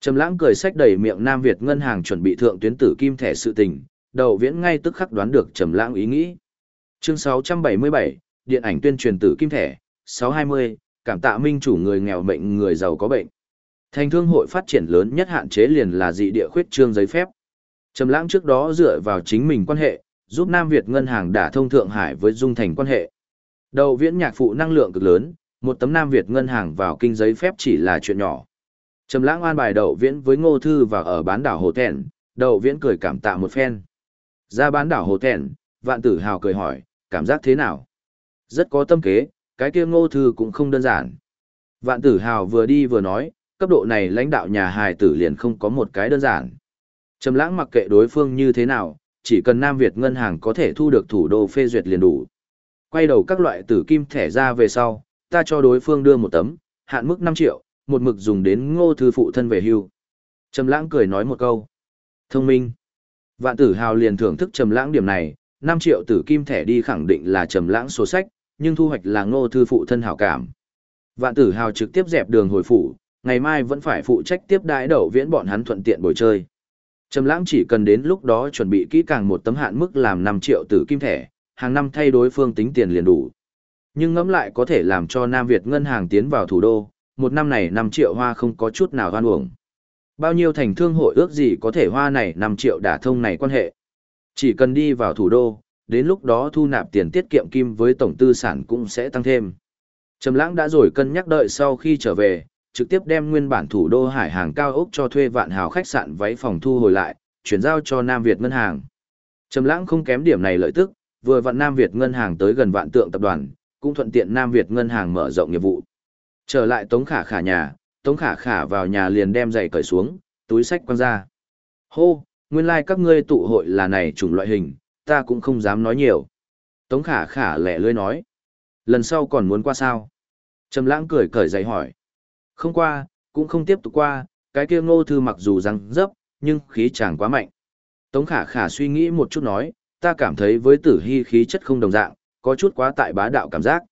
Trầm lãng cười sách đẩy miệng Nam Việt ngân hàng chuẩn bị thượng tuyến tử kim thẻ sự tình, đầu viễn ngay tức khắc đoán được trầm lãng ý nghĩ. Chương 677, điện ảnh tuyên truyền tử kim thẻ, 620, cảm tạ minh chủ người nghèo bệnh người giàu có bệnh. Thành thương hội phát triển lớn nhất hạn chế liền là dị địa khuyết trương giấy phép. Trầm lãng trước đó dựa vào chính mình quan hệ, giúp Nam Việt ngân hàng đả thông Thượng Hải với Dung Thành quan hệ. Đầu viễn nhạc phụ năng lượng cực lớn, một tấm Nam Việt ngân hàng vào kinh giấy phép chỉ là chuyện nhỏ. Trầm lãng an bài đậu viễn với ngô thư và ở bán đảo Hồ Thẹn, đậu viễn cười cảm tạ một phen. Ra bán đảo Hồ Thẹn, vạn tử hào cười hỏi, cảm giác thế nào? Rất có tâm kế, cái kia ngô thư cũng không đơn giản. Vạn tử hào vừa đi vừa nói, cấp độ này lãnh đạo nhà hài tử liền không có một cái đơn giản. Trầm lãng mặc kệ đối phương như thế nào, chỉ cần Nam Việt ngân hàng có thể thu được thủ đô phê duyệt liền đủ. Quay đầu các loại tử kim thẻ ra về sau, ta cho đối phương đưa một tấm, hạn mức 5 triệu, một mực dùng đến ngô thư phụ thân về hưu. Trầm lãng cười nói một câu. Thông minh. Vạn tử hào liền thưởng thức trầm lãng điểm này, 5 triệu tử kim thẻ đi khẳng định là trầm lãng số sách, nhưng thu hoạch là ngô thư phụ thân hảo cảm. Vạn tử hào trực tiếp dẹp đường hồi phủ, ngày mai vẫn phải phụ trách tiếp đái đậu viễn bọn hắn thuận tiện bồi chơi. Trầm lãng chỉ cần đến lúc đó chuẩn bị kỹ càng một tấm hạn mức làm 5 triệu tử kim thẻ, hàng năm thay đối phương tính tiền liền đủ. Nhưng ngẫm lại có thể làm cho Nam Việt ngân hàng tiến vào thủ đô, một năm này 5 triệu hoa không có chút nào hoan uổng. Bao nhiêu thành thương hội ước gì có thể hoa này 5 triệu đả thông này quan hệ. Chỉ cần đi vào thủ đô, đến lúc đó thu nạp tiền tiết kiệm kim với tổng tư sản cũng sẽ tăng thêm. Trầm lãng đã rồi cân nhắc đợi sau khi trở về, trực tiếp đem nguyên bản thủ đô hải hàng cao ốc cho thuê vạn hào khách sạn váy phòng thu hồi lại, chuyển giao cho Nam Việt ngân hàng. Trầm lãng không kém điểm này lợi tức, vừa vặn Nam Việt ngân hàng tới gần vạn tượng tập đoàn, cũng thuận tiện Nam Việt ngân hàng mở rộng nghiệp vụ. Trở lại Tống Khả Khả nhà, Tống Khả Khả vào nhà liền đem giày cởi xuống, túi sách quăng ra. Hô, nguyên lai like các ngươi tụ hội là này chủng loại hình, ta cũng không dám nói nhiều. Tống Khả Khả lẻ lươi nói. Lần sau còn muốn qua sao? Trầm lãng cười cởi giày hỏi. Không qua, cũng không tiếp tục qua, cái kia ngô thư mặc dù răng dấp, nhưng khí chàng quá mạnh. Tống Khả Khả suy nghĩ một chút nói, ta cảm thấy với tử hy khí chất không đồng dạng, có chút quá tại bá đạo cảm giác.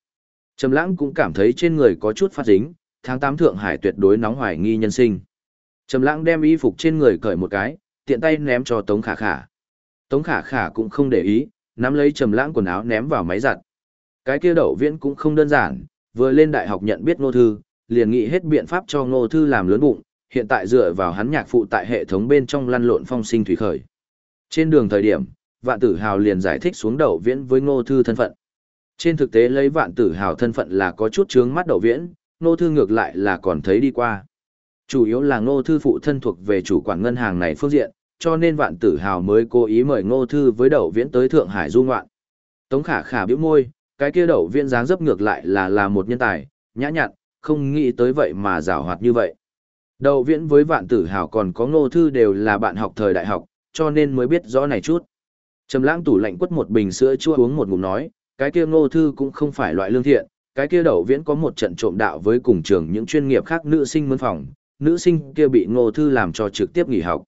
Trầm lãng cũng cảm thấy trên người có chút phát dính, tháng 8 Thượng Hải tuyệt đối nóng hoài nghi nhân sinh. Trầm lãng đem y phục trên người cởi một cái, tiện tay ném cho Tống Khả Khả. Tống Khả Khả cũng không để ý, nắm lấy Trầm lãng quần áo ném vào máy giặt. Cái kia đậu viễn cũng không đơn giản, vừa lên đại học nhận biết ngô thư, liền nghĩ hết biện pháp cho ngô thư làm lớn bụng, hiện tại dựa vào hắn nhạc phụ tại hệ thống bên trong lăn lộn phong sinh thủy khởi. Trên đường thời điểm, vạn tử hào liền giải thích xuống đậu viễn với ngô thư thân phận. Trên thực tế lấy vạn tử hào thân phận là có chút chướng mắt đậu viễn, ngô thư ngược lại là còn thấy đi qua. Chủ yếu là ngô thư phụ thân thuộc về chủ quản ngân hàng này phương diện, cho nên vạn tử hào mới cố ý mời ngô thư với đậu viễn tới Thượng Hải du ngoạn. Tống khả khả biểu môi, cái kia đậu viễn dáng dấp ngược lại là là một nhân tài, nhã nhặn, không nghĩ tới vậy mà rào hoạt như vậy. Đậu viễn với vạn tử hào còn có ngô thư đều là bạn học thời đại học, cho nên mới biết rõ này chút. Trầm lãng tủ lạnh quất một bình sữa chua uống một ngụm nói, cái kia ngô thư cũng không phải loại lương thiện, cái kia đậu viễn có một trận trộm đạo với cùng trường những chuyên nghiệp khác nữ sinh mướn phòng, nữ sinh kia bị ngô thư làm cho trực tiếp nghỉ học.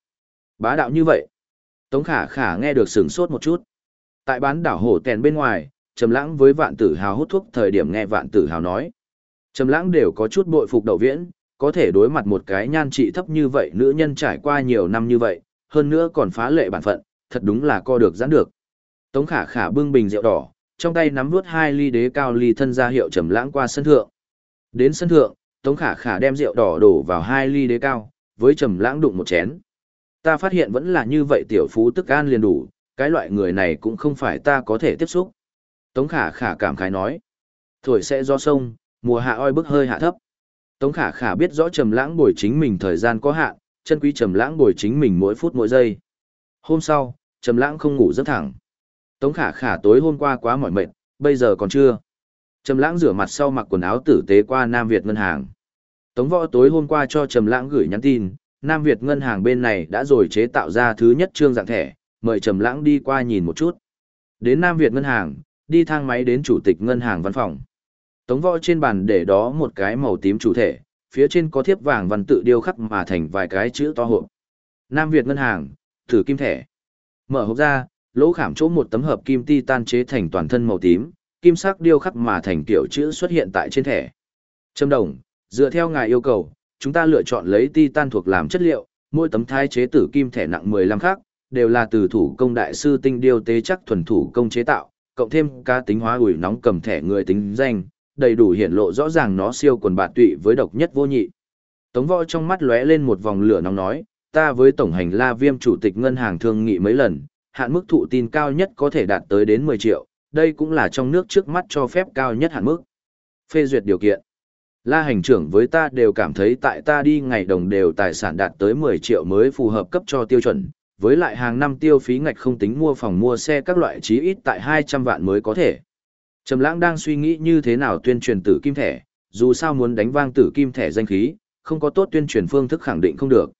Bá đạo như vậy. Tống khả khả nghe được sửng sốt một chút. Tại bán đảo hổ tèn bên ngoài, Trầm lãng với vạn tử hào hút thuốc thời điểm nghe vạn tử hào nói. Trầm lãng đều có chút bội phục đậu viễn, có thể đối mặt một cái nhan trị thấp như vậy nữ nhân trải qua nhiều năm như vậy, hơn nữa còn phá lệ bản phận, thật đúng là co được giãn được. Tống khả khả bưng bình rượu đỏ, trong tay nắm vuốt hai ly đế cao ly thân ra hiệu trầm lãng qua sân thượng. Đến sân thượng, Tống khả khả đem rượu đỏ đổ vào hai ly đế cao, với trầm lãng đụng một chén. Ta phát hiện vẫn là như vậy tiểu phú tức an liền đủ, cái loại người này cũng không phải ta có thể tiếp xúc. Tống khả khả cảm khái nói. Thổi sẽ do sông, mùa hạ oi bức hơi hạ thấp. Tống khả khả biết rõ trầm lãng bồi chính mình thời gian có hạn, chân quý trầm lãng bồi chính mình mỗi phút mỗi giây. Hôm sau, trầm lãng không ngủ giấc thẳng. Tống khả khả tối hôm qua quá mỏi mệt, bây giờ còn chưa. Trầm lãng rửa mặt sau mặc quần áo tử tế qua Nam Việt ngân hàng. Tống võ tối hôm qua cho trầm lãng gửi nhắn tin, Nam Việt ngân hàng bên này đã rồi chế tạo ra thứ nhất trương dạng thẻ, mời trầm lãng đi qua nhìn một chút. Đến Nam Việt ngân hàng, đi thang máy đến chủ tịch ngân hàng văn phòng. Tống võ trên bàn để đó một cái màu tím chủ thể, phía trên có thiếp vàng văn tự điêu khắc mà thành vài cái chữ to hộp. Nam Việt ngân hàng, thử kim thẻ. Mở hộp ra, lỗ khảm chỗ một tấm hợp kim titan chế thành toàn thân màu tím, kim sắc điêu khắc mà thành kiểu chữ xuất hiện tại trên thẻ. Trâm đồng, dựa theo ngài yêu cầu, chúng ta lựa chọn lấy titan thuộc làm chất liệu, mỗi tấm thái chế tử kim thẻ nặng 15 khác, đều là từ thủ công đại sư tinh điêu tế chắc thuần thủ công chế tạo, cộng thêm cá tính hóa ủi nóng cầm thẻ người tính danh, đầy đủ hiển lộ rõ ràng nó siêu quần bạt tụy với độc nhất vô nhị. Tống võ trong mắt lóe lên một vòng lửa nóng nói, ta với tổng hành la viêm chủ tịch ngân hàng thương nghị mấy lần, hạn mức thụ tin cao nhất có thể đạt tới đến 10 triệu, đây cũng là trong nước trước mắt cho phép cao nhất hạn mức. Phê duyệt điều kiện. La hành trưởng với ta đều cảm thấy tại ta đi ngày đồng đều tài sản đạt tới 10 triệu mới phù hợp cấp cho tiêu chuẩn, với lại hàng năm tiêu phí ngạch không tính mua phòng mua xe các loại chí ít tại 200 vạn mới có thể. Trầm lãng đang suy nghĩ như thế nào tuyên truyền tử kim thẻ, dù sao muốn đánh vang tử kim thẻ danh khí, không có tốt tuyên truyền phương thức khẳng định không được.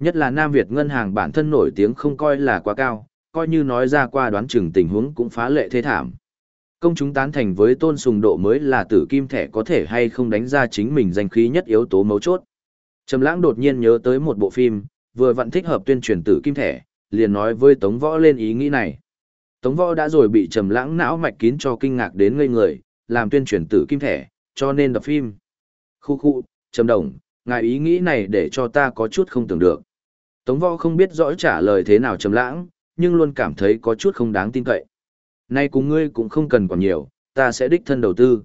Nhất là Nam Việt ngân hàng bản thân nổi tiếng không coi là quá cao, coi như nói ra qua đoán chừng tình huống cũng phá lệ thế thảm. Công chúng tán thành với tôn sùng độ mới là tử kim thẻ có thể hay không đánh ra chính mình danh khí nhất yếu tố mấu chốt. Trầm lãng đột nhiên nhớ tới một bộ phim, vừa vặn thích hợp tuyên truyền tử kim thẻ, liền nói với Tống Võ lên ý nghĩ này. Tống Võ đã rồi bị trầm lãng não mạch kín cho kinh ngạc đến ngây người, làm tuyên truyền tử kim thẻ, cho nên đập phim. Khu khu, Trầm Đồng, ngài ý nghĩ này để cho ta có chút không tưởng được. Tống Võ không biết rõ trả lời thế nào trầm lãng, nhưng luôn cảm thấy có chút không đáng tin cậy. Nay cùng ngươi cũng không cần còn nhiều, ta sẽ đích thân đầu tư.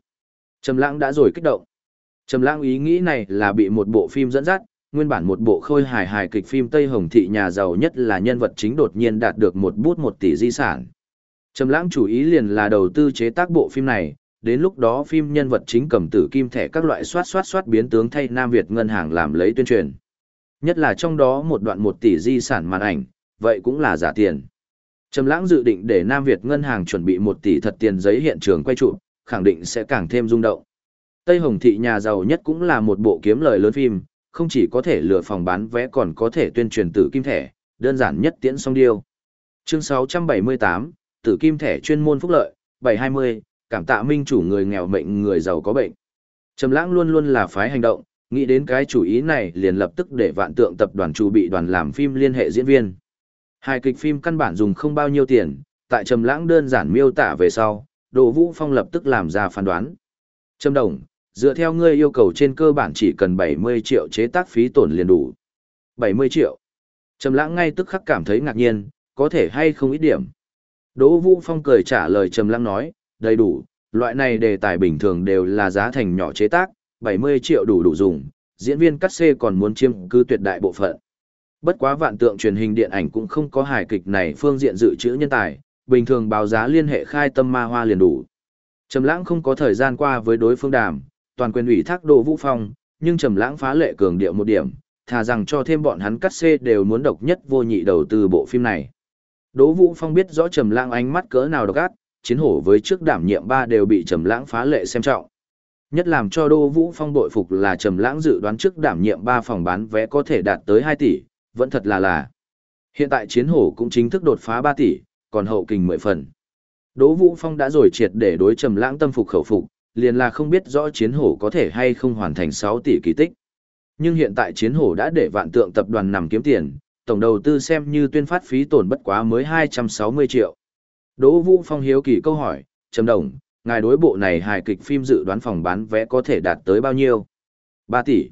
Trầm lãng đã rồi kích động. Trầm lãng ý nghĩ này là bị một bộ phim dẫn dắt, nguyên bản một bộ khôi hài hài kịch phim Tây Hồng thị nhà giàu nhất là nhân vật chính đột nhiên đạt được một bút một tỷ di sản. Trầm lãng chủ ý liền là đầu tư chế tác bộ phim này, đến lúc đó phim nhân vật chính cầm tử kim thẻ các loại soát soát soát biến tướng thay Nam Việt ngân hàng làm lấy tuyên truyền. Nhất là trong đó một đoạn một tỷ di sản màn ảnh, vậy cũng là giả tiền. Trầm lãng dự định để Nam Việt ngân hàng chuẩn bị một tỷ thật tiền giấy hiện trường quay chụp, khẳng định sẽ càng thêm rung động. Tây Hồng thị nhà giàu nhất cũng là một bộ kiếm lời lớn phim, không chỉ có thể lừa phòng bán vé còn có thể tuyên truyền tử kim thẻ, đơn giản nhất tiễn song điêu. Chương 678, tử kim thẻ chuyên môn phúc lợi, 720, cảm tạ minh chủ người nghèo mệnh người giàu có bệnh. Trầm lãng luôn luôn là phái hành động, nghĩ đến cái chủ ý này liền lập tức để vạn tượng tập đoàn chủ bị đoàn làm phim liên hệ diễn viên. Hai kịch phim căn bản dùng không bao nhiêu tiền, tại Trầm lãng đơn giản miêu tả về sau, Đỗ Vũ Phong lập tức làm ra phán đoán. Trầm Đồng, dựa theo ngươi yêu cầu trên cơ bản chỉ cần 70 triệu chế tác phí tổn liền đủ. 70 triệu. Trầm lãng ngay tức khắc cảm thấy ngạc nhiên, có thể hay không ít điểm. Đỗ Vũ Phong cười trả lời Trầm lãng nói, đầy đủ, loại này đề tài bình thường đều là giá thành nhỏ chế tác, 70 triệu đủ đủ dùng, diễn viên cắt xê còn muốn chiếm cứ tuyệt đại bộ phận. Bất quá vạn tượng truyền hình điện ảnh cũng không có hài kịch này phương diện dự trữ nhân tài, bình thường báo giá liên hệ khai tâm ma hoa liền đủ. Trầm lãng không có thời gian qua với đối phương đàm, toàn quyền ủy thác Đỗ Vũ Phong, nhưng Trầm lãng phá lệ cường điệu một điểm, thà rằng cho thêm bọn hắn cắt xê đều muốn độc nhất vô nhị đầu tư bộ phim này. Đỗ Vũ Phong biết rõ Trầm lãng ánh mắt cỡ nào độc ác, chiến hổ với trước đảm nhiệm ba đều bị Trầm lãng phá lệ xem trọng. Nhất làm cho Đỗ Vũ Phong bội phục là Trầm lãng dự đoán trước đảm nhiệm ba phòng bán vé có thể đạt tới 2 tỷ, vẫn thật là là. Hiện tại chiến hổ cũng chính thức đột phá 3 tỷ, còn hậu kình 10 phần. Đỗ Vũ Phong đã rồi triệt để đối trầm lãng tâm phục khẩu phục, liền là không biết rõ chiến hổ có thể hay không hoàn thành 6 tỷ kỳ tích. Nhưng hiện tại chiến hổ đã để vạn tượng tập đoàn nằm kiếm tiền, tổng đầu tư xem như tuyên phát phí tổn bất quá mới 260 triệu. Đỗ Vũ Phong hiếu kỳ câu hỏi, Trầm Đồng, ngài đối bộ này hài kịch phim dự đoán phòng bán vé có thể đạt tới bao nhiêu? 3 tỷ.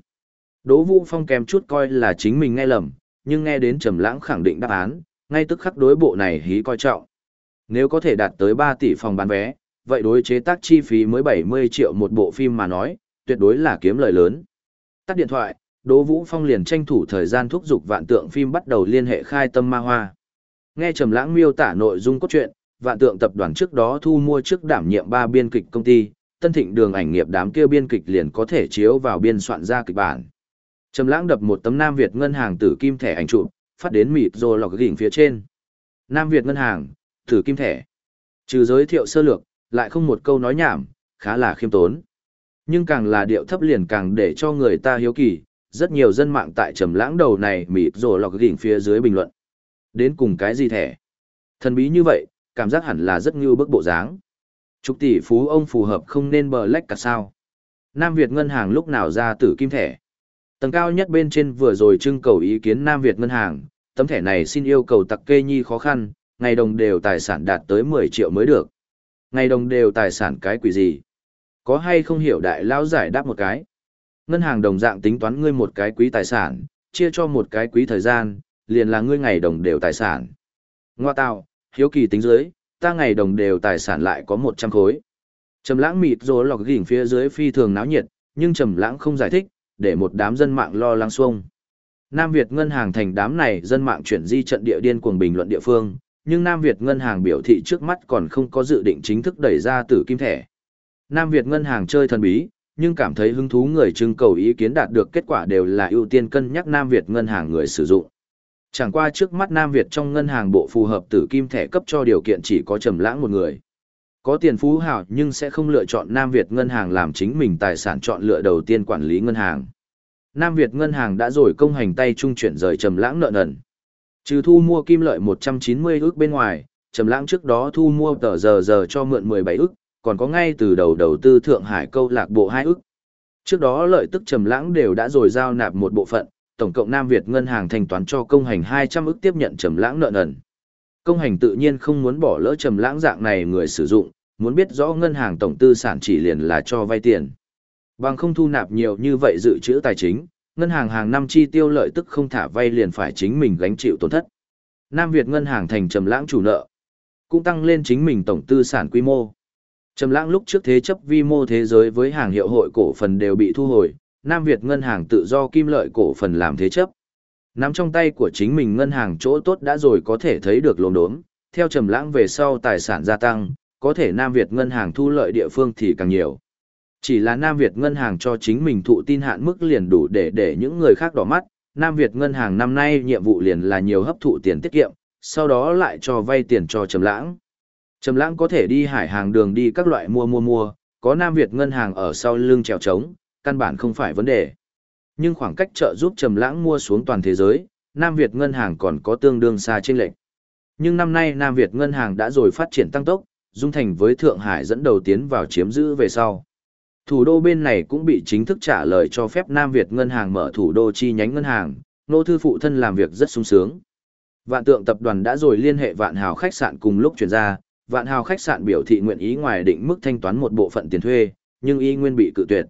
Đỗ Vũ Phong kèm chút coi là chính mình nghe lầm, nhưng nghe đến Trầm Lãng khẳng định đáp án, ngay tức khắc đối bộ này hí coi trọng. Nếu có thể đạt tới 3 tỷ phòng bán vé, vậy đối chế tác chi phí mới 70 triệu một bộ phim mà nói, tuyệt đối là kiếm lời lớn. Tắt điện thoại, Đỗ Vũ Phong liền tranh thủ thời gian thúc giục vạn tượng phim bắt đầu liên hệ khai tâm ma hoa. Nghe Trầm Lãng miêu tả nội dung cốt truyện, vạn tượng tập đoàn trước đó thu mua trước đảm nhiệm ba biên kịch công ty, Tân Thịnh Đường ảnh nghiệp đám kia biên kịch liền có thể chiếu vào biên soạn ra kịch bản. Trầm lãng đập một tấm Nam Việt ngân hàng tử kim thẻ ảnh chụp, phát đến mịt rồi lọc gỉnh phía trên. Nam Việt ngân hàng, tử kim thẻ. Trừ giới thiệu sơ lược, lại không một câu nói nhảm, khá là khiêm tốn. Nhưng càng là điệu thấp liền càng để cho người ta hiếu kỳ, rất nhiều dân mạng tại trầm lãng đầu này mịt rồi lọc gỉnh phía dưới bình luận. Đến cùng cái gì thẻ? Thần bí như vậy, cảm giác hẳn là rất như bức bộ dáng. Trục tỷ phú ông phù hợp không nên bờ lách cả sao. Nam Việt ngân hàng lúc nào ra tử kim thẻ. Tầng cao nhất bên trên vừa rồi trưng cầu ý kiến Nam Việt ngân hàng, tấm thẻ này xin yêu cầu tặc kê nhi khó khăn, ngày đồng đều tài sản đạt tới 10 triệu mới được. Ngày đồng đều tài sản cái quỷ gì? Có hay không hiểu đại lão giải đáp một cái? Ngân hàng đồng dạng tính toán ngươi một cái quý tài sản, chia cho một cái quý thời gian, liền là ngươi ngày đồng đều tài sản. Ngoa tào, hiếu kỳ tính dưới, ta ngày đồng đều tài sản lại có 100 khối. Trầm lãng mịt rồi lọc gỉnh phía dưới phi thường náo nhiệt, nhưng trầm lãng không giải thích, để một đám dân mạng lo lắng xuông. Nam Việt ngân hàng thành đám này dân mạng chuyển di trận địa điên cuồng bình luận địa phương, nhưng Nam Việt ngân hàng biểu thị trước mắt còn không có dự định chính thức đẩy ra tử kim thẻ. Nam Việt ngân hàng chơi thần bí, nhưng cảm thấy hứng thú người trưng cầu ý kiến đạt được kết quả đều là ưu tiên cân nhắc Nam Việt ngân hàng người sử dụng. Chẳng qua trước mắt Nam Việt trong ngân hàng bộ phù hợp tử kim thẻ cấp cho điều kiện chỉ có trầm lãng một người. Có tiền phú hào nhưng sẽ không lựa chọn Nam Việt ngân hàng làm chính mình tài sản chọn lựa đầu tiên quản lý ngân hàng. Nam Việt ngân hàng đã rồi công hành tay trung chuyển rời trầm lãng nợ nần. Trừ thu mua kim lợi 190 ức bên ngoài, trầm lãng trước đó thu mua tờ giờ giờ cho mượn 17 ức, còn có ngay từ đầu đầu tư Thượng Hải câu lạc bộ 2 ức. Trước đó lợi tức trầm lãng đều đã rồi giao nạp một bộ phận, tổng cộng Nam Việt ngân hàng thanh toán cho công hành 200 ức tiếp nhận trầm lãng nợ nần. Công hành tự nhiên không muốn bỏ lỡ trầm lãng dạng này người sử dụng, muốn biết rõ ngân hàng tổng tư sản chỉ liền là cho vay tiền. Bằng không thu nạp nhiều như vậy dự trữ tài chính, ngân hàng hàng năm chi tiêu lợi tức không thả vay liền phải chính mình gánh chịu tổn thất. Nam Việt ngân hàng thành trầm lãng chủ nợ, cũng tăng lên chính mình tổng tư sản quy mô. Trầm lãng lúc trước thế chấp vi mô thế giới với hàng hiệu hội cổ phần đều bị thu hồi, Nam Việt ngân hàng tự do kim lợi cổ phần làm thế chấp. Nắm trong tay của chính mình ngân hàng chỗ tốt đã rồi có thể thấy được lồn đốm, theo trầm lãng về sau tài sản gia tăng, có thể Nam Việt ngân hàng thu lợi địa phương thì càng nhiều. Chỉ là Nam Việt ngân hàng cho chính mình thụ tin hạn mức liền đủ để để những người khác đỏ mắt, Nam Việt ngân hàng năm nay nhiệm vụ liền là nhiều hấp thụ tiền tiết kiệm, sau đó lại cho vay tiền cho Trầm Lãng. Trầm Lãng có thể đi hải hàng đường đi các loại mua mua mua, có Nam Việt ngân hàng ở sau lưng trèo trống, căn bản không phải vấn đề. Nhưng khoảng cách trợ giúp Trầm Lãng mua xuống toàn thế giới, Nam Việt ngân hàng còn có tương đương xa chênh lệch. Nhưng năm nay Nam Việt ngân hàng đã rồi phát triển tăng tốc, dung thành với Thượng Hải dẫn đầu tiến vào chiếm giữ về sau. Thủ đô bên này cũng bị chính thức trả lời cho phép Nam Việt ngân hàng mở thủ đô chi nhánh ngân hàng, nô thư phụ thân làm việc rất sung sướng. Vạn tượng tập đoàn đã rồi liên hệ vạn hào khách sạn cùng lúc chuyển ra, vạn hào khách sạn biểu thị nguyện ý ngoài định mức thanh toán một bộ phận tiền thuê, nhưng y nguyên bị cự tuyệt.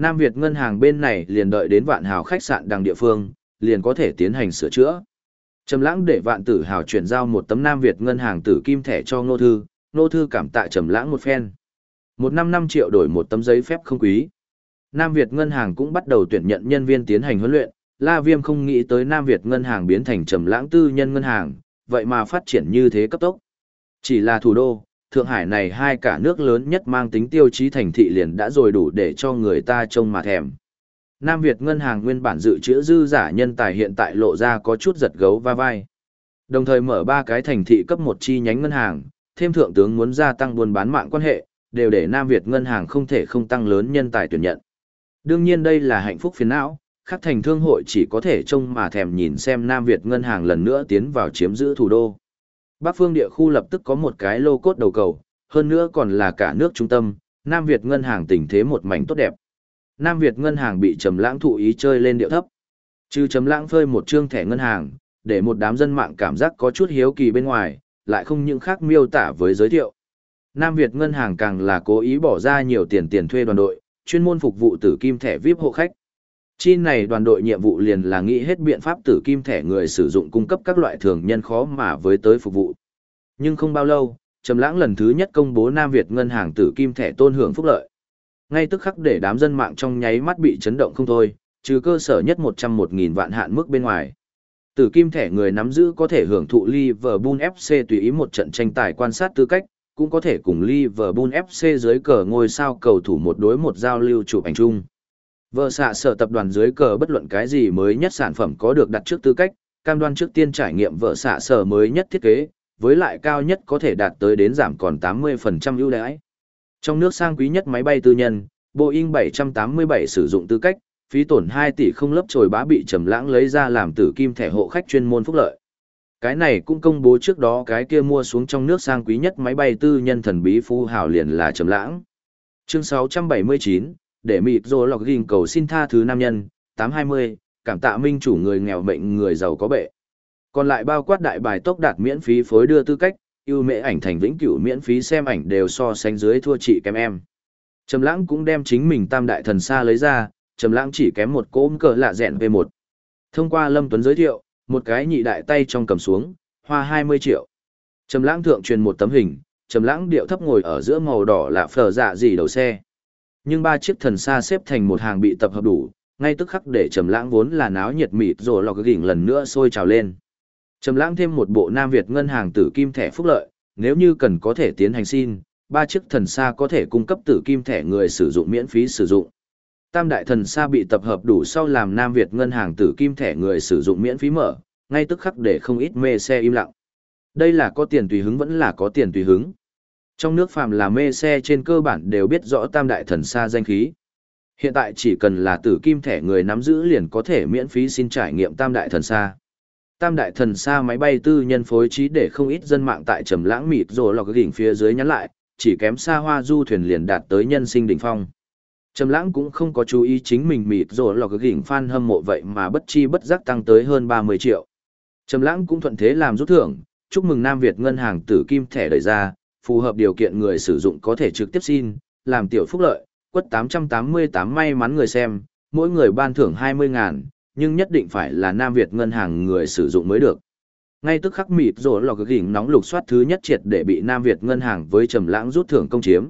Nam Việt ngân hàng bên này liền đợi đến vạn hào khách sạn đằng địa phương, liền có thể tiến hành sửa chữa. Trầm lãng để vạn tử hào chuyển giao một tấm Nam Việt ngân hàng tử kim thẻ cho Ngô Thư, Ngô Thư cảm tạ Trầm lãng một phen. Một năm năm triệu đổi một tấm giấy phép không quý. Nam Việt ngân hàng cũng bắt đầu tuyển nhận nhân viên tiến hành huấn luyện, La Viêm không nghĩ tới Nam Việt ngân hàng biến thành trầm lãng tư nhân ngân hàng, vậy mà phát triển như thế cấp tốc. Chỉ là thủ đô, Thượng Hải này hai cả nước lớn nhất mang tính tiêu chí thành thị liền đã rồi đủ để cho người ta trông mà thèm. Nam Việt ngân hàng nguyên bản dự trữ dư giả nhân tài hiện tại lộ ra có chút giật gấu va vai. Đồng thời mở ba cái thành thị cấp một chi nhánh ngân hàng, thêm thượng tướng muốn gia tăng buôn bán mạng quan hệ, đều để Nam Việt ngân hàng không thể không tăng lớn nhân tài tuyển nhận. Đương nhiên đây là hạnh phúc phiền não, khắc thành thương hội chỉ có thể trông mà thèm nhìn xem Nam Việt ngân hàng lần nữa tiến vào chiếm giữ thủ đô. Bắc phương địa khu lập tức có một cái lô cốt đầu cầu, hơn nữa còn là cả nước trung tâm, Nam Việt ngân hàng tình thế một mảnh tốt đẹp. Nam Việt ngân hàng bị trầm lãng thụ ý chơi lên điệu thấp. Trừ trầm lãng phơi một trương thẻ ngân hàng, để một đám dân mạng cảm giác có chút hiếu kỳ bên ngoài, lại không những khác miêu tả với giới thiệu. Nam Việt ngân hàng càng là cố ý bỏ ra nhiều tiền tiền thuê đoàn đội, chuyên môn phục vụ tử kim thẻ VIP hộ khách. Chi này đoàn đội nhiệm vụ liền là nghĩ hết biện pháp tử kim thẻ người sử dụng cung cấp các loại thường nhân khó mà với tới phục vụ. Nhưng không bao lâu, Trầm Lãng lần thứ nhất công bố Nam Việt ngân hàng tử kim thẻ tôn hưởng phúc lợi. Ngay tức khắc để đám dân mạng trong nháy mắt bị chấn động không thôi, trừ cơ sở nhất 101.000 vạn hạn mức bên ngoài. Tử kim thẻ người nắm giữ có thể hưởng thụ Liverpool FC tùy ý một trận tranh tài quan sát tư cách, cũng có thể cùng Liverpool FC dưới cờ ngôi sao cầu thủ một đối một giao lưu chụp ảnh chung. Vợ xạ sở tập đoàn dưới cờ bất luận cái gì mới nhất sản phẩm có được đặt trước tư cách, cam đoan trước tiên trải nghiệm vợ xạ sở mới nhất thiết kế, với lại cao nhất có thể đạt tới đến giảm còn 80% ưu đãi. Trong nước sang quý nhất máy bay tư nhân, Boeing 787 sử dụng tư cách, phí tổn 2 tỷ không lớp trồi bá bị trầm lãng lấy ra làm tử kim thẻ hộ khách chuyên môn phúc lợi. Cái này cũng công bố trước đó cái kia mua xuống trong nước sang quý nhất máy bay tư nhân thần bí phu hào liền là trầm lãng. Chương 679, để mịt rô lọc ghim cầu xin tha thứ nam nhân, 820, cảm tạ minh chủ người nghèo mệnh người giàu có bệ. Còn lại bao quát đại bài tốc đạt miễn phí phối đưa tư cách, ưu mệ ảnh thành vĩnh cửu miễn phí xem ảnh đều so sánh dưới thua chị kém em. Trầm lãng cũng đem chính mình tam đại thần xa lấy ra, Trầm Lãng chỉ kém một cỗ cờ lạ dẹn về một Thông qua Lâm Tuấn giới thiệu, một cái nhị đại tay trong cầm xuống, hoa 20 triệu. Trầm Lãng thượng truyền một tấm hình, Trầm Lãng điệu thấp ngồi ở giữa màu đỏ lạ phở dạ gì đầu xe. Nhưng ba chiếc thần xa xếp thành một hàng bị tập hợp đủ, ngay tức khắc để Trầm Lãng vốn là náo nhiệt mịt rồi lò cái gỉnh lần nữa sôi trào lên. Trầm Lãng thêm một bộ Nam Việt ngân hàng tử kim thẻ phúc lợi, nếu như cần có thể tiến hành xin, ba chiếc thần xa có thể cung cấp tử kim thẻ người sử dụng miễn phí sử dụng. Tam đại thần xa bị tập hợp đủ sau làm Nam Việt ngân hàng tử kim thẻ người sử dụng miễn phí mở, ngay tức khắc để không ít mê xe im lặng. Đây là có tiền tùy hứng vẫn là có tiền tùy hứng. Trong nước phàm là mê xe trên cơ bản đều biết rõ tam đại thần xa danh khí. Hiện tại chỉ cần là tử kim thẻ người nắm giữ liền có thể miễn phí xin trải nghiệm tam đại thần xa. Tam đại thần xa máy bay tư nhân phối trí để không ít dân mạng tại trầm lãng mịt rồi lọc gỉnh phía dưới nhắn lại, chỉ kém xa hoa du thuyền liền đạt tới nhân sinh đỉnh phong. Trầm lãng cũng không có chú ý chính mình mịt rồi lọc gỉnh fan hâm mộ vậy mà bất chi bất giác tăng tới hơn 30 triệu. Trầm lãng cũng thuận thế làm rút thưởng, chúc mừng Nam Việt ngân hàng tử kim thẻ đẩy ra, phù hợp điều kiện người sử dụng có thể trực tiếp xin, làm tiểu phúc lợi, quất 888 may mắn người xem, mỗi người ban thưởng 20 ngàn, nhưng nhất định phải là Nam Việt ngân hàng người sử dụng mới được. Ngay tức khắc mịt rồi lò gỉnh nóng lục soát thứ nhất triệt để bị Nam Việt ngân hàng với trầm lãng rút thưởng công chiếm.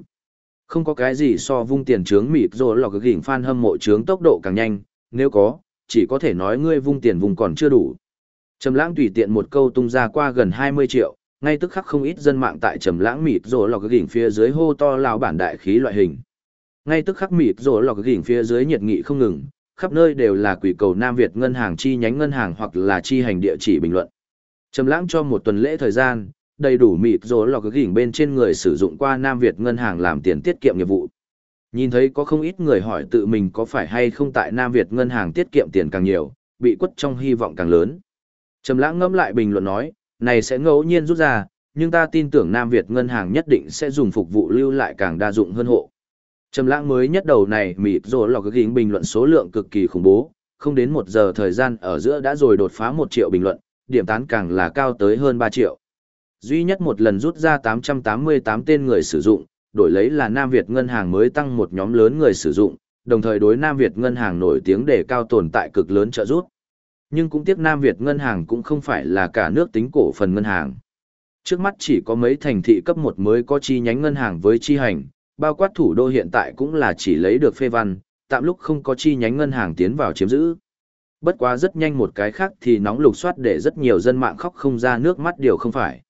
Không có cái gì so vung tiền trướng mịt rồi lò gỉnh fan hâm mộ trướng tốc độ càng nhanh, nếu có, chỉ có thể nói ngươi vung tiền vùng còn chưa đủ. Trầm lãng tùy tiện một câu tung ra qua gần 20 triệu, ngay tức khắc không ít dân mạng tại trầm lãng mịt rồ lò gỉnh phía dưới hô to lão bản đại khí loại hình. Ngay tức khắc mịt rồ lò gỉnh phía dưới nhiệt nghị không ngừng, khắp nơi đều là quỷ cầu Nam Việt ngân hàng chi nhánh ngân hàng hoặc là chi hành địa chỉ bình luận. Trầm lãng cho một tuần lễ thời gian, đầy đủ mịt rồ lọc gỉnh bên trên người sử dụng qua Nam Việt ngân hàng làm tiền tiết kiệm nghiệp vụ. Nhìn thấy có không ít người hỏi tự mình có phải hay không tại Nam Việt ngân hàng tiết kiệm tiền càng nhiều, bị quất trong hy vọng càng lớn. Trầm lãng ngẫm lại bình luận nói, này sẽ ngẫu nhiên rút ra, nhưng ta tin tưởng Nam Việt ngân hàng nhất định sẽ dùng phục vụ lưu lại càng đa dụng hơn hộ. Trầm lãng mới nhất đầu này mịt rồi lọc ghi bình luận số lượng cực kỳ khủng bố, không đến một giờ thời gian ở giữa đã rồi đột phá một triệu bình luận, điểm tán càng là cao tới hơn ba triệu. Duy nhất một lần rút ra tám tám trăm mươi tám tên người sử dụng, đổi lấy là Nam Việt ngân hàng mới tăng một nhóm lớn người sử dụng, đồng thời đối Nam Việt ngân hàng nổi tiếng để cao tồn tại cực lớn trợ giúp. Nhưng cũng tiếc Nam Việt ngân hàng cũng không phải là cả nước tính cổ phần ngân hàng. Trước mắt chỉ có mấy thành thị cấp một mới có chi nhánh ngân hàng với chi hành, bao quát thủ đô hiện tại cũng là chỉ lấy được phê văn, tạm lúc không có chi nhánh ngân hàng tiến vào chiếm giữ. Bất quá rất nhanh một cái khác thì nóng lục soát để rất nhiều dân mạng khóc không ra nước mắt điều không phải.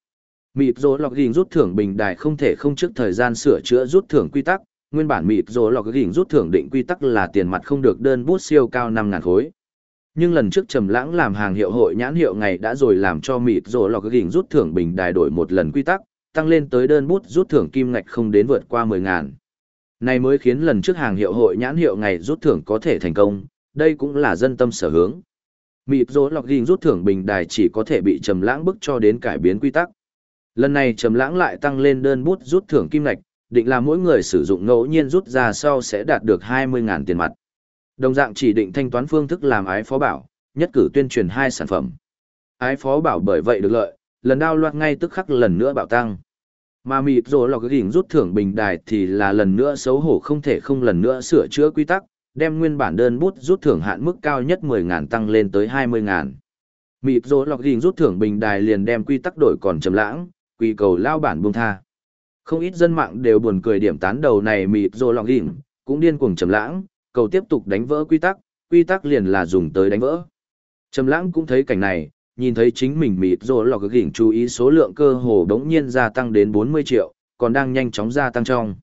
Mịp rồ lọc gỉnh rút thưởng bình đài không thể không trước thời gian sửa chữa rút thưởng quy tắc, nguyên bản mịp rồ lọc gỉnh rút thưởng định quy tắc là tiền mặt không được đơn bút siêu cao 5.000 khối. Nhưng lần trước trầm lãng làm hàng hiệu hội nhãn hiệu ngày đã rồi làm cho mịt rồ lọc gỉnh rút thưởng bình đài đổi một lần quy tắc, tăng lên tới đơn bút rút thưởng kim ngạch không đến vượt qua 10 ngàn. Này mới khiến lần trước hàng hiệu hội nhãn hiệu ngày rút thưởng có thể thành công, đây cũng là dân tâm sở hướng. Mịp rỗ lọc ghiền rút thưởng bình đài chỉ có thể bị trầm lãng bức cho đến cải biến quy tắc. Lần này trầm lãng lại tăng lên đơn bút rút thưởng kim ngạch, định là mỗi người sử dụng ngẫu nhiên rút ra sau sẽ đạt được 20.000 tiền mặt. Đồng dạng chỉ định thanh toán phương thức làm ái phó bảo, nhất cử tuyên truyền hai sản phẩm. Ái phó bảo bởi vậy được lợi, lần đao loạt ngay tức khắc lần nữa bảo tăng. Mà mịp rồi lọc gỉnh rút thưởng bình đài thì là lần nữa xấu hổ không thể không lần nữa sửa chữa quy tắc, đem nguyên bản đơn bút rút thưởng hạn mức cao nhất 10.000 tăng lên tới 20.000. Mịp rồi lọc gỉnh rút thưởng bình đài liền đem quy tắc đổi còn trầm lãng, quy cầu lao bản buông tha. Không ít dân mạng đều buồn cười điểm tán đầu này mịp rồi lọc gỉnh, cũng điên cuồng trầm lãng, cầu tiếp tục đánh vỡ quy tắc, quy tắc liền là dùng tới đánh vỡ. Trầm lãng cũng thấy cảnh này, nhìn thấy chính mình mịt rồi lọc gỉnh chú ý số lượng cơ hồ đống nhiên gia tăng đến 40 triệu, còn đang nhanh chóng gia tăng trong.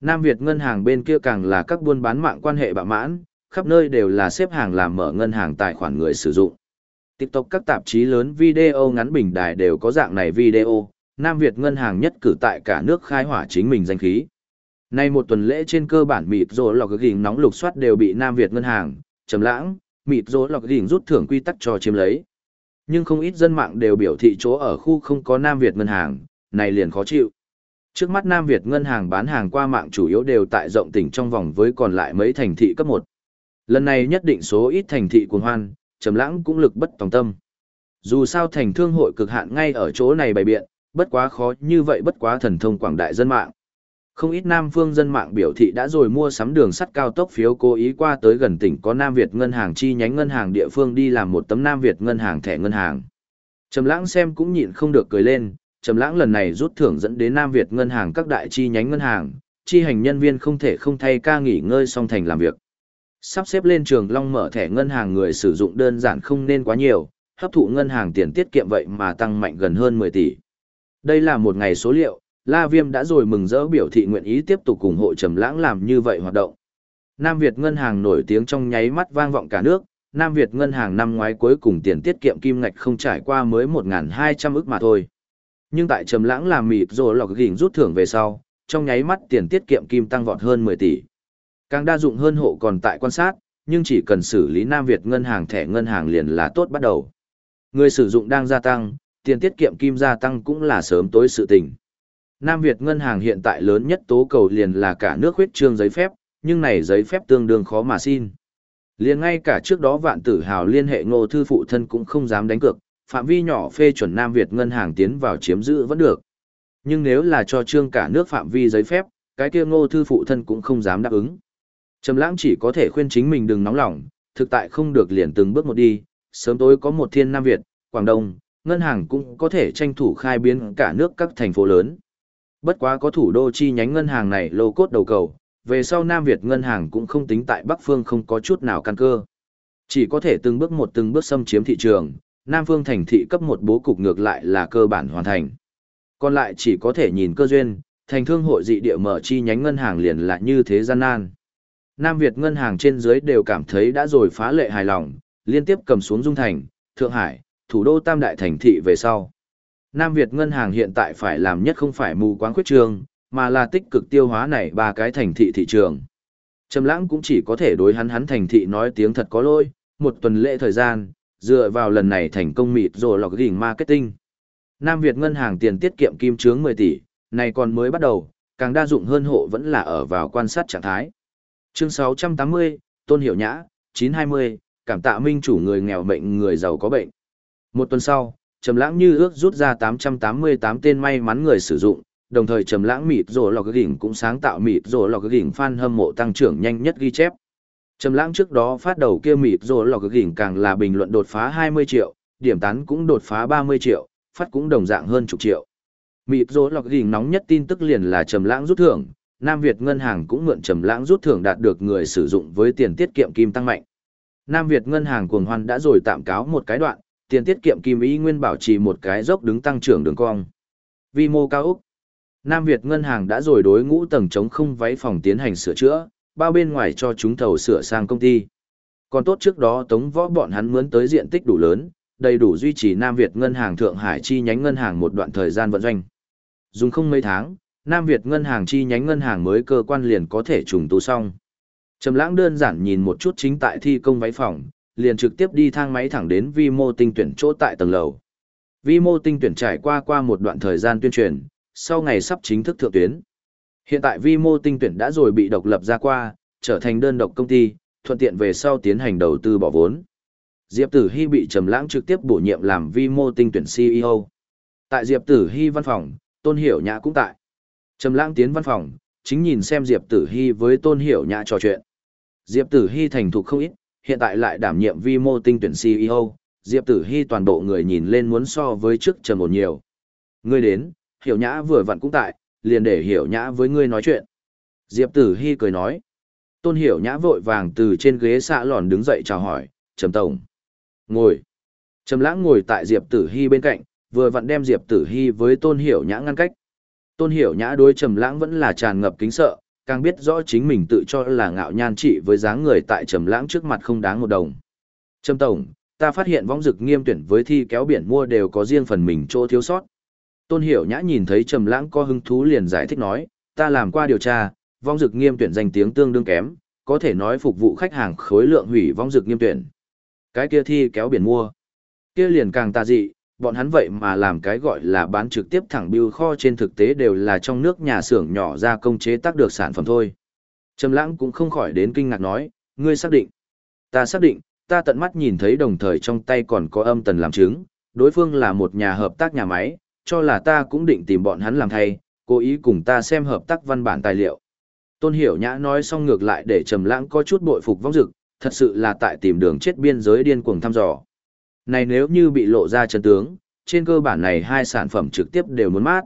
Nam Việt ngân hàng bên kia càng là các buôn bán mạng quan hệ bạ mãn, khắp nơi đều là xếp hàng làm mở ngân hàng tài khoản người sử dụng. TikTok các tạp chí lớn video ngắn bình đài đều có dạng này video, Nam Việt ngân hàng nhất cử tại cả nước khai hỏa chính mình danh khí. Nay một tuần lễ trên cơ bản mịt rồ lọc gỉnh nóng lục soát đều bị Nam Việt ngân hàng, trầm lãng, mịt rồ lọc gỉnh rút thưởng quy tắc cho chiếm lấy. Nhưng không ít dân mạng đều biểu thị chỗ ở khu không có Nam Việt ngân hàng, này liền khó chịu. Trước mắt Nam Việt ngân hàng bán hàng qua mạng chủ yếu đều tại rộng tỉnh trong vòng với còn lại mấy thành thị cấp 1. Lần này nhất định số ít thành thị cuồng hoan, trầm lãng cũng lực bất tòng tâm. Dù sao thành thương hội cực hạn ngay ở chỗ này bày biện, bất quá khó như vậy bất quá thần thông quảng đại dân mạng. Không ít Nam Phương dân mạng biểu thị đã rồi mua sắm đường sắt cao tốc phiếu cố ý qua tới gần tỉnh có Nam Việt ngân hàng chi nhánh ngân hàng địa phương đi làm một tấm Nam Việt ngân hàng thẻ ngân hàng. Trầm Lãng xem cũng nhịn không được cười lên, Trầm Lãng lần này rút thưởng dẫn đến Nam Việt ngân hàng các đại chi nhánh ngân hàng, chi hành nhân viên không thể không thay ca nghỉ ngơi song thành làm việc. Sắp xếp lên trường Long mở thẻ ngân hàng người sử dụng đơn giản không nên quá nhiều, hấp thụ ngân hàng tiền tiết kiệm vậy mà tăng mạnh gần hơn 10 tỷ. Đây là một ngày số liệu, La Viêm đã rồi mừng rỡ biểu thị nguyện ý tiếp tục ủng hộ Trầm Lãng làm như vậy hoạt động. Nam Việt ngân hàng nổi tiếng trong nháy mắt vang vọng cả nước, Nam Việt ngân hàng năm ngoái cuối cùng tiền tiết kiệm kim ngạch không trải qua mới 1.200 ức mà thôi. Nhưng tại Trầm Lãng làm mịp rồi lọc gỉnh rút thưởng về sau, trong nháy mắt tiền tiết kiệm kim tăng vọt hơn 10 tỷ. Càng đa dụng hơn hộ còn tại quan sát, nhưng chỉ cần xử lý Nam Việt ngân hàng thẻ ngân hàng liền là tốt bắt đầu. Người sử dụng đang gia tăng, tiền tiết kiệm kim gia tăng cũng là sớm tối sự tình. Nam Việt ngân hàng hiện tại lớn nhất tố cầu liền là cả nước huyết trương giấy phép, nhưng này giấy phép tương đương khó mà xin. Liền ngay cả trước đó vạn tử hào liên hệ ngô thư phụ thân cũng không dám đánh cược, phạm vi nhỏ phê chuẩn Nam Việt ngân hàng tiến vào chiếm giữ vẫn được. Nhưng nếu là cho trương cả nước phạm vi giấy phép, cái kia ngô thư phụ thân cũng không dám đáp ứng. Trầm lãng chỉ có thể khuyên chính mình đừng nóng lòng, thực tại không được liền từng bước một đi, sớm tối có một thiên Nam Việt, Quảng Đông, ngân hàng cũng có thể tranh thủ khai biến cả nước các thành phố lớn. Bất quá có thủ đô chi nhánh ngân hàng này lô cốt đầu cầu, về sau Nam Việt ngân hàng cũng không tính tại Bắc Phương không có chút nào căn cơ. Chỉ có thể từng bước một từng bước xâm chiếm thị trường, Nam Phương thành thị cấp một bố cục ngược lại là cơ bản hoàn thành. Còn lại chỉ có thể nhìn cơ duyên, thành thương hội dị địa mở chi nhánh ngân hàng liền là như thế gian nan. Nam Việt ngân hàng trên dưới đều cảm thấy đã rồi phá lệ hài lòng, liên tiếp cầm xuống Dung Thành, Thượng Hải, thủ đô Tam Đại thành thị về sau. Nam Việt ngân hàng hiện tại phải làm nhất không phải mù quáng khuyết trường, mà là tích cực tiêu hóa này ba cái thành thị thị trường. Trầm lãng cũng chỉ có thể đối hắn hắn thành thị nói tiếng thật có lỗi, một tuần lễ thời gian, dựa vào lần này thành công mịt rồi lọc đỉnh marketing. Nam Việt ngân hàng tiền tiết kiệm kim chướng 10 tỷ, này còn mới bắt đầu, càng đa dụng hơn hộ vẫn là ở vào quan sát trạng thái. Chương 680, Tôn Hiểu Nhã, 920, cảm tạ minh chủ người nghèo bệnh người giàu có bệnh. Một tuần sau, Trầm Lãng như ước rút ra 888 tên may mắn người sử dụng, đồng thời Trầm Lãng mịt rồ lọc gỉnh cũng sáng tạo mịt rồ lọc gỉnh fan hâm mộ tăng trưởng nhanh nhất ghi chép. Trầm Lãng trước đó phát đầu kia mịt rồ lọc gỉnh càng là bình luận đột phá 20 triệu, điểm tán cũng đột phá 30 triệu, phát cũng đồng dạng hơn chục triệu. Mịt rồ lọc gỉnh nóng nhất tin tức liền là Trầm Lãng rút thưởng, Nam Việt ngân hàng cũng mượn Trầm Lãng rút thưởng đạt được người sử dụng với tiền tiết kiệm kim tăng mạnh. Nam Việt ngân hàng cuồng hoan đã rồi tạm cáo một cái đoạn, tiền tiết kiệm kim ý nguyên bảo trì một cái dốc đứng tăng trưởng đường cong. Vi mô cao Úc. Nam Việt ngân hàng đã rồi đối ngũ tầng chống không váy phòng tiến hành sửa chữa, bao bên ngoài cho chúng thầu sửa sang công ty. Còn tốt trước đó tống võ bọn hắn mướn tới diện tích đủ lớn, đầy đủ duy trì Nam Việt ngân hàng Thượng Hải chi nhánh ngân hàng một đoạn thời gian vận doanh. Dùng không mấy tháng, Nam Việt ngân hàng chi nhánh ngân hàng mới cơ quan liền có thể trùng tu xong. Trầm lãng đơn giản nhìn một chút chính tại thi công váy phòng, liền trực tiếp đi thang máy thẳng đến vi mô tinh tuyển chỗ tại tầng lầu. Vi mô tinh tuyển trải qua qua một đoạn thời gian tuyên truyền, sau ngày sắp chính thức thượng tuyến. Hiện tại vi mô tinh tuyển đã rồi bị độc lập ra qua, trở thành đơn độc công ty, thuận tiện về sau tiến hành đầu tư bỏ vốn. Diệp Tử Hy bị Trầm Lãng trực tiếp bổ nhiệm làm vi mô tinh tuyển CEO. Tại Diệp Tử Hy văn phòng, Tôn Hiểu Nhã cũng tại. Trầm Lãng tiến văn phòng, chính nhìn xem Diệp Tử Hy với Tôn Hiểu Nhã trò chuyện. Diệp Tử Hy thành thục không ít, hiện tại lại đảm nhiệm vi mô tinh tuyển CEO, Diệp Tử Hy toàn bộ người nhìn lên muốn so với trước trầm một nhiều. Ngươi đến, hiểu nhã vừa vặn cũng tại, liền để hiểu nhã với ngươi nói chuyện. Diệp Tử Hy cười nói. Tôn hiểu nhã vội vàng từ trên ghế xạ lòn đứng dậy chào hỏi, Trầm Tổng. Ngồi. Trầm lãng ngồi tại Diệp Tử Hy bên cạnh, vừa vặn đem Diệp Tử Hy với Tôn hiểu nhã ngăn cách. Tôn hiểu nhã đối Trầm lãng vẫn là tràn ngập kính sợ, càng biết rõ chính mình tự cho là ngạo nhan trị với dáng người tại trầm lãng trước mặt không đáng một đồng. Trầm tổng, ta phát hiện vong dực nghiêm tuyển với thi kéo biển mua đều có riêng phần mình chỗ thiếu sót. Tôn Hiểu Nhã nhìn thấy Trầm Lãng có hứng thú liền giải thích nói, ta làm qua điều tra, vong dực nghiêm tuyển danh tiếng tương đương kém, có thể nói phục vụ khách hàng khối lượng hủy vong dực nghiêm tuyển. Cái kia thi kéo biển mua, kia liền càng tà dị, bọn hắn vậy mà làm cái gọi là bán trực tiếp thẳng biêu kho trên thực tế đều là trong nước nhà xưởng nhỏ ra công chế tác được sản phẩm thôi. Trầm lãng cũng không khỏi đến kinh ngạc nói, ngươi xác định. Ta xác định, ta tận mắt nhìn thấy đồng thời trong tay còn có âm tần làm chứng, đối phương là một nhà hợp tác nhà máy, cho là ta cũng định tìm bọn hắn làm thay, cố ý cùng ta xem hợp tác văn bản tài liệu. Tôn Hiểu Nhã nói xong ngược lại để Trầm Lãng có chút bội phục vong dực, thật sự là tại tìm đường chết biên giới điên cuồng thăm dò. Này nếu như bị lộ ra chân tướng, trên cơ bản này hai sản phẩm trực tiếp đều muốn mát.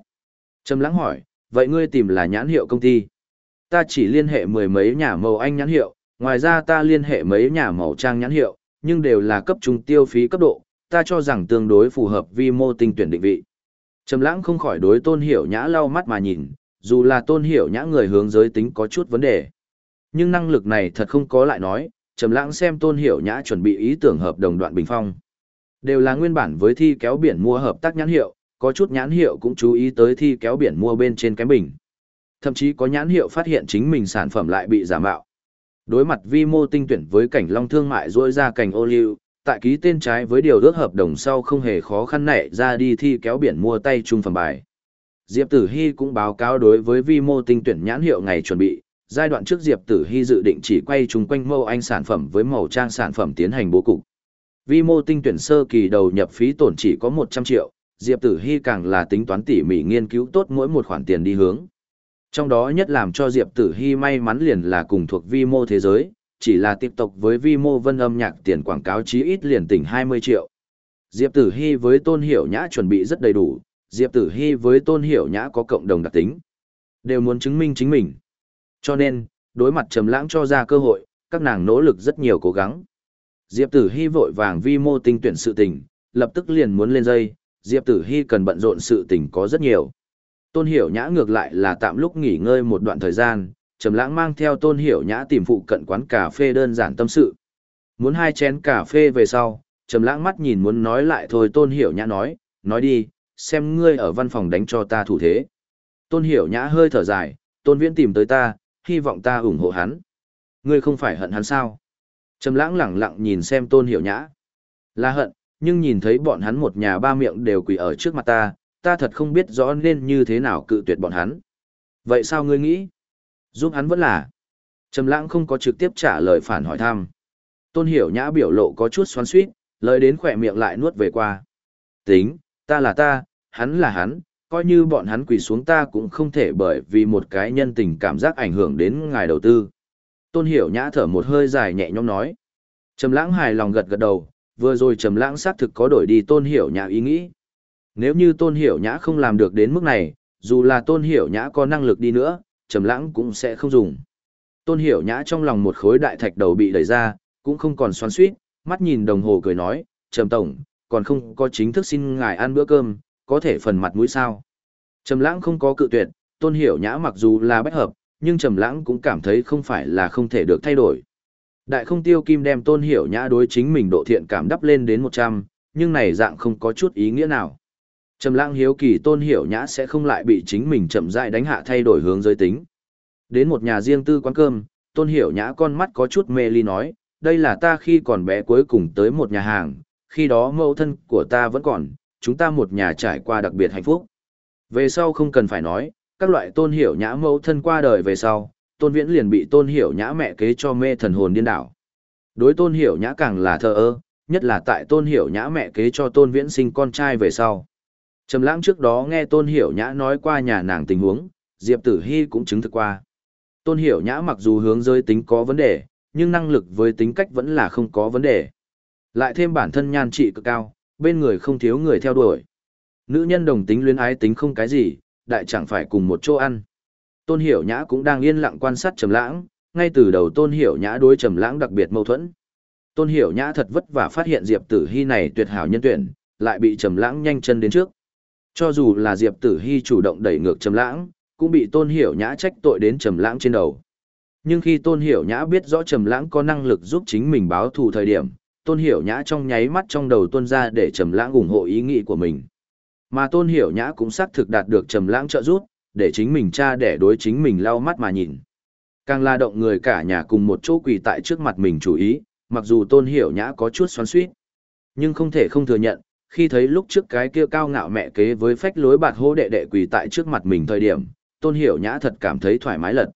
Trầm Lãng hỏi, vậy ngươi tìm là nhãn hiệu công ty? Ta chỉ liên hệ mười mấy nhà màu anh nhãn hiệu, ngoài ra ta liên hệ mấy nhà màu trang nhãn hiệu, nhưng đều là cấp trung tiêu phí cấp độ, ta cho rằng tương đối phù hợp vi mô tinh tuyển định vị. Trầm lãng không khỏi đối tôn hiểu nhã lau mắt mà nhìn, dù là tôn hiểu nhã người hướng giới tính có chút vấn đề. Nhưng năng lực này thật không có lại nói, trầm lãng xem tôn hiểu nhã chuẩn bị ý tưởng hợp đồng đoạn bình phong. Đều là nguyên bản với thi kéo biển mua hợp tác nhãn hiệu, có chút nhãn hiệu cũng chú ý tới thi kéo biển mua bên trên cái bình. Thậm chí có nhãn hiệu phát hiện chính mình sản phẩm lại bị giả mạo. Đối mặt vi mô tinh tuyển với cảnh long thương mại rôi ra cảnh ô liu, tại ký tên trái với điều ước hợp đồng sau không hề khó khăn nảy ra đi thi kéo biển mua tay chung phẩm bài. Diệp Tử Hy cũng báo cáo đối với vi mô tinh tuyển nhãn hiệu ngày chuẩn bị, giai đoạn trước Diệp Tử Hy dự định chỉ quay chung quanh mẫu anh sản phẩm với màu trang sản phẩm tiến hành bố cục. Vi mô tinh tuyển sơ kỳ đầu nhập phí tổn chỉ có 100 triệu, Diệp Tử Hy càng là tính toán tỉ mỉ nghiên cứu tốt mỗi một khoản tiền đi hướng. Trong đó nhất làm cho Diệp Tử Hy may mắn liền là cùng thuộc vi mô thế giới, chỉ là tiếp tục với vi mô vân âm nhạc tiền quảng cáo chí ít liền tỉnh 20 triệu. Diệp Tử Hy với Tôn Hiểu Nhã chuẩn bị rất đầy đủ, Diệp Tử Hy với Tôn Hiểu Nhã có cộng đồng đặc tính. Đều muốn chứng minh chính mình. Cho nên, đối mặt trầm lãng cho ra cơ hội, các nàng nỗ lực rất nhiều cố gắng. Diệp Tử Hy vội vàng vi mô tinh tuyển sự tình, lập tức liền muốn lên dây, Diệp Tử Hy cần bận rộn sự tình có rất nhiều. Tôn Hiểu Nhã ngược lại là tạm lúc nghỉ ngơi một đoạn thời gian, Trầm Lãng mang theo Tôn Hiểu Nhã tìm phụ cận quán cà phê đơn giản tâm sự. Muốn hai chén cà phê về sau, Trầm Lãng mắt nhìn muốn nói lại thôi Tôn Hiểu Nhã nói, nói đi, xem ngươi ở văn phòng đánh cho ta thủ thế. Tôn Hiểu Nhã hơi thở dài, Tôn Viễn tìm tới ta, hy vọng ta ủng hộ hắn. Ngươi không phải hận hắn sao? Trầm Lãng lẳng lặng nhìn xem Tôn Hiểu Nhã. Là hận, nhưng nhìn thấy bọn hắn một nhà ba miệng đều quỳ ở trước mặt ta, ta thật không biết rõ nên như thế nào cự tuyệt bọn hắn. Vậy sao ngươi nghĩ? Giúp hắn vẫn là. Trầm lãng không có trực tiếp trả lời phản hỏi thăm. Tôn hiểu nhã biểu lộ có chút xoắn xuýt, lời đến khỏe miệng lại nuốt về qua. Tính, ta là ta, hắn là hắn, coi như bọn hắn quỳ xuống ta cũng không thể bởi vì một cái nhân tình cảm giác ảnh hưởng đến ngài đầu tư. Tôn hiểu nhã thở một hơi dài nhẹ nhõm nói. Trầm lãng hài lòng gật gật đầu, vừa rồi trầm lãng xác thực có đổi đi tôn hiểu nhã ý nghĩ. Nếu như tôn hiểu nhã không làm được đến mức này, dù là tôn hiểu nhã có năng lực đi nữa, trầm lãng cũng sẽ không dùng. Tôn hiểu nhã trong lòng một khối đại thạch đầu bị đẩy ra, cũng không còn xoắn suýt mắt nhìn đồng hồ cười nói, trầm tổng, còn không có chính thức xin ngài ăn bữa cơm, có thể phần mặt mũi sao. Trầm lãng không có cự tuyệt, tôn hiểu nhã mặc dù là bất hợp, nhưng trầm lãng cũng cảm thấy không phải là không thể được thay đổi. Đại không tiêu kim đem tôn hiểu nhã đối chính mình độ thiện cảm đắp lên đến 100, nhưng này dạng không có chút ý nghĩa nào. Trầm lãng hiếu kỳ tôn hiểu nhã sẽ không lại bị chính mình chậm rãi đánh hạ thay đổi hướng giới tính. Đến một nhà riêng tư quán cơm, tôn hiểu nhã con mắt có chút mê ly nói, đây là ta khi còn bé cuối cùng tới một nhà hàng, khi đó mẫu thân của ta vẫn còn, chúng ta một nhà trải qua đặc biệt hạnh phúc. Về sau không cần phải nói, các loại tôn hiểu nhã mẫu thân qua đời về sau, tôn viễn liền bị tôn hiểu nhã mẹ kế cho mê thần hồn điên đảo. Đối tôn hiểu nhã càng là thờ ơ, nhất là tại tôn hiểu nhã mẹ kế cho tôn viễn sinh con trai về sau. Trầm lãng trước đó nghe Tôn Hiểu Nhã nói qua nhà nàng tình huống, Diệp Tử Hi cũng chứng thực qua. Tôn Hiểu Nhã mặc dù hướng giới tính có vấn đề, nhưng năng lực với tính cách vẫn là không có vấn đề. Lại thêm bản thân nhan trị cực cao, bên người không thiếu người theo đuổi. Nữ nhân đồng tính luyến ái tính không cái gì, đại chẳng phải cùng một chỗ ăn. Tôn Hiểu Nhã cũng đang yên lặng quan sát Trầm Lãng, ngay từ đầu Tôn Hiểu Nhã đối Trầm Lãng đặc biệt mâu thuẫn. Tôn Hiểu Nhã thật vất vả phát hiện Diệp Tử Hi này tuyệt hảo nhân tuyển, lại bị Trầm Lãng nhanh chân đến trước. Cho dù là Diệp Tử Hi chủ động đẩy ngược Trầm Lãng, cũng bị Tôn Hiểu Nhã trách tội đến Trầm Lãng trên đầu. Nhưng khi Tôn Hiểu Nhã biết rõ Trầm Lãng có năng lực giúp chính mình báo thù thời điểm, Tôn Hiểu Nhã trong nháy mắt trong đầu tuôn ra để Trầm Lãng ủng hộ ý nghĩ của mình. Mà Tôn Hiểu Nhã cũng xác thực đạt được Trầm Lãng trợ giúp, để chính mình cha để đối chính mình lau mắt mà nhìn. Càng la động người cả nhà cùng một chỗ quỳ tại trước mặt mình chủ ý, mặc dù Tôn Hiểu Nhã có chút xoắn xuýt, nhưng không thể không thừa nhận, khi thấy lúc trước cái kia cao ngạo mẹ kế với phách lối bạt hô đệ đệ quỳ tại trước mặt mình thời điểm, Tôn Hiểu Nhã thật cảm thấy thoải mái lật.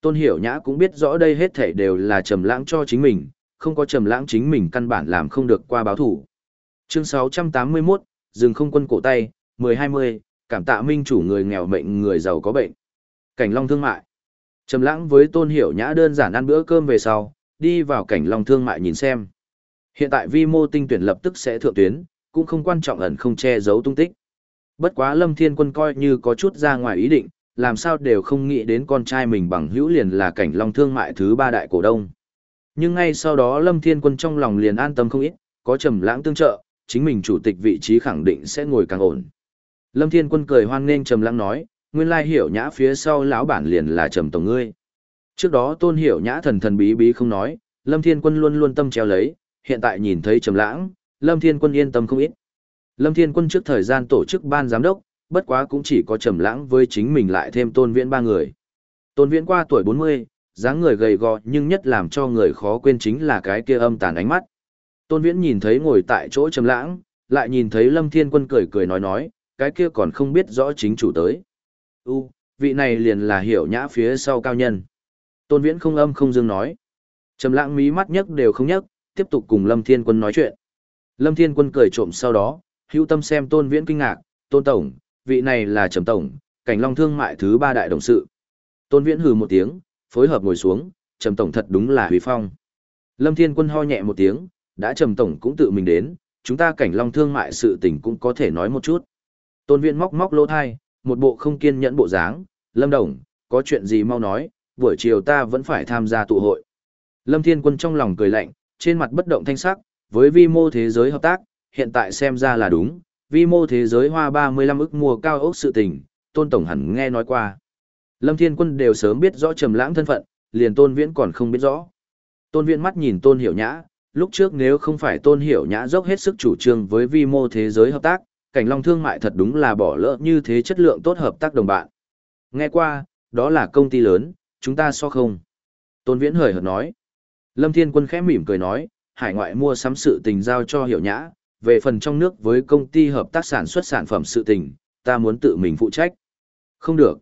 Tôn Hiểu Nhã cũng biết rõ đây hết thảy đều là trầm lãng cho chính mình, không có trầm lãng chính mình căn bản làm không được qua báo thủ. Chương 681, dừng không quân cổ tay, 1020, Cảm tạ minh chủ người nghèo mệnh người giàu có bệnh. Cảnh long thương mại. Trầm lãng với tôn hiểu nhã đơn giản ăn bữa cơm về sau, đi vào cảnh long thương mại nhìn xem. Hiện tại vi mô tinh tuyển lập tức sẽ thượng tuyến, cũng không quan trọng ẩn không che giấu tung tích. Bất quá Lâm Thiên Quân coi như có chút ra ngoài ý định, làm sao đều không nghĩ đến con trai mình bằng hữu liền là cảnh long thương mại thứ ba đại cổ đông. Nhưng ngay sau đó Lâm Thiên Quân trong lòng liền an tâm không ít, có trầm lãng tương trợ, chính mình chủ tịch vị trí khẳng định sẽ ngồi càng ổn. Lâm Thiên Quân cười hoan nghênh trầm lãng nói, nguyên lai hiểu nhã phía sau lão bản liền là trầm tổng ngươi. Trước đó Tôn Hiểu Nhã thần thần bí bí không nói, Lâm Thiên Quân luôn luôn tâm treo lấy, hiện tại nhìn thấy trầm lãng, Lâm Thiên Quân yên tâm không ít. Lâm Thiên Quân trước thời gian tổ chức ban giám đốc, bất quá cũng chỉ có trầm lãng với chính mình lại thêm Tôn Viễn ba người. Tôn Viễn qua tuổi 40, dáng người gầy gò nhưng nhất làm cho người khó quên chính là cái kia âm tàn ánh mắt. Tôn Viễn nhìn thấy ngồi tại chỗ trầm lãng, lại nhìn thấy Lâm Thiên Quân cười cười nói nói, cái kia còn không biết rõ chính chủ tới. U, vị này liền là hiểu nhã phía sau cao nhân. Tôn Viễn không âm không dương nói. Trầm lãng mí mắt nhấc đều không nhấc, tiếp tục cùng Lâm Thiên Quân nói chuyện. Lâm Thiên Quân cười trộm sau đó, hữu tâm xem Tôn Viễn kinh ngạc, Tôn Tổng, vị này là Trầm Tổng, cảnh long thương mại thứ ba đại đồng sự. Tôn Viễn hừ một tiếng, phối hợp ngồi xuống, Trầm Tổng thật đúng là huy phong. Lâm Thiên Quân ho nhẹ một tiếng, đã Trầm Tổng cũng tự mình đến, chúng ta cảnh long thương mại sự tình cũng có thể nói một chút. Tôn Viễn móc móc lỗ thai, một bộ không kiên nhẫn bộ dáng, Lâm Đồng, có chuyện gì mau nói, buổi chiều ta vẫn phải tham gia tụ hội. Lâm Thiên Quân trong lòng cười lạnh, trên mặt bất động thanh sắc, với vi mô thế giới hợp tác, hiện tại xem ra là đúng, vi mô thế giới hoa 35 ức mua cao ốc sự tình, tôn tổng hẳn nghe nói qua. Lâm Thiên Quân đều sớm biết rõ trầm lãng thân phận, liền tôn viễn còn không biết rõ. Tôn viễn mắt nhìn tôn hiểu nhã, lúc trước nếu không phải tôn hiểu nhã dốc hết sức chủ trương với vi mô thế giới hợp tác, cảnh long thương mại thật đúng là bỏ lỡ như thế chất lượng tốt hợp tác đồng bạn. Nghe qua, đó là công ty lớn, chúng ta so không. Tôn Viễn hời hợt nói. Lâm Thiên Quân khẽ mỉm cười nói, hải ngoại mua sắm sự tình giao cho hiểu nhã, về phần trong nước với công ty hợp tác sản xuất sản phẩm sự tình, ta muốn tự mình phụ trách. Không được.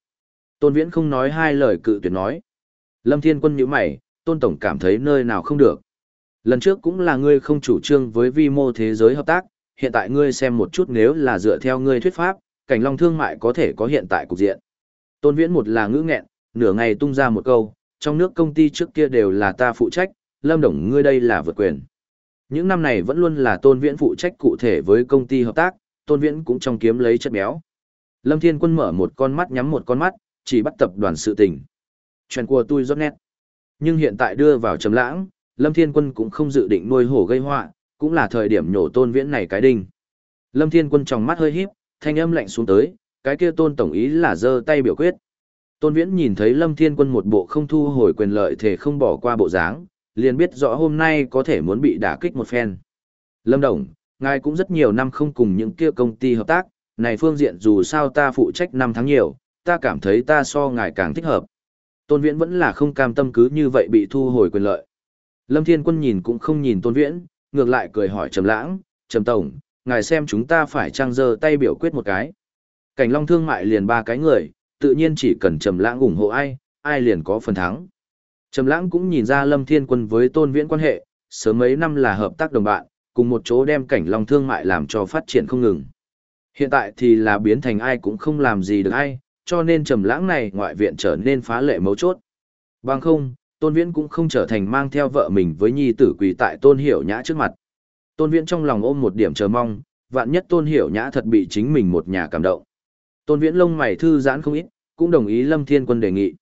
Tôn Viễn không nói hai lời cự tuyệt nói. Lâm Thiên Quân nhíu mày, Tôn Tổng cảm thấy nơi nào không được. Lần trước cũng là ngươi không chủ trương với vi mô thế giới hợp tác, hiện tại ngươi xem một chút nếu là dựa theo ngươi thuyết pháp, cảnh long thương mại có thể có hiện tại cục diện. Tôn Viễn một là ngữ nghẹn, nửa ngày tung ra một câu, trong nước công ty trước kia đều là ta phụ trách, Lâm Đồng ngươi đây là vượt quyền. Những năm này vẫn luôn là Tôn Viễn phụ trách cụ thể với công ty hợp tác, Tôn Viễn cũng trong kiếm lấy chất béo. Lâm Thiên Quân mở một con mắt nhắm một con mắt, chỉ bắt tập đoàn sự tình. Chuyện của tôi rất nét. Nhưng hiện tại đưa vào trầm lãng, Lâm Thiên Quân cũng không dự định nuôi hổ gây họa, cũng là thời điểm nhổ Tôn Viễn này cái đinh. Lâm Thiên Quân trong mắt hơi híp, thanh âm lạnh xuống tới, cái kia Tôn tổng ý là giơ tay biểu quyết. Tôn Viễn nhìn thấy Lâm Thiên Quân một bộ không thu hồi quyền lợi thể không bỏ qua bộ dáng, liền biết rõ hôm nay có thể muốn bị đả kích một phen. Lâm Đồng, ngài cũng rất nhiều năm không cùng những kia công ty hợp tác, này phương diện dù sao ta phụ trách năm tháng nhiều, ta cảm thấy ta so ngài càng thích hợp. Tôn Viễn vẫn là không cam tâm cứ như vậy bị thu hồi quyền lợi. Lâm Thiên Quân nhìn cũng không nhìn Tôn Viễn, ngược lại cười hỏi Trầm Lãng, "Trầm tổng, ngài xem chúng ta phải trang giơ tay biểu quyết một cái." Cảnh Long Thương mại liền ba cái người, tự nhiên chỉ cần Trầm Lãng ủng hộ ai, ai liền có phần thắng. Trầm Lãng cũng nhìn ra Lâm Thiên Quân với Tôn Viễn quan hệ, sớm mấy năm là hợp tác đồng bạn, cùng một chỗ đem cảnh long thương mại làm cho phát triển không ngừng. Hiện tại thì là biến thành ai cũng không làm gì được ai, cho nên Trầm Lãng này ngoại viện trở nên phá lệ mấu chốt. Bằng không, Tôn Viễn cũng không trở thành mang theo vợ mình với nhi tử quỳ tại Tôn Hiểu Nhã trước mặt. Tôn Viễn trong lòng ôm một điểm chờ mong, vạn nhất Tôn Hiểu Nhã thật bị chính mình một nhà cảm động. Tôn Viễn lông mày thư giãn không ít, cũng đồng ý Lâm Thiên Quân đề nghị.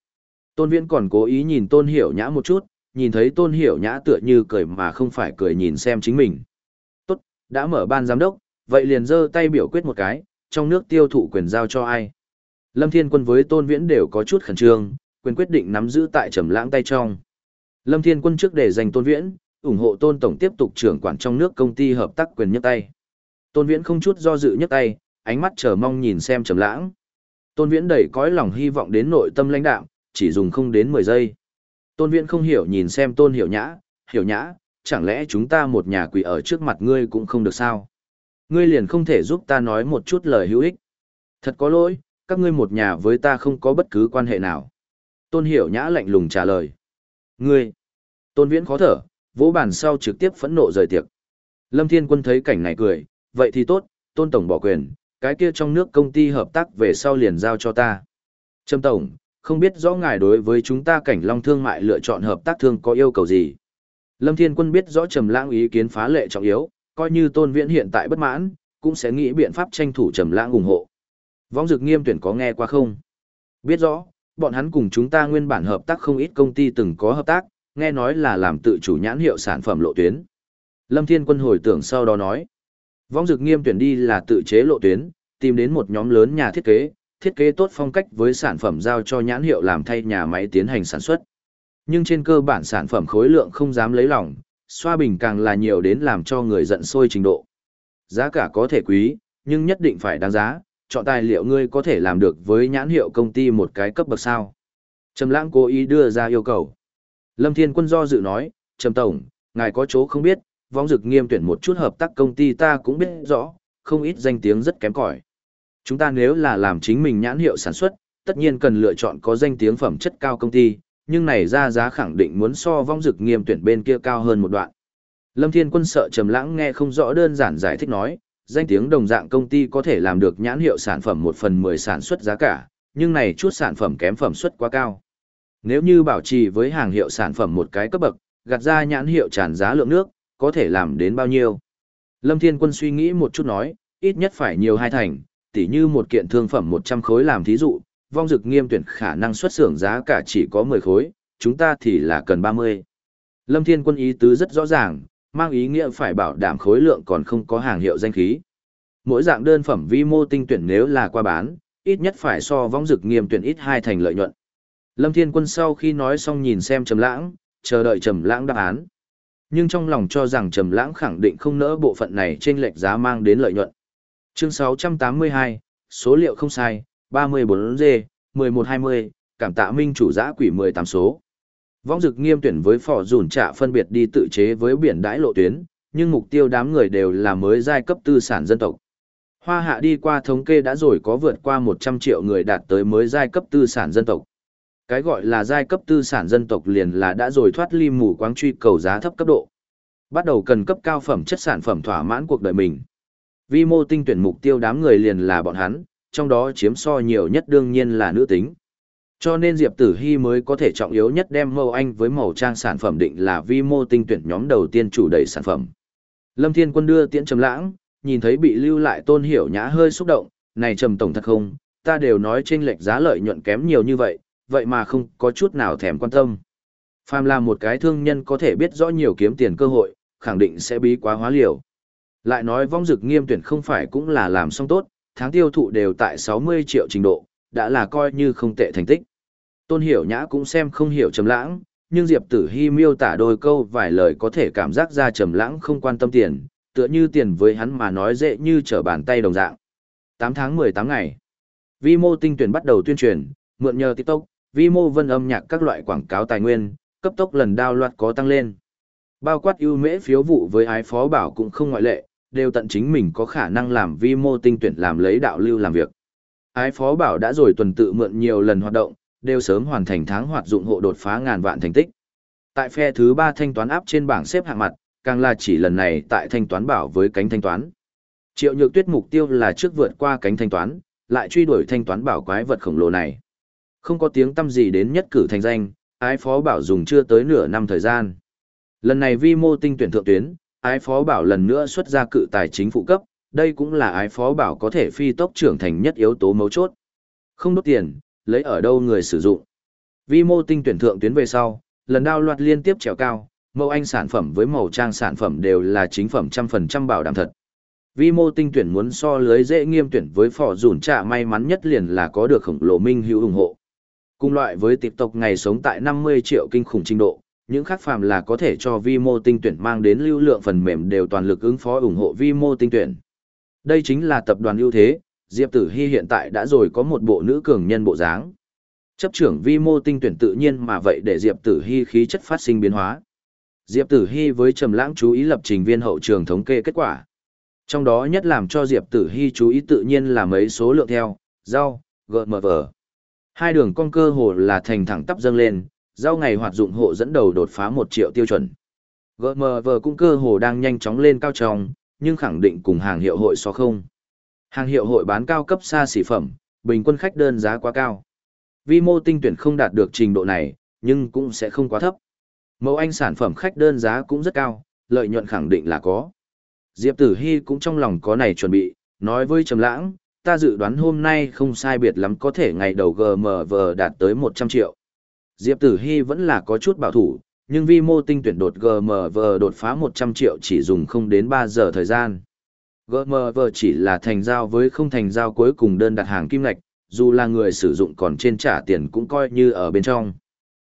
Tôn Viễn còn cố ý nhìn Tôn Hiểu Nhã một chút, nhìn thấy Tôn Hiểu Nhã tựa như cười mà không phải cười nhìn xem chính mình. Tốt, đã mở ban giám đốc, vậy liền giơ tay biểu quyết một cái, trong nước tiêu thụ quyền giao cho ai. Lâm Thiên Quân với Tôn Viễn đều có chút khẩn trương, quyền quyết định nắm giữ tại Trầm Lãng tay trong. Lâm Thiên Quân trước để giành Tôn Viễn, ủng hộ Tôn tổng tiếp tục trưởng quản trong nước công ty hợp tác quyền nhấc tay. Tôn Viễn không chút do dự nhấc tay, ánh mắt chờ mong nhìn xem Trầm Lãng. Tôn Viễn đầy cõi lòng hy vọng đến nội tâm lãnh đạo, chỉ dùng không đến 10 giây. Tôn Viễn không hiểu nhìn xem Tôn Hiểu Nhã, Hiểu Nhã, chẳng lẽ chúng ta một nhà quỷ ở trước mặt ngươi cũng không được sao? Ngươi liền không thể giúp ta nói một chút lời hữu ích. Thật có lỗi, các ngươi một nhà với ta không có bất cứ quan hệ nào. Tôn Hiểu Nhã lạnh lùng trả lời. Ngươi! Tôn Viễn khó thở, vỗ bàn sau trực tiếp phẫn nộ rời tiệc. Lâm Thiên Quân thấy cảnh này cười, vậy thì tốt, Tôn Tổng bỏ quyền, cái kia trong nước công ty hợp tác về sau liền giao cho ta. Trâm Tổng, không biết rõ ngài đối với chúng ta cảnh long thương mại lựa chọn hợp tác thương có yêu cầu gì. Lâm Thiên Quân biết rõ Trầm Lãng ý kiến phá lệ trọng yếu, coi như Tôn Viễn hiện tại bất mãn, cũng sẽ nghĩ biện pháp tranh thủ Trầm Lãng ủng hộ. Võng Dực Nghiêm tuyển có nghe qua không? Biết rõ, bọn hắn cùng chúng ta nguyên bản hợp tác không ít công ty từng có hợp tác, nghe nói là làm tự chủ nhãn hiệu sản phẩm lộ tuyến. Lâm Thiên Quân hồi tưởng sau đó nói, Vong Dực Nghiêm tuyển đi là tự chế lộ tuyến, tìm đến một nhóm lớn nhà thiết kế, thiết kế tốt phong cách với sản phẩm giao cho nhãn hiệu làm thay nhà máy tiến hành sản xuất. Nhưng trên cơ bản sản phẩm khối lượng không dám lấy lòng, xoa bình càng là nhiều đến làm cho người giận sôi trình độ. Giá cả có thể quý, nhưng nhất định phải đáng giá, chọn tài liệu ngươi có thể làm được với nhãn hiệu công ty một cái cấp bậc sao. Trầm lãng cố ý đưa ra yêu cầu. Lâm Thiên Quân do dự nói, Trầm Tổng, ngài có chỗ không biết, vong dực nghiêm tuyển một chút hợp tác công ty ta cũng biết rõ, không ít danh tiếng rất kém cỏi. Chúng ta nếu là làm chính mình nhãn hiệu sản xuất, tất nhiên cần lựa chọn có danh tiếng phẩm chất cao công ty, nhưng này ra giá khẳng định muốn so vong dực nghiêm tuyển bên kia cao hơn một đoạn. Lâm Thiên Quân sợ Trầm Lãng nghe không rõ đơn giản giải thích nói, danh tiếng đồng dạng công ty có thể làm được nhãn hiệu sản phẩm một phần mười sản xuất giá cả, nhưng này chút sản phẩm kém phẩm suất quá cao. Nếu như bảo trì với hàng hiệu sản phẩm một cái cấp bậc, gạt ra nhãn hiệu tràn giá lượng nước, có thể làm đến bao nhiêu? Lâm Thiên Quân suy nghĩ một chút nói, ít nhất phải nhiều hai thành, tỉ như một kiện thương phẩm 100 khối làm thí dụ, vong dực nghiêm tuyển khả năng xuất xưởng giá cả chỉ có 10 khối, chúng ta thì là cần 30. Lâm Thiên Quân ý tứ rất rõ ràng, mang ý nghĩa phải bảo đảm khối lượng còn không có hàng hiệu danh khí. Mỗi dạng đơn phẩm vi mô tinh tuyển nếu là qua bán, ít nhất phải so vong dực nghiêm tuyển ít hai thành lợi nhuận. Lâm Thiên Quân sau khi nói xong nhìn xem Trầm Lãng, chờ đợi Trầm Lãng đáp án. Nhưng trong lòng cho rằng Trầm Lãng khẳng định không nỡ bộ phận này trên lệch giá mang đến lợi nhuận. Chương 682, số liệu không sai, 34G, 1120, cảm tạ minh chủ giã quỷ 18 số. Vong dực nghiêm tuyển với phò dùn trả phân biệt đi tự chế với biển đãi lộ tuyến, nhưng mục tiêu đám người đều là mới giai cấp tư sản dân tộc. Hoa hạ đi qua thống kê đã rồi có vượt qua 100 triệu người đạt tới mới giai cấp tư sản dân tộc. Cái gọi là giai cấp tư sản dân tộc liền là đã rồi thoát ly mù quáng truy cầu giá thấp cấp độ. Bắt đầu cần cấp cao phẩm chất sản phẩm thỏa mãn cuộc đời mình. Vi mô tinh tuyển mục tiêu đám người liền là bọn hắn, trong đó chiếm so nhiều nhất đương nhiên là nữ tính. Cho nên Diệp Tử Hy mới có thể trọng yếu nhất đem mẫu anh với màu trang sản phẩm định là vi mô tinh tuyển nhóm đầu tiên chủ đẩy sản phẩm. Lâm Thiên Quân đưa tiễn trầm lãng, nhìn thấy bị lưu lại tôn hiểu nhã hơi xúc động, này trầm tổng thật không, ta đều nói trên lệch giá lợi nhuận kém nhiều như vậy, vậy mà không có chút nào thèm quan tâm. Phàm là một cái thương nhân có thể biết rõ nhiều kiếm tiền cơ hội, khẳng định sẽ bí quá hóa liều. Lại nói vong dực nghiêm tuyển không phải cũng là làm xong tốt, tháng tiêu thụ đều tại 60 triệu trình độ, đã là coi như không tệ thành tích. Tôn Hiểu Nhã cũng xem không hiểu Trầm Lãng, nhưng Diệp Tử Hi miêu tả đôi câu vài lời có thể cảm giác ra Trầm Lãng không quan tâm tiền, tựa như tiền với hắn mà nói dễ như trở bàn tay đồng dạng. 8 tháng 18 ngày. Vi mô tinh tuyển bắt đầu tuyên truyền, mượn nhờ TikTok, vi mô vân âm nhạc các loại quảng cáo tài nguyên, cấp tốc lần đao loạt có tăng lên. Bao quát ưu mễ phiếu vụ với ái phó bảo cũng không ngoại lệ, đều tận chính mình có khả năng làm vi mô tinh tuyển làm lấy đạo lưu làm việc. Ái phó bảo đã rồi tuần tự mượn nhiều lần hoạt động, đều sớm hoàn thành tháng hoạt dụng hộ đột phá ngàn vạn thành tích. Tại phe thứ ba thanh toán áp trên bảng xếp hạng mặt, càng là chỉ lần này tại thanh toán bảo với cánh thanh toán. Triệu Nhược Tuyết mục tiêu là trước vượt qua cánh thanh toán, lại truy đuổi thanh toán bảo quái vật khổng lồ này. Không có tiếng tâm gì đến nhất cử thành danh, ái phó bảo dùng chưa tới nửa năm thời gian. Lần này vi mô tinh tuyển thượng tuyến, ái phó bảo lần nữa xuất ra cự tài chính phụ cấp, đây cũng là ái phó bảo có thể phi tốc trưởng thành nhất yếu tố mấu chốt. Không đốt tiền, lấy ở đâu người sử dụng. Vi mô tinh tuyển thượng tuyến về sau, lần đao loạt liên tiếp trèo cao, mẫu anh sản phẩm với màu trang sản phẩm đều là chính phẩm trăm phần trăm bảo đảm thật. Vi mô tinh tuyển muốn so lưới dễ nghiêm tuyển với phỏ dùn trả may mắn nhất liền là có được khổng lồ minh hữu ủng hộ. Cùng loại với tiếp tộc ngày sống tại 50 triệu kinh khủng trình độ, những khác phàm là có thể cho vi mô tinh tuyển mang đến lưu lượng phần mềm đều toàn lực ứng phó ủng hộ vi mô tinh tuyển. Đây chính là tập đoàn ưu thế, Diệp Tử Hy hiện tại đã rồi có một bộ nữ cường nhân bộ dáng. Chấp trưởng vi mô tinh tuyển tự nhiên mà vậy để Diệp Tử Hy khí chất phát sinh biến hóa. Diệp Tử Hy với Trầm Lãng chú ý lập trình viên hậu trường thống kê kết quả. Trong đó nhất làm cho Diệp Tử Hy chú ý tự nhiên là mấy số lượng theo, rau, GMV. Hai đường con cơ hồ là thành thẳng tắp dâng lên, rau ngày hoạt dụng hộ dẫn đầu đột phá 1 triệu tiêu chuẩn. GMV cũng cơ hồ đang nhanh chóng lên cao tròng, nhưng khẳng định cùng hàng hiệu hội so không. Hàng hiệu hội bán cao cấp xa xỉ phẩm, bình quân khách đơn giá quá cao. Vi mô tinh tuyển không đạt được trình độ này, nhưng cũng sẽ không quá thấp. Mẫu Anh sản phẩm khách đơn giá cũng rất cao, lợi nhuận khẳng định là có. Diệp Tử Hy cũng trong lòng có này chuẩn bị, nói với Trầm Lãng, ta dự đoán hôm nay không sai biệt lắm có thể ngày đầu GMV đạt tới 100 triệu. Diệp Tử Hy vẫn là có chút bảo thủ, nhưng vi mô tinh tuyển đột GMV đột phá 100 triệu chỉ dùng không đến 3 giờ thời gian. GMV chỉ là thành giao với không thành giao cuối cùng đơn đặt hàng kim ngạch, dù là người sử dụng còn trên trả tiền cũng coi như ở bên trong.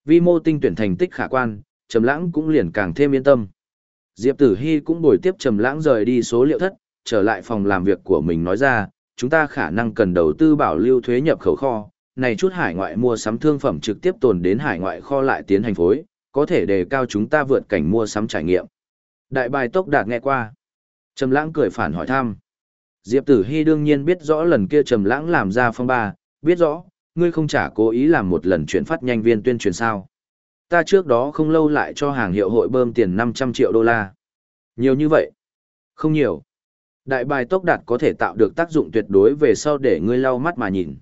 Vi mô tinh tuyển thành tích khả quan, Trầm Lãng cũng liền càng thêm yên tâm. Diệp Tử Hi cũng bồi tiếp Trầm Lãng rời đi số liệu thất, trở lại phòng làm việc của mình nói ra, chúng ta khả năng cần đầu tư bảo lưu thuế nhập khẩu kho, này chút hải ngoại mua sắm thương phẩm trực tiếp tồn đến hải ngoại kho lại tiến hành phối, có thể đề cao chúng ta vượt cảnh mua sắm trải nghiệm. Đại bài tốc đạt nghe qua. Trầm Lãng cười phản hỏi thăm. Diệp Tử hy đương nhiên biết rõ lần kia Trầm Lãng làm ra phong ba, biết rõ, ngươi không trả cố ý làm một lần chuyển phát nhanh viên tuyên truyền sao? Ta trước đó không lâu lại cho hàng hiệu hội bơm tiền 500 triệu đô la. Nhiều như vậy? Không nhiều. Đại bài tốc đạt có thể tạo được tác dụng tuyệt đối về sau để ngươi lau mắt mà nhìn.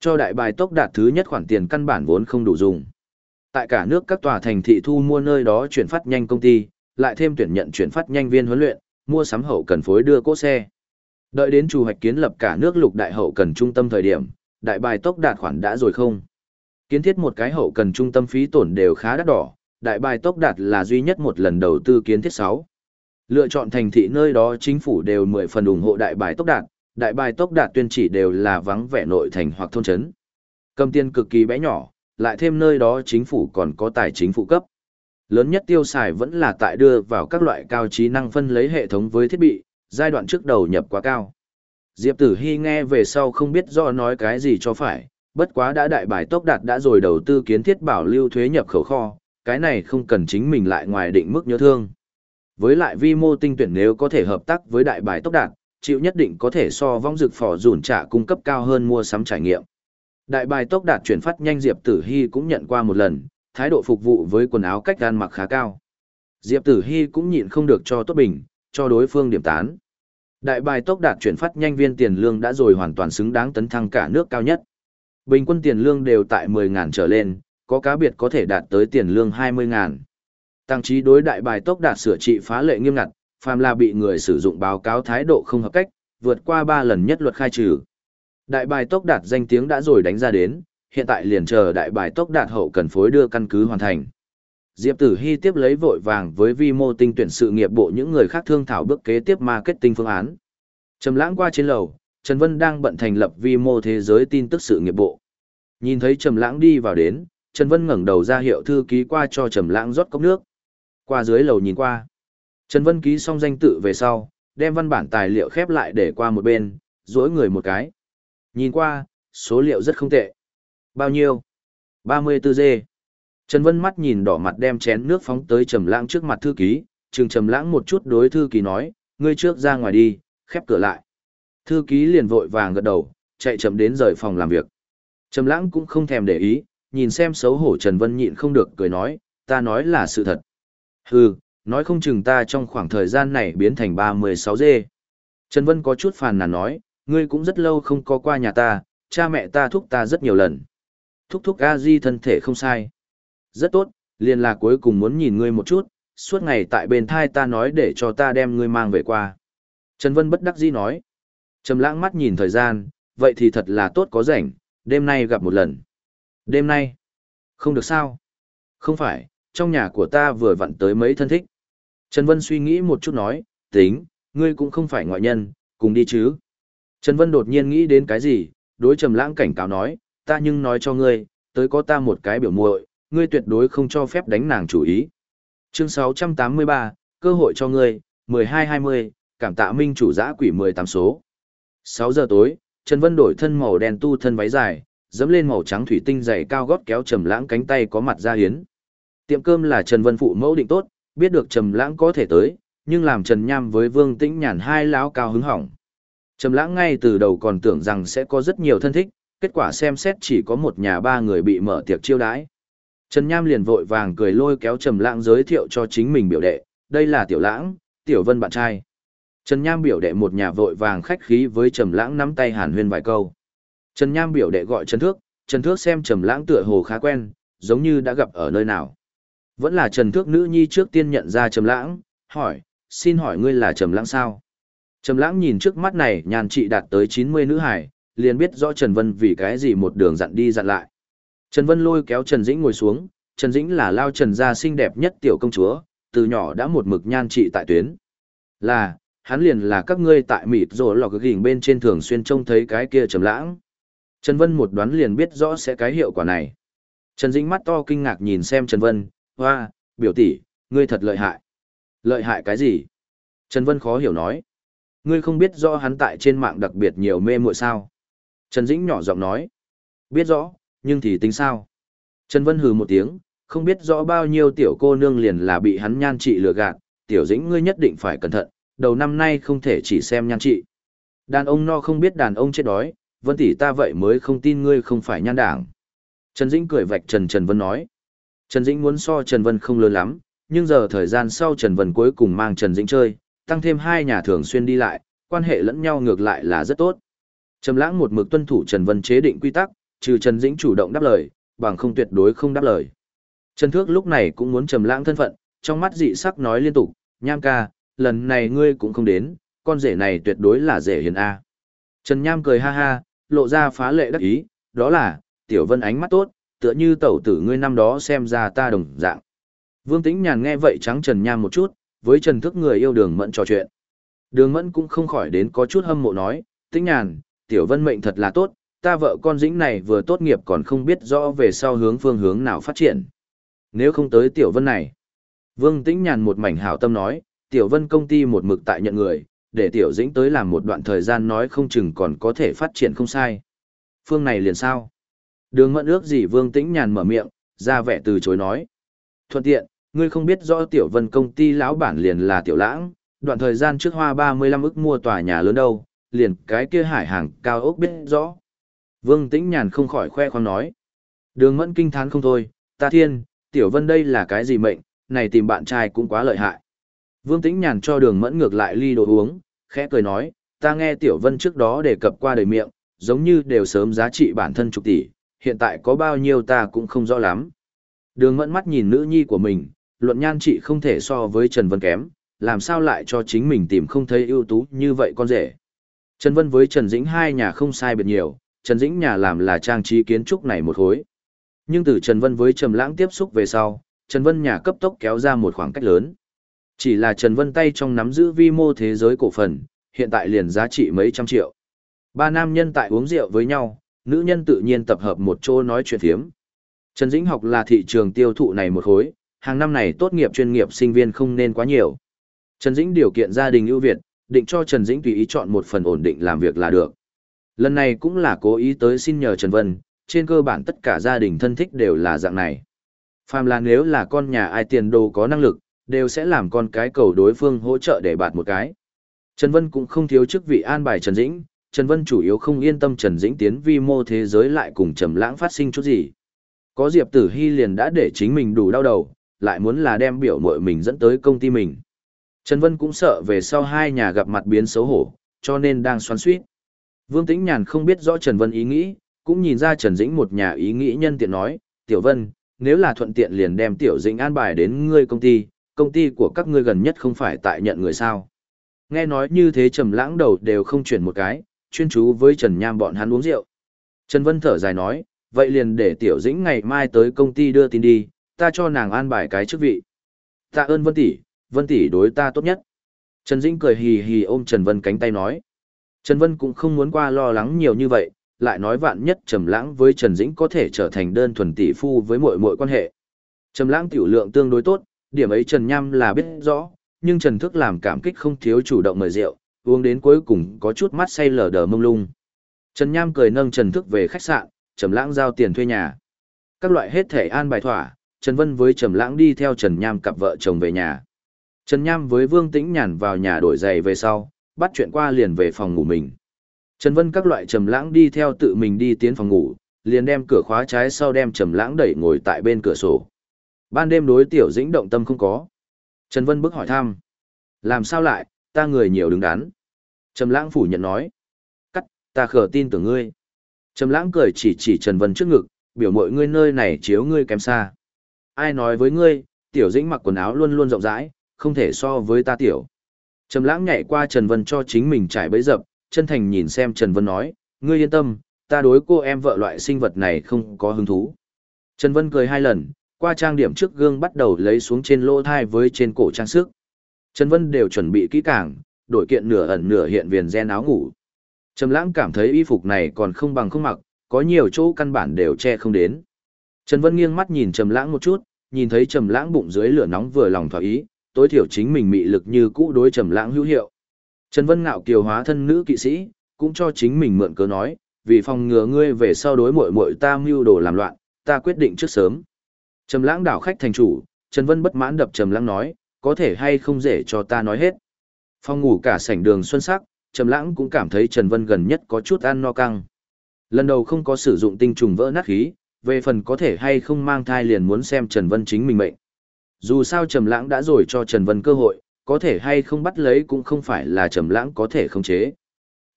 Cho đại bài tốc đạt thứ nhất khoản tiền căn bản vốn không đủ dùng. Tại cả nước các tòa thành thị thu mua nơi đó chuyển phát nhanh công ty, lại thêm tuyển nhận chuyển phát nhanh viên huấn luyện, mua sắm hậu cần phối đưa cỗ xe. Đợi đến chủ hoạch kiến lập cả nước lục đại hậu cần trung tâm thời điểm, đại bài tốc đạt khoản đã rồi không? Kiến thiết một cái hậu cần trung tâm phí tổn đều khá đắt đỏ, đại bài tốc đạt là duy nhất một lần đầu tư kiến thiết 6. Lựa chọn thành thị nơi đó chính phủ đều mười phần ủng hộ đại bài tốc đạt, đại bài tốc đạt tuyên chỉ đều là vắng vẻ nội thành hoặc thôn trấn. Cầm tiền cực kỳ bé nhỏ, lại thêm nơi đó chính phủ còn có tài chính phụ cấp. Lớn nhất tiêu xài vẫn là tại đưa vào các loại cao trí năng phân lấy hệ thống với thiết bị, giai đoạn trước đầu nhập quá cao. Diệp Tử Hy nghe về sau không biết do nói cái gì cho phải, bất quá đã đại bài tốc đạt đã rồi đầu tư kiến thiết bảo lưu thuế nhập khẩu kho, cái này không cần chính mình lại ngoài định mức nhớ thương. Với lại vi mô tinh tuyển nếu có thể hợp tác với đại bài tốc đạt, chịu nhất định có thể so vong dực phỏ dùn trả cung cấp cao hơn mua sắm trải nghiệm. Đại bài tốc đạt chuyển phát nhanh Diệp Tử Hy cũng nhận qua một lần, thái độ phục vụ với quần áo cách gan mặc khá cao. Diệp Tử Hy cũng nhịn không được cho tốt bình, cho đối phương điểm tán. Đại bài tốc đạt chuyển phát nhanh viên tiền lương đã rồi hoàn toàn xứng đáng tấn thăng cả nước cao nhất. Bình quân tiền lương đều tại 10.000 trở lên, có cá biệt có thể đạt tới tiền lương 20.000. Tăng trí đối đại bài tốc đạt sửa trị phá lệ nghiêm ngặt, phàm là bị người sử dụng báo cáo thái độ không hợp cách, vượt qua 3 lần nhất luật khai trừ. Đại bài tốc đạt danh tiếng đã rồi đánh ra đến, hiện tại liền chờ đại bài tốc đạt hậu cần phối đưa căn cứ hoàn thành. Diệp Tử Hy tiếp lấy vội vàng với vi mô tinh tuyển sự nghiệp bộ những người khác thương thảo bước kế tiếp marketing phương án. Trầm lãng qua trên lầu, Trần Vân đang bận thành lập vi mô thế giới tin tức sự nghiệp bộ. Nhìn thấy Trầm lãng đi vào đến, Trần Vân ngẩng đầu ra hiệu thư ký qua cho Trầm lãng rót cốc nước. Qua dưới lầu nhìn qua. Trần Vân ký xong danh tự về sau, đem văn bản tài liệu khép lại để qua một bên, duỗi người một cái. Nhìn qua, số liệu rất không tệ. Bao nhiêu? 34G. Trần Vân mắt nhìn đỏ mặt đem chén nước phóng tới Trầm Lãng trước mặt thư ký, Trừng Trầm Lãng một chút đối thư ký nói, ngươi trước ra ngoài đi, khép cửa lại. Thư ký liền vội vàng gật đầu, chạy chậm đến rời phòng làm việc. Trầm Lãng cũng không thèm để ý, nhìn xem xấu hổ Trần Vân nhịn không được cười nói, ta nói là sự thật. Hừ, nói không chừng ta trong khoảng thời gian này biến thành 36G. Trần Vân có chút phàn nàn nói, ngươi cũng rất lâu không có qua nhà ta, cha mẹ ta thúc ta rất nhiều lần. Thúc thúc a di thân thể không sai. Rất tốt, liền là cuối cùng muốn nhìn ngươi một chút, suốt ngày tại bên thai ta nói để cho ta đem ngươi mang về qua. Trần Vân bất đắc dĩ nói. Trầm lãng mắt nhìn thời gian, vậy thì thật là tốt có rảnh, đêm nay gặp một lần. Đêm nay? Không được sao? Không phải, trong nhà của ta vừa vặn tới mấy thân thích. Trần Vân suy nghĩ một chút nói, tính, ngươi cũng không phải ngoại nhân, cùng đi chứ. Trần Vân đột nhiên nghĩ đến cái gì, đối trầm lãng cảnh cáo nói, ta nhưng nói cho ngươi, tới có ta một cái biểu muội, ngươi tuyệt đối không cho phép đánh nàng chủ ý. Chương 683, cơ hội cho ngươi, 1220, cảm tạ minh chủ giã quỷ 18 số. 6 giờ tối, Trần Vân đổi thân màu đen tu thân váy dài, dẫm lên màu trắng thủy tinh dày cao gót kéo trầm lãng cánh tay có mặt ra hiến. Tiệm cơm là Trần Vân phụ mẫu định tốt, biết được trầm lãng có thể tới, nhưng làm Trần Nham với Vương Tĩnh Nhàn hai lão cao hứng hỏng. Trầm lãng ngay từ đầu còn tưởng rằng sẽ có rất nhiều thân thích, kết quả xem xét chỉ có một nhà ba người bị mở tiệc chiêu đãi. Trần Nham liền vội vàng cười lôi kéo Trầm lãng giới thiệu cho chính mình biểu đệ, đây là Tiểu Lãng, Tiểu Vân bạn trai. Trần Nham biểu đệ một nhà vội vàng khách khí với Trầm Lãng nắm tay Hàn Huyên vài câu. Trần Nham biểu đệ gọi Trần Thước, Trần Thước xem Trầm Lãng tựa hồ khá quen, giống như đã gặp ở nơi nào. Vẫn là Trần Thước nữ nhi trước tiên nhận ra Trầm Lãng, hỏi, xin hỏi ngươi là Trầm Lãng sao? Trầm Lãng nhìn trước mắt này nhàn trị đạt tới 90 nữ hải, liền biết rõ Trần Vân vì cái gì một đường dặn đi dặn lại. Trần Vân lôi kéo Trần Dĩnh ngồi xuống, Trần Dĩnh là lao Trần gia xinh đẹp nhất tiểu công chúa, từ nhỏ đã một mực nhan trị tại tuyến. Là, hắn liền là các ngươi tại mịt rồi cái gỉnh bên trên thường xuyên trông thấy cái kia trầm lãng. Trần Vân một đoán liền biết rõ sẽ cái hiệu quả này. Trần Dĩnh mắt to kinh ngạc nhìn xem Trần Vân, hoa, biểu tỷ, ngươi thật lợi hại. Lợi hại cái gì? Trần Vân khó hiểu nói. Ngươi không biết rõ hắn tại trên mạng đặc biệt nhiều mê muội sao? Trần Dĩnh nhỏ giọng nói. Biết rõ, nhưng thì tính sao? Trần Vân hừ một tiếng, không biết rõ bao nhiêu tiểu cô nương liền là bị hắn nhan trị lừa gạt, tiểu dĩnh ngươi nhất định phải cẩn thận, đầu năm nay không thể chỉ xem nhan trị. Đàn ông no không biết đàn ông chết đói, Vân tỷ ta vậy mới không tin ngươi không phải nhan đảng. Trần Dĩnh cười vạch Trần Trần Vân nói. Trần Dĩnh muốn so Trần Vân không lớn lắm, nhưng giờ thời gian sau Trần Vân cuối cùng mang Trần Dĩnh chơi, tăng thêm hai nhà thường xuyên đi lại, quan hệ lẫn nhau ngược lại là rất tốt. Trầm lãng một mực tuân thủ Trần Vân chế định quy tắc, trừ Trần Dĩnh chủ động đáp lời, bằng không tuyệt đối không đáp lời. Trần Thước lúc này cũng muốn trầm lãng thân phận, trong mắt dị sắc nói liên tục, "Nham ca, lần này ngươi cũng không đến, con rể này tuyệt đối là rể hiền a." Trần Nham cười ha ha, lộ ra phá lệ đắc ý, đó là, Tiểu Vân ánh mắt tốt, tựa như tẩu tử ngươi năm đó xem ra ta đồng dạng. Vương Tĩnh Nhàn nghe vậy trắng Trần Nham một chút, với Trần thức người yêu Đường Mẫn trò chuyện. Đường Mẫn cũng không khỏi đến có chút hâm mộ nói, Tĩnh Nhàn, Tiểu Vân mệnh thật là tốt, ta vợ con dĩnh này vừa tốt nghiệp còn không biết rõ về sau hướng phương hướng nào phát triển. Nếu không tới Tiểu Vân này. Vương Tĩnh Nhàn một mảnh hảo tâm nói, Tiểu Vân công ty một mực tại nhận người, để Tiểu Dĩnh tới làm một đoạn thời gian nói không chừng còn có thể phát triển không sai. Phương này liền sao? Đường mẫn ước gì Vương Tĩnh Nhàn mở miệng, ra vẻ từ chối nói. Thuận tiện, ngươi không biết rõ Tiểu Vân công ty lão bản liền là Tiểu Lãng, đoạn thời gian trước hoa 35 ức mua tòa nhà lớn đâu, liền cái kia hải hàng cao ốc biết rõ. Vương Tĩnh Nhàn không khỏi khoe khoang nói. Đường mẫn kinh thán không thôi, ta thiên, Tiểu Vân đây là cái gì mệnh, này tìm bạn trai cũng quá lợi hại. Vương Tĩnh Nhàn cho đường mẫn ngược lại ly đồ uống, khẽ cười nói, ta nghe Tiểu Vân trước đó đề cập qua đời miệng, giống như đều sớm giá trị bản thân chục tỷ, hiện tại có bao nhiêu ta cũng không rõ lắm. Đường mẫn mắt nhìn nữ nhi của mình, luận nhan trị không thể so với Trần Vân kém, làm sao lại cho chính mình tìm không thấy ưu tú như vậy con rể. Trần Vân với Trần Dĩnh hai nhà không sai biệt nhiều, Trần Dĩnh nhà làm là trang trí kiến trúc này một khối. Nhưng từ Trần Vân với Trầm Lãng tiếp xúc về sau, Trần Vân nhà cấp tốc kéo ra một khoảng cách lớn. Chỉ là Trần Vân tay trong nắm giữ vi mô thế giới cổ phần, hiện tại liền giá trị mấy trăm triệu. Ba nam nhân tại uống rượu với nhau, nữ nhân tự nhiên tập hợp một chỗ nói chuyện thiếm. Trần Dĩnh học là thị trường tiêu thụ này một khối, hàng năm này tốt nghiệp chuyên nghiệp sinh viên không nên quá nhiều. Trần Dĩnh điều kiện gia đình ưu việt, định cho Trần Dĩnh tùy ý chọn một phần ổn định làm việc là được. Lần này cũng là cố ý tới xin nhờ Trần Vân, trên cơ bản tất cả gia đình thân thích đều là dạng này. Phàm là nếu là con nhà ai tiền đồ có năng lực, đều sẽ làm con cái cầu đối phương hỗ trợ để bạt một cái. Trần Vân cũng không thiếu chức vị an bài Trần Dĩnh, Trần Vân chủ yếu không yên tâm Trần Dĩnh tiến vi mô thế giới lại cùng Trầm Lãng phát sinh chút gì. Có Diệp Tử Hi liền đã để chính mình đủ đau đầu, lại muốn là đem biểu mội mình dẫn tới công ty mình. Trần Vân cũng sợ về sau hai nhà gặp mặt biến xấu hổ, cho nên đang xoắn suýt. Vương Tĩnh Nhàn không biết rõ Trần Vân ý nghĩ, cũng nhìn ra Trần Dĩnh một nhà ý nghĩ nhân tiện nói, Tiểu Vân, nếu là thuận tiện liền đem Tiểu Dĩnh an bài đến ngươi công ty, công ty của các ngươi gần nhất không phải tại nhận người sao. Nghe nói như thế Trầm lãng đầu đều không chuyển một cái, chuyên chú với Trần Nham bọn hắn uống rượu. Trần Vân thở dài nói, vậy liền để Tiểu Dĩnh ngày mai tới công ty đưa tin đi, ta cho nàng an bài cái chức vị. Tạ ơn Vân tỷ, Vân tỷ đối ta tốt nhất. Trần Dĩnh cười hì hì ôm Trần Vân cánh tay nói. Trần Vân cũng không muốn qua lo lắng nhiều như vậy, lại nói vạn nhất Trầm Lãng với Trần Dĩnh có thể trở thành đơn thuần tỷ phu với muội muội quan hệ. Trầm Lãng tiểu lượng tương đối tốt, điểm ấy Trần Nham là biết rõ, nhưng Trần Thức làm cảm kích không thiếu chủ động mời rượu, uống đến cuối cùng có chút mắt say lờ đờ mông lung. Trần Nham cười nâng Trần Thức về khách sạn, Trầm Lãng giao tiền thuê nhà. Các loại hết thể an bài thỏa, Trần Vân với Trầm Lãng đi theo Trần Nham cặp vợ chồng về nhà. Trần Nham với Vương Tĩnh Nhàn vào nhà đổi giày về sau, bắt chuyện qua liền về phòng ngủ mình. Trần Vân các loại trầm lãng đi theo tự mình đi tiến phòng ngủ, liền đem cửa khóa trái sau đem trầm lãng đẩy ngồi tại bên cửa sổ. Ban đêm đối tiểu dĩnh động tâm không có. Trần Vân bước hỏi thăm. Làm sao lại, ta người nhiều đứng đắn. Trầm lãng phủ nhận nói. Cắt, ta khờ tin tưởng ngươi. Trầm lãng cười chỉ chỉ Trần Vân trước ngực, biểu mọi ngươi nơi này chiếu ngươi kém xa. Ai nói với ngươi, tiểu dĩnh mặc quần áo luôn luôn rộng rãi, không thể so với ta tiểu. Trầm lãng nhảy qua Trần Vân cho chính mình trải bẫy dập, chân thành nhìn xem Trần Vân nói, ngươi yên tâm, ta đối cô em vợ loại sinh vật này không có hứng thú. Trần Vân cười hai lần, qua trang điểm trước gương bắt đầu lấy xuống trên lỗ thai với trên cổ trang sức. Trần Vân đều chuẩn bị kỹ càng, đổi kiện nửa ẩn nửa hiện viền ren áo ngủ. Trầm lãng cảm thấy y phục này còn không bằng không mặc, có nhiều chỗ căn bản đều che không đến. Trần Vân nghiêng mắt nhìn Trầm lãng một chút, nhìn thấy Trầm lãng bụng dưới lửa nóng vừa lòng thỏa ý, tối thiểu chính mình mị lực như cũ đối Trầm lãng hữu hiệu. Trần Vân ngạo kiều hóa thân nữ kỵ sĩ, cũng cho chính mình mượn cớ nói, vì phòng ngừa ngươi về sau đối muội muội ta mưu đồ làm loạn, ta quyết định trước sớm. Trầm lãng đảo khách thành chủ, Trần Vân bất mãn đập Trầm lãng nói, có thể hay không dễ cho ta nói hết. Phòng ngủ cả sảnh đường xuân sắc, Trầm lãng cũng cảm thấy Trần Vân gần nhất có chút ăn no căng. Lần đầu không có sử dụng tinh trùng vỡ nát khí, về phần có thể hay không mang thai liền muốn xem Trần Vân chính mình mệnh. Dù sao Trầm lãng đã rồi cho Trần Vân cơ hội, có thể hay không bắt lấy cũng không phải là Trầm lãng có thể khống chế.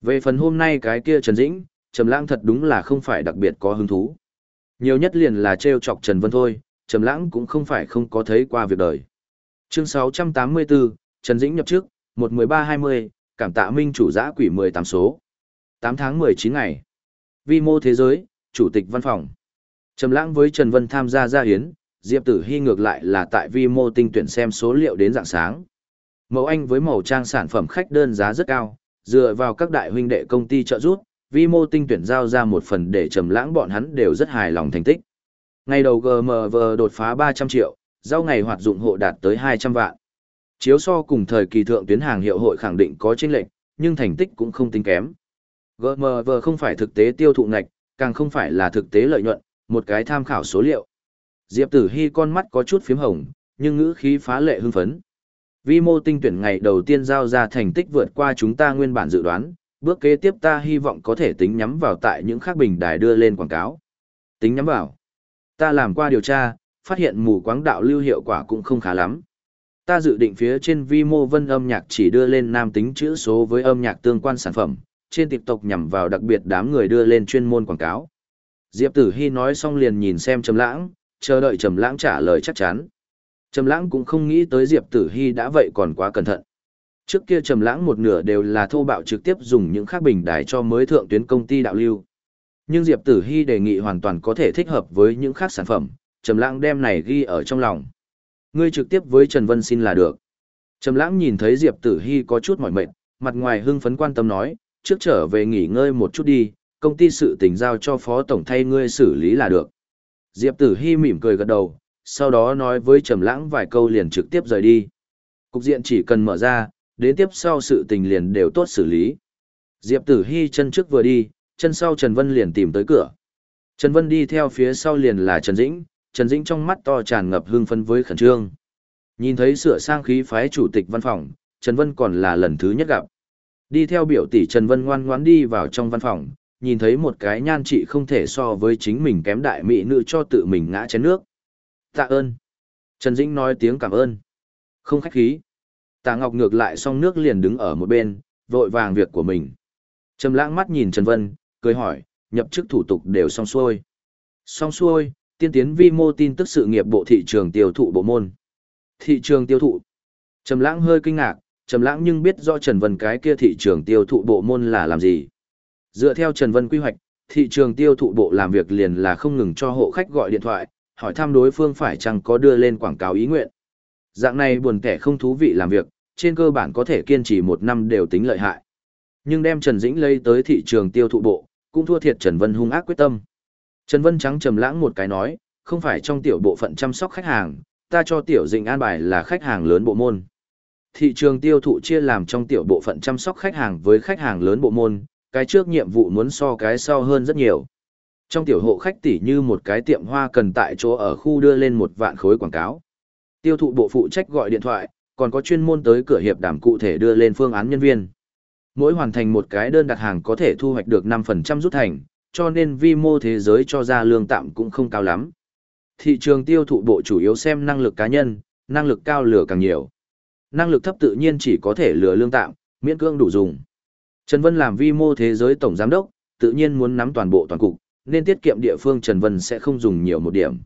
Về phần hôm nay cái kia Trần Dĩnh, Trầm lãng thật đúng là không phải đặc biệt có hứng thú. Nhiều nhất liền là trêu chọc Trần Vân thôi, Trầm lãng cũng không phải không có thấy qua việc đời. Chương 684, Trần Dĩnh nhập chức, 11320, cảm tạ minh chủ giã quỷ 18 số. 8 tháng 19 ngày. Vi mô thế giới, chủ tịch văn phòng. Trầm lãng với Trần Vân tham gia gia hiến, Diệp Tử Hi ngược lại là tại vi mô tinh tuyển xem số liệu đến dạng sáng. Mẫu Anh với màu trang sản phẩm khách đơn giá rất cao, dựa vào các đại huynh đệ công ty trợ giúp, vi mô tinh tuyển giao ra một phần để trầm lãng bọn hắn đều rất hài lòng thành tích. Ngày đầu GMV đột phá 300 triệu, giao ngày hoạt dụng hộ đạt tới 200 vạn. Chiếu so cùng thời kỳ thượng tuyến hàng hiệu hội khẳng định có chênh lệch, nhưng thành tích cũng không tính kém. GMV không phải thực tế tiêu thụ ngạch, càng không phải là thực tế lợi nhuận, một cái tham khảo số liệu. Diệp Tử Hi con mắt có chút phím hồng, nhưng ngữ khí phá lệ hưng phấn. Vi mô tinh tuyển ngày đầu tiên giao ra thành tích vượt qua chúng ta nguyên bản dự đoán, bước kế tiếp ta hy vọng có thể tính nhắm vào tại những khác bình đài đưa lên quảng cáo. Tính nhắm vào. Ta làm qua điều tra, phát hiện mù quáng đạo lưu hiệu quả cũng không khá lắm. Ta dự định phía trên vi mô vân âm nhạc chỉ đưa lên nam tính chữ số với âm nhạc tương quan sản phẩm, trên TikTok nhằm vào đặc biệt đám người đưa lên chuyên môn quảng cáo. Diệp Tử Hi nói xong liền nhìn xem Trầm Lãng, chờ đợi Trầm Lãng trả lời chắc chắn. Trầm Lãng cũng không nghĩ tới Diệp Tử Hi đã vậy còn quá cẩn thận. Trước kia Trầm Lãng một nửa đều là thô bạo trực tiếp dùng những khác bình đài cho mới thượng tuyến công ty đạo lưu. Nhưng Diệp Tử Hi đề nghị hoàn toàn có thể thích hợp với những khác sản phẩm, Trầm Lãng đem này ghi ở trong lòng. Ngươi trực tiếp với Trần Vân xin là được. Trầm Lãng nhìn thấy Diệp Tử Hi có chút mỏi mệt, mặt ngoài hưng phấn quan tâm nói, trước trở về nghỉ ngơi một chút đi, công ty sự tình giao cho phó tổng thay ngươi xử lý là được. Diệp Tử Hi mỉm cười gật đầu, sau đó nói với Trầm Lãng vài câu liền trực tiếp rời đi. Cục diện chỉ cần mở ra, đến tiếp sau sự tình liền đều tốt xử lý. Diệp Tử Hi chân trước vừa đi, chân sau Trần Vân liền tìm tới cửa. Trần Vân đi theo phía sau liền là Trần Dĩnh, Trần Dĩnh trong mắt to tràn ngập hưng phấn với khẩn trương. Nhìn thấy sửa sang khí phái chủ tịch văn phòng, Trần Vân còn là lần thứ nhất gặp. Đi theo biểu tỷ Trần Vân ngoan ngoãn đi vào trong văn phòng, nhìn thấy một cái nhan trị không thể so với chính mình kém đại mỹ nữ cho tự mình ngã chén nước. Tạ ơn. Trần Dĩnh nói tiếng cảm ơn. Không khách khí. Tạ Ngọc ngược lại xong nước liền đứng ở một bên, vội vàng việc của mình. Trầm lãng mắt nhìn Trần Vân, cười hỏi, nhập chức thủ tục đều xong xuôi. Xong xuôi, tiên tiến vi mô tin tức sự nghiệp bộ thị trường tiêu thụ bộ môn. Thị trường tiêu thụ. Trầm lãng hơi kinh ngạc, Trầm lãng nhưng biết rõ Trần Vân cái kia thị trường tiêu thụ bộ môn là làm gì. Dựa theo Trần Vân quy hoạch, thị trường tiêu thụ bộ làm việc liền là không ngừng cho hộ khách gọi điện thoại, hỏi thăm đối phương phải chăng có đưa lên quảng cáo ý nguyện. Dạng này buồn kẻ không thú vị làm việc, trên cơ bản có thể kiên trì một năm đều tính lợi hại. Nhưng đem Trần Dĩnh lấy tới thị trường tiêu thụ bộ, cũng thua thiệt Trần Vân hung ác quyết tâm. Trần Vân trắng trầm lãng một cái nói, không phải trong tiểu bộ phận chăm sóc khách hàng, ta cho tiểu Dĩnh an bài là khách hàng lớn bộ môn. Thị trường tiêu thụ chia làm trong tiểu bộ phận chăm sóc khách hàng với khách hàng lớn bộ môn, cái trước nhiệm vụ muốn so cái sau hơn rất nhiều. Trong tiểu hộ khách tỷ như một cái tiệm hoa cần tại chỗ ở khu đưa lên một vạn khối quảng cáo. Tiêu thụ bộ phụ trách gọi điện thoại, còn có chuyên môn tới cửa hiệp đảm cụ thể đưa lên phương án nhân viên. Mỗi hoàn thành một cái đơn đặt hàng có thể thu hoạch được 5% rút thành, cho nên vi mô thế giới cho ra lương tạm cũng không cao lắm. Thị trường tiêu thụ bộ chủ yếu xem năng lực cá nhân, năng lực cao lửa càng nhiều. năng lực thấp tự nhiên chỉ có thể lừa lương tạm, miễn cưỡng đủ dùng. Trần Vân làm vi mô thế giới tổng giám đốc, tự nhiên muốn nắm toàn bộ toàn cục, nên tiết kiệm địa phương Trần Vân sẽ không dùng nhiều một điểm.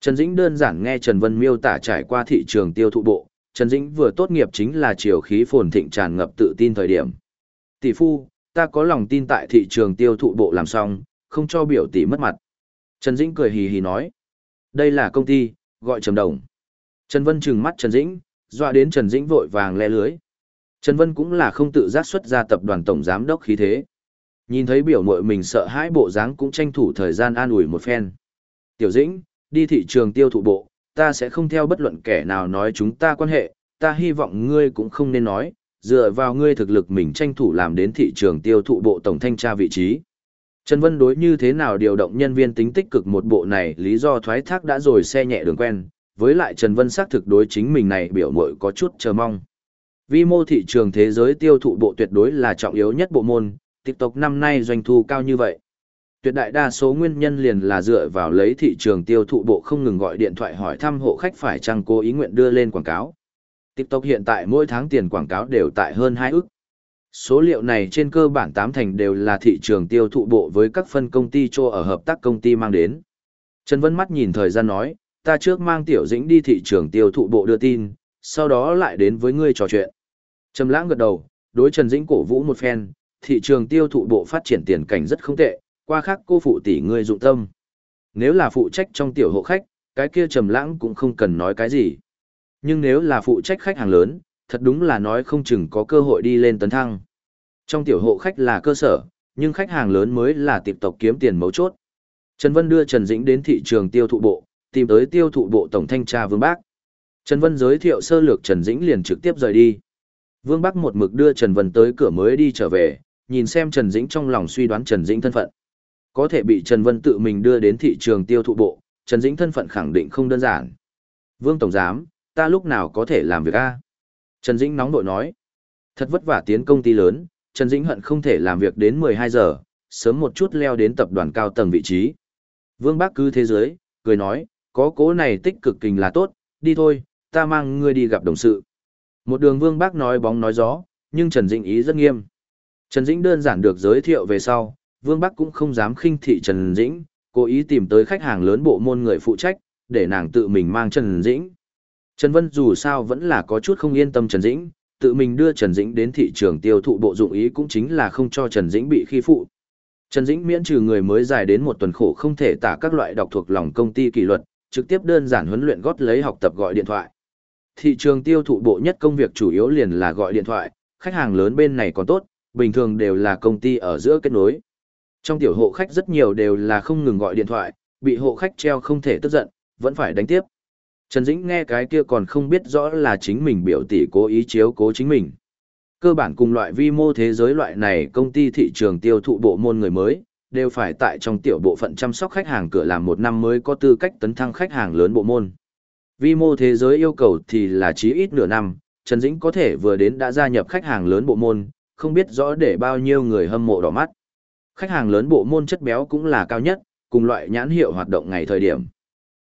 Trần Dĩnh đơn giản nghe Trần Vân miêu tả trải qua thị trường tiêu thụ bộ, Trần Dĩnh vừa tốt nghiệp chính là chiều khí phồn thịnh tràn ngập tự tin thời điểm. Tỷ phu, ta có lòng tin tại thị trường tiêu thụ bộ làm xong, không cho biểu tỷ mất mặt. Trần Dĩnh cười hì hì nói. Đây là công ty, gọi Trầm Đồng. Trần Vân trừng mắt Trần Dĩnh, dọa đến Trần Dĩnh vội vàng le lưới. Trần Vân cũng là không tự giác xuất ra tập đoàn tổng giám đốc khí thế. Nhìn thấy biểu muội mình sợ hãi bộ dáng cũng tranh thủ thời gian an ủi một phen. Tiểu Dĩnh, đi thị trường tiêu thụ bộ, ta sẽ không theo bất luận kẻ nào nói chúng ta quan hệ, ta hy vọng ngươi cũng không nên nói, dựa vào ngươi thực lực mình tranh thủ làm đến thị trường tiêu thụ bộ tổng thanh tra vị trí. Trần Vân đối như thế nào điều động nhân viên tính tích cực một bộ này lý do thoái thác đã rồi xe nhẹ đường quen, với lại Trần Vân xác thực đối chính mình này biểu mội có chút chờ mong. Vi mô thị trường thế giới tiêu thụ bộ tuyệt đối là trọng yếu nhất bộ môn, TikTok năm nay doanh thu cao như vậy. Tuyệt đại đa số nguyên nhân liền là dựa vào lấy thị trường tiêu thụ bộ không ngừng gọi điện thoại hỏi thăm hộ khách phải chăng cố ý nguyện đưa lên quảng cáo. TikTok hiện tại mỗi tháng tiền quảng cáo đều tại hơn 2 ức. Số liệu này trên cơ bản tám thành đều là thị trường tiêu thụ bộ với các phân công ty cho ở hợp tác công ty mang đến. Trần Vân mắt nhìn thời gian nói, ta trước mang Tiểu Dĩnh đi thị trường tiêu thụ bộ đưa tin, sau đó lại đến với ngươi trò chuyện. Trầm lãng gật đầu, đối Trần Dĩnh cổ vũ một phen, thị trường tiêu thụ bộ phát triển tiền cảnh rất không tệ, qua khác cô phụ tỷ ngươi dụng tâm. Nếu là phụ trách trong tiểu hộ khách, cái kia Trầm lãng cũng không cần nói cái gì. Nhưng nếu là phụ trách khách hàng lớn, thật đúng là nói không chừng có cơ hội đi lên tấn thăng. Trong tiểu hộ khách là cơ sở, nhưng khách hàng lớn mới là tiệp tộc kiếm tiền mấu chốt. Trần Vân đưa Trần Dĩnh đến thị trường tiêu thụ bộ, tìm tới tiêu thụ bộ tổng thanh tra Vương Bác. Trần Vân giới thiệu sơ lược Trần Dĩnh liền trực tiếp rời đi. Vương Bắc một mực đưa Trần Vân tới cửa mới đi trở về, nhìn xem Trần Dĩnh trong lòng suy đoán Trần Dĩnh thân phận. Có thể bị Trần Vân tự mình đưa đến thị trường tiêu thụ bộ, Trần Dĩnh thân phận khẳng định không đơn giản. Vương Tổng Giám, ta lúc nào có thể làm việc a? Trần Dĩnh nóng nội nói. Thật vất vả tiến công ty lớn, Trần Dĩnh hận không thể làm việc đến 12 giờ, sớm một chút leo đến tập đoàn cao tầng vị trí. Vương Bác cứ thế giới, cười nói, có cố này tích cực kình là tốt, đi thôi, ta mang ngươi đi gặp đồng sự. Một đường Vương Bác nói bóng nói gió, nhưng Trần Dĩnh ý rất nghiêm. Trần Dĩnh đơn giản được giới thiệu về sau, Vương Bác cũng không dám khinh thị Trần Dĩnh, cố ý tìm tới khách hàng lớn bộ môn người phụ trách, để nàng tự mình mang Trần Dĩnh. Trần Vân dù sao vẫn là có chút không yên tâm Trần Dĩnh, tự mình đưa Trần Dĩnh đến thị trường tiêu thụ bộ dụng ý cũng chính là không cho Trần Dĩnh bị khi phụ. Trần Dĩnh miễn trừ người mới dài đến một tuần khổ không thể tả các loại đọc thuộc lòng công ty kỷ luật, trực tiếp đơn giản huấn luyện gót lấy học tập gọi điện thoại. Thị trường tiêu thụ bộ nhất công việc chủ yếu liền là gọi điện thoại, khách hàng lớn bên này còn tốt, bình thường đều là công ty ở giữa kết nối. Trong tiểu hộ khách rất nhiều đều là không ngừng gọi điện thoại, bị hộ khách treo không thể tức giận, vẫn phải đánh tiếp. Trần Dĩnh nghe cái kia còn không biết rõ là chính mình biểu tỷ cố ý chiếu cố chính mình. Cơ bản cùng loại vi mô thế giới loại này công ty thị trường tiêu thụ bộ môn người mới, đều phải tại trong tiểu bộ phận chăm sóc khách hàng cửa làm một năm mới có tư cách tấn thăng khách hàng lớn bộ môn. Vi mô thế giới yêu cầu thì là chí ít nửa năm, Trần Dĩnh có thể vừa đến đã gia nhập khách hàng lớn bộ môn, không biết rõ để bao nhiêu người hâm mộ đỏ mắt. Khách hàng lớn bộ môn chất béo cũng là cao nhất, cùng loại nhãn hiệu hoạt động ngày thời điểm.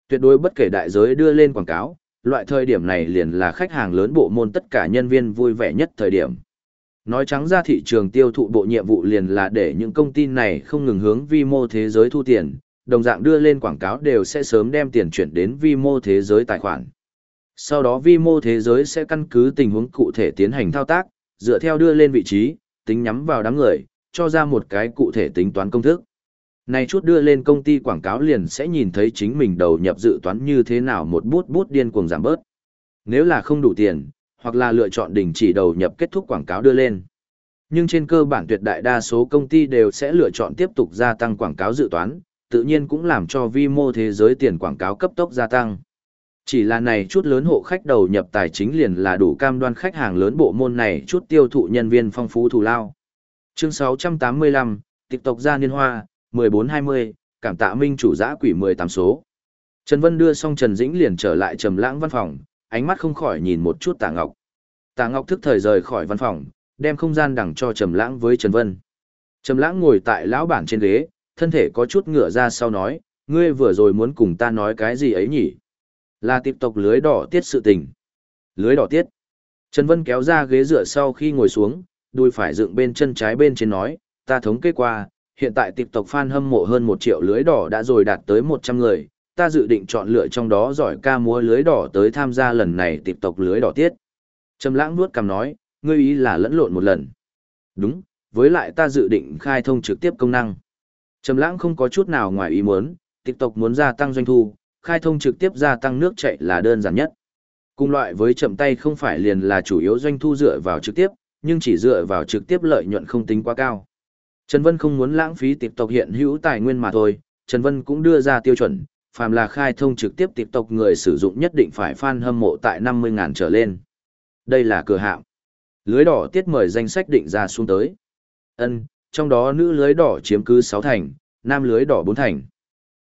Tuyệt đối bất kể đại giới đưa lên quảng cáo, loại thời điểm này liền là khách hàng lớn bộ môn tất cả nhân viên vui vẻ nhất thời điểm. Nói trắng ra thị trường tiêu thụ bộ nhiệm vụ liền là để những công ty này không ngừng hướng vi mô thế giới thu tiền, đồng dạng đưa lên quảng cáo đều sẽ sớm đem tiền chuyển đến vi mô thế giới tài khoản. Sau đó vi mô thế giới sẽ căn cứ tình huống cụ thể tiến hành thao tác, dựa theo đưa lên vị trí, tính nhắm vào đám người, cho ra một cái cụ thể tính toán công thức. Này chút đưa lên công ty quảng cáo liền sẽ nhìn thấy chính mình đầu nhập dự toán như thế nào một bút bút điên cuồng giảm bớt. Nếu là không đủ tiền, hoặc là lựa chọn đình chỉ đầu nhập kết thúc quảng cáo đưa lên. Nhưng trên cơ bản tuyệt đại đa số công ty đều sẽ lựa chọn tiếp tục gia tăng quảng cáo dự toán, tự nhiên cũng làm cho vi mô thế giới tiền quảng cáo cấp tốc gia tăng. Chỉ là này chút lớn hộ khách đầu nhập tài chính liền là đủ cam đoan khách hàng lớn bộ môn này chút tiêu thụ nhân viên phong phú thù lao. Chương 685, tộc gia niên hoa, 1420, cảm tạ minh chủ giã quỷ 18 số. Trần Vân đưa xong Trần Dĩnh liền trở lại trầm lãng văn phòng, ánh mắt không khỏi nhìn một chút Tạ Ngọc. Tạ Ngọc thức thời rời khỏi văn phòng, đem không gian đằng cho Trầm Lãng với Trần Vân. Trầm Lãng ngồi tại lão bản trên ghế, thân thể có chút ngửa ra sau nói, ngươi vừa rồi muốn cùng ta nói cái gì ấy nhỉ? Là tiếp tục lưới đỏ tiết sự tình. Lưới đỏ tiết. Trần Vân kéo ra ghế dựa sau khi ngồi xuống, đùi phải dựng bên chân trái bên trên nói, ta thống kê qua, hiện tại tiệp tộc fan hâm mộ hơn 1 triệu lưới đỏ đã rồi đạt tới 100 người, ta dự định chọn lựa trong đó giỏi ca múa lưới đỏ tới tham gia lần này tiệp tộc lưới đỏ tiết. Trầm lãng nuốt cằm nói, ngươi ý là lẫn lộn một lần. Đúng, với lại ta dự định khai thông trực tiếp công năng. Trầm lãng không có chút nào ngoài ý muốn, TikTok muốn gia tăng doanh thu, khai thông trực tiếp gia tăng nước chạy là đơn giản nhất. Cùng loại với chậm tay không phải liền là chủ yếu doanh thu dựa vào trực tiếp, nhưng chỉ dựa vào trực tiếp lợi nhuận không tính quá cao. Trần Vân không muốn lãng phí TikTok hiện hữu tài nguyên mà thôi, Trần Vân cũng đưa ra tiêu chuẩn, phàm là khai thông trực tiếp TikTok người sử dụng nhất định phải fan hâm mộ tại 50.000 trở lên. Đây là cửa hạng. Lưới đỏ tiết mời danh sách định ra xuống tới. Ân, trong đó nữ lưới đỏ chiếm cứ 6 thành, nam lưới đỏ 4 thành.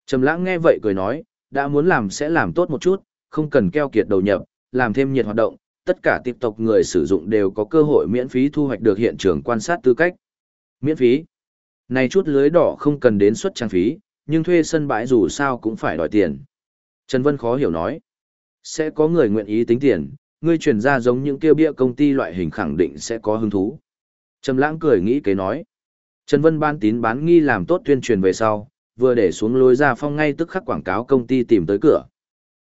Trầm lãng nghe vậy cười nói, đã muốn làm sẽ làm tốt một chút, không cần keo kiệt đầu nhập, làm thêm nhiệt hoạt động, tất cả tiếp tục người sử dụng đều có cơ hội miễn phí thu hoạch được hiện trường quan sát tư cách. Miễn phí. Này chút lưới đỏ không cần đến suất trang phí, nhưng thuê sân bãi dù sao cũng phải đòi tiền. Trần Vân khó hiểu nói. Sẽ có người nguyện ý tính tiền, ngươi chuyển ra giống những kia bia công ty loại hình khẳng định sẽ có hứng thú. Trầm lãng cười nghĩ kế nói. Trần Vân ban tín bán nghi làm tốt tuyên truyền về sau, vừa để xuống lối ra phong ngay tức khắc quảng cáo công ty tìm tới cửa.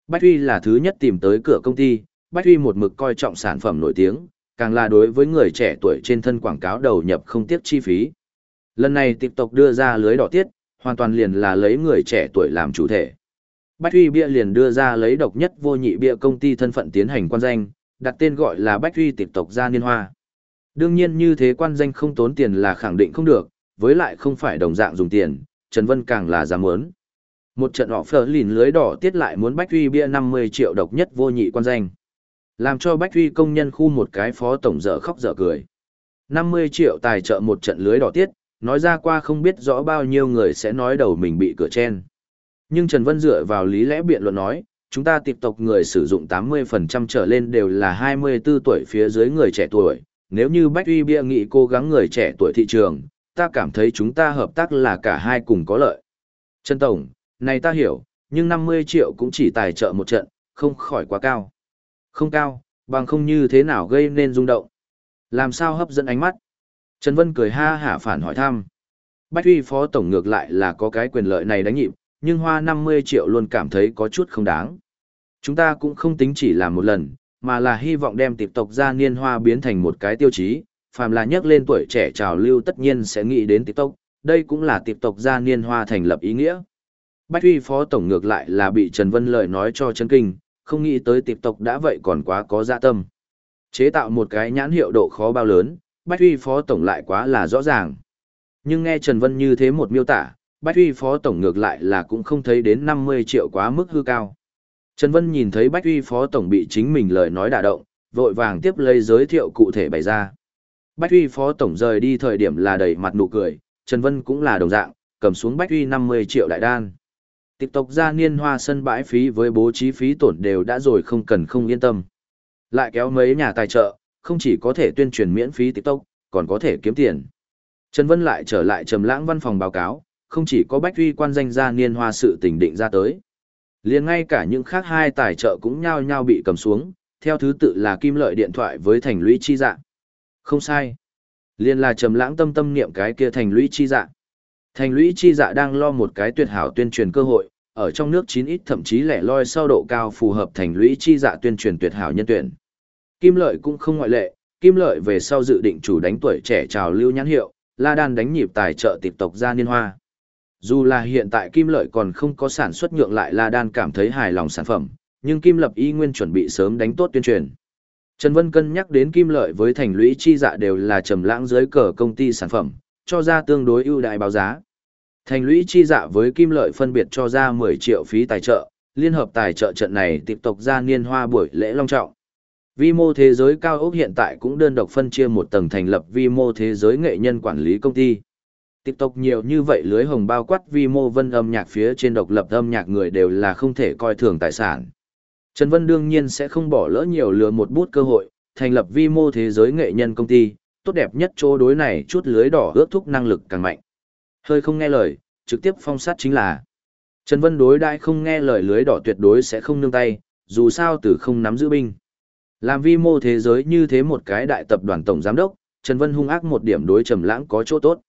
Bách Huy là thứ nhất tìm tới cửa công ty, Bách Huy một mực coi trọng sản phẩm nổi tiếng, càng là đối với người trẻ tuổi trên thân quảng cáo đầu nhập không tiếc chi phí. Lần này TikTok đưa ra lưới đỏ tiết, hoàn toàn liền là lấy người trẻ tuổi làm chủ thể. Bách Huy bia liền đưa ra lấy độc nhất vô nhị bia công ty thân phận tiến hành quan danh, đặt tên gọi là Bách Huy TikTok gia niên hoa. Đương nhiên như thế quan danh không tốn tiền là khẳng định không được, với lại không phải đồng dạng dùng tiền, Trần Vân càng là dám muốn. Một trận họ phở lìn lưới đỏ tiết lại muốn Bách Huy bia 50 triệu độc nhất vô nhị quan danh. Làm cho Bách Huy công nhân khu một cái phó tổng dở khóc dở cười. 50 triệu tài trợ một trận lưới đỏ tiết, nói ra qua không biết rõ bao nhiêu người sẽ nói đầu mình bị cửa chen. Nhưng Trần Vân dựa vào lý lẽ biện luận nói, chúng ta tiếp tục người sử dụng 80% trở lên đều là 24 tuổi phía dưới người trẻ tuổi. Nếu như Bách Uy Bia nghị cố gắng người trẻ tuổi thị trường, ta cảm thấy chúng ta hợp tác là cả hai cùng có lợi. Trần Tổng, này ta hiểu, nhưng 50 triệu cũng chỉ tài trợ một trận, không khỏi quá cao. Không cao, bằng không như thế nào gây nên rung động. Làm sao hấp dẫn ánh mắt? Trần Vân cười ha hả phản hỏi thăm. Bách Uy Phó Tổng ngược lại là có cái quyền lợi này đánh nhịp, nhưng hoa 50 triệu luôn cảm thấy có chút không đáng. Chúng ta cũng không tính chỉ làm một lần, mà là hy vọng đem tịp tộc gia niên hoa biến thành một cái tiêu chí, phàm là nhắc lên tuổi trẻ trào lưu tất nhiên sẽ nghĩ đến tịp tộc, đây cũng là tịp tộc gia niên hoa thành lập ý nghĩa. Bách Huy Phó Tổng ngược lại là bị Trần Vân Lợi nói cho chân kinh, không nghĩ tới tịp tộc đã vậy còn quá có dạ tâm. Chế tạo một cái nhãn hiệu độ khó bao lớn, Bách Huy Phó Tổng lại quá là rõ ràng. Nhưng nghe Trần Vân như thế một miêu tả, Bách Huy Phó Tổng ngược lại là cũng không thấy đến 50 triệu quá mức hư cao. Trần Vân nhìn thấy Bách Huy Phó Tổng bị chính mình lời nói đả động, vội vàng tiếp lấy giới thiệu cụ thể bày ra. Bách Huy Phó Tổng rời đi thời điểm là đầy mặt nụ cười, Trần Vân cũng là đồng dạng, cầm xuống Bách Huy 50 triệu đại đan. Tiếp tục ra niên hoa sân bãi phí với bố trí phí tổn đều đã rồi không cần không yên tâm. Lại kéo mấy nhà tài trợ, không chỉ có thể tuyên truyền miễn phí TikTok, còn có thể kiếm tiền. Trần Vân lại trở lại trầm lãng văn phòng báo cáo, không chỉ có Bách Huy quan danh ra niên hoa sự tình định ra tới liền ngay cả những khác hai tài trợ cũng nhao nhao bị cầm xuống, theo thứ tự là kim lợi điện thoại với thành lũy chi dạ. Không sai. liền là trầm lãng tâm tâm niệm cái kia thành lũy chi dạ. Thành lũy chi dạ đang lo một cái tuyệt hảo tuyên truyền cơ hội, ở trong nước chín ít thậm chí lẻ loi sau độ cao phù hợp thành lũy chi dạ tuyên truyền tuyệt hảo nhân tuyển. Kim lợi cũng không ngoại lệ, kim lợi về sau dự định chủ đánh tuổi trẻ trào lưu nhãn hiệu, La Đan đánh nhịp tài trợ tịp tộc gia niên hoa. Dù là hiện tại Kim Lợi còn không có sản xuất nhượng lại La Đan cảm thấy hài lòng sản phẩm, nhưng Kim Lập y nguyên chuẩn bị sớm đánh tốt tuyên truyền. Trần Vân cân nhắc đến Kim Lợi với thành lũy chi dạ đều là trầm lãng dưới cờ công ty sản phẩm, cho ra tương đối ưu đại báo giá. Thành lũy chi dạ với Kim Lợi phân biệt cho ra 10 triệu phí tài trợ, liên hợp tài trợ trận này tiếp tục ra niên hoa buổi lễ long trọng. Vi mô thế giới cao ốc hiện tại cũng đơn độc phân chia một tầng thành lập vi mô thế giới nghệ nhân quản lý công ty. TikTok nhiều như vậy lưới hồng bao quát vi mô vân âm nhạc phía trên độc lập âm nhạc người đều là không thể coi thường tài sản. Trần Vân đương nhiên sẽ không bỏ lỡ nhiều lừa một bút cơ hội, thành lập vi mô thế giới nghệ nhân công ty, tốt đẹp nhất chỗ đối này chút lưới đỏ ước thúc năng lực càng mạnh. Hơi không nghe lời, trực tiếp phong sát chính là. Trần Vân đối đại không nghe lời lưới đỏ tuyệt đối sẽ không nương tay, dù sao từ không nắm giữ binh. Làm vi mô thế giới như thế một cái đại tập đoàn tổng giám đốc, Trần Vân hung ác một điểm đối Trầm Lãng có chỗ tốt.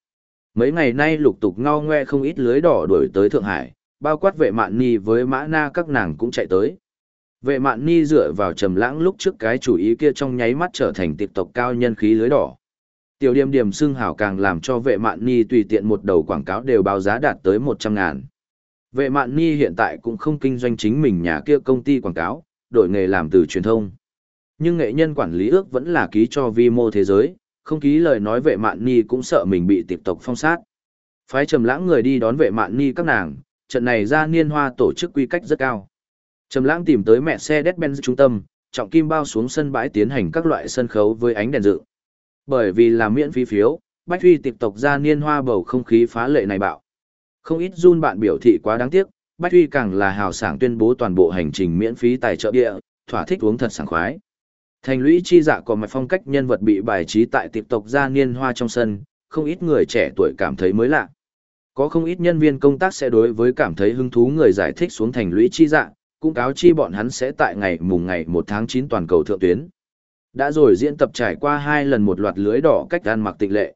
Mấy ngày nay lục tục ngao ngoe không ít lưới đỏ đuổi tới Thượng Hải, bao quát vệ mạn ni với mã na các nàng cũng chạy tới. Vệ mạn ni dựa vào Trầm Lãng lúc trước cái chủ ý kia trong nháy mắt trở thành tiệp tộc cao nhân khí lưới đỏ. Tiểu điểm điểm xưng hảo càng làm cho vệ mạn ni tùy tiện một đầu quảng cáo đều báo giá đạt tới 100 ngàn. Vệ mạn ni hiện tại cũng không kinh doanh chính mình nhà kia công ty quảng cáo, đổi nghề làm từ truyền thông. Nhưng nghệ nhân quản lý ước vẫn là ký cho vi mô thế giới, không ký lời nói vệ mạn ni cũng sợ mình bị tiệp tộc phong sát. Phái trầm lãng người đi đón vệ mạn ni các nàng, trận này ra niên hoa tổ chức quy cách rất cao. Trầm lãng tìm tới mẹ xe đét benz trung tâm, trọng kim bao xuống sân bãi tiến hành các loại sân khấu với ánh đèn dự. Bởi vì là miễn phí phiếu, Bách Huy tiệp tộc ra niên hoa bầu không khí phá lệ này bạo. Không ít run bạn biểu thị quá đáng tiếc, Bách Huy càng là hào sảng tuyên bố toàn bộ hành trình miễn phí tài trợ địa, thỏa thích uống thật sảng khoái. Thành lũy chi dạ có mạch phong cách nhân vật bị bài trí tại tiệp tộc gia niên hoa trong sân, không ít người trẻ tuổi cảm thấy mới lạ. Có không ít nhân viên công tác sẽ đối với cảm thấy hứng thú người giải thích xuống thành lũy chi dạ, cũng cáo chi bọn hắn sẽ tại ngày mùng ngày 1 tháng 9 toàn cầu thượng tuyến. Đã rồi diễn tập trải qua hai lần một loạt lưới đỏ cách ăn mặc tịnh lệ.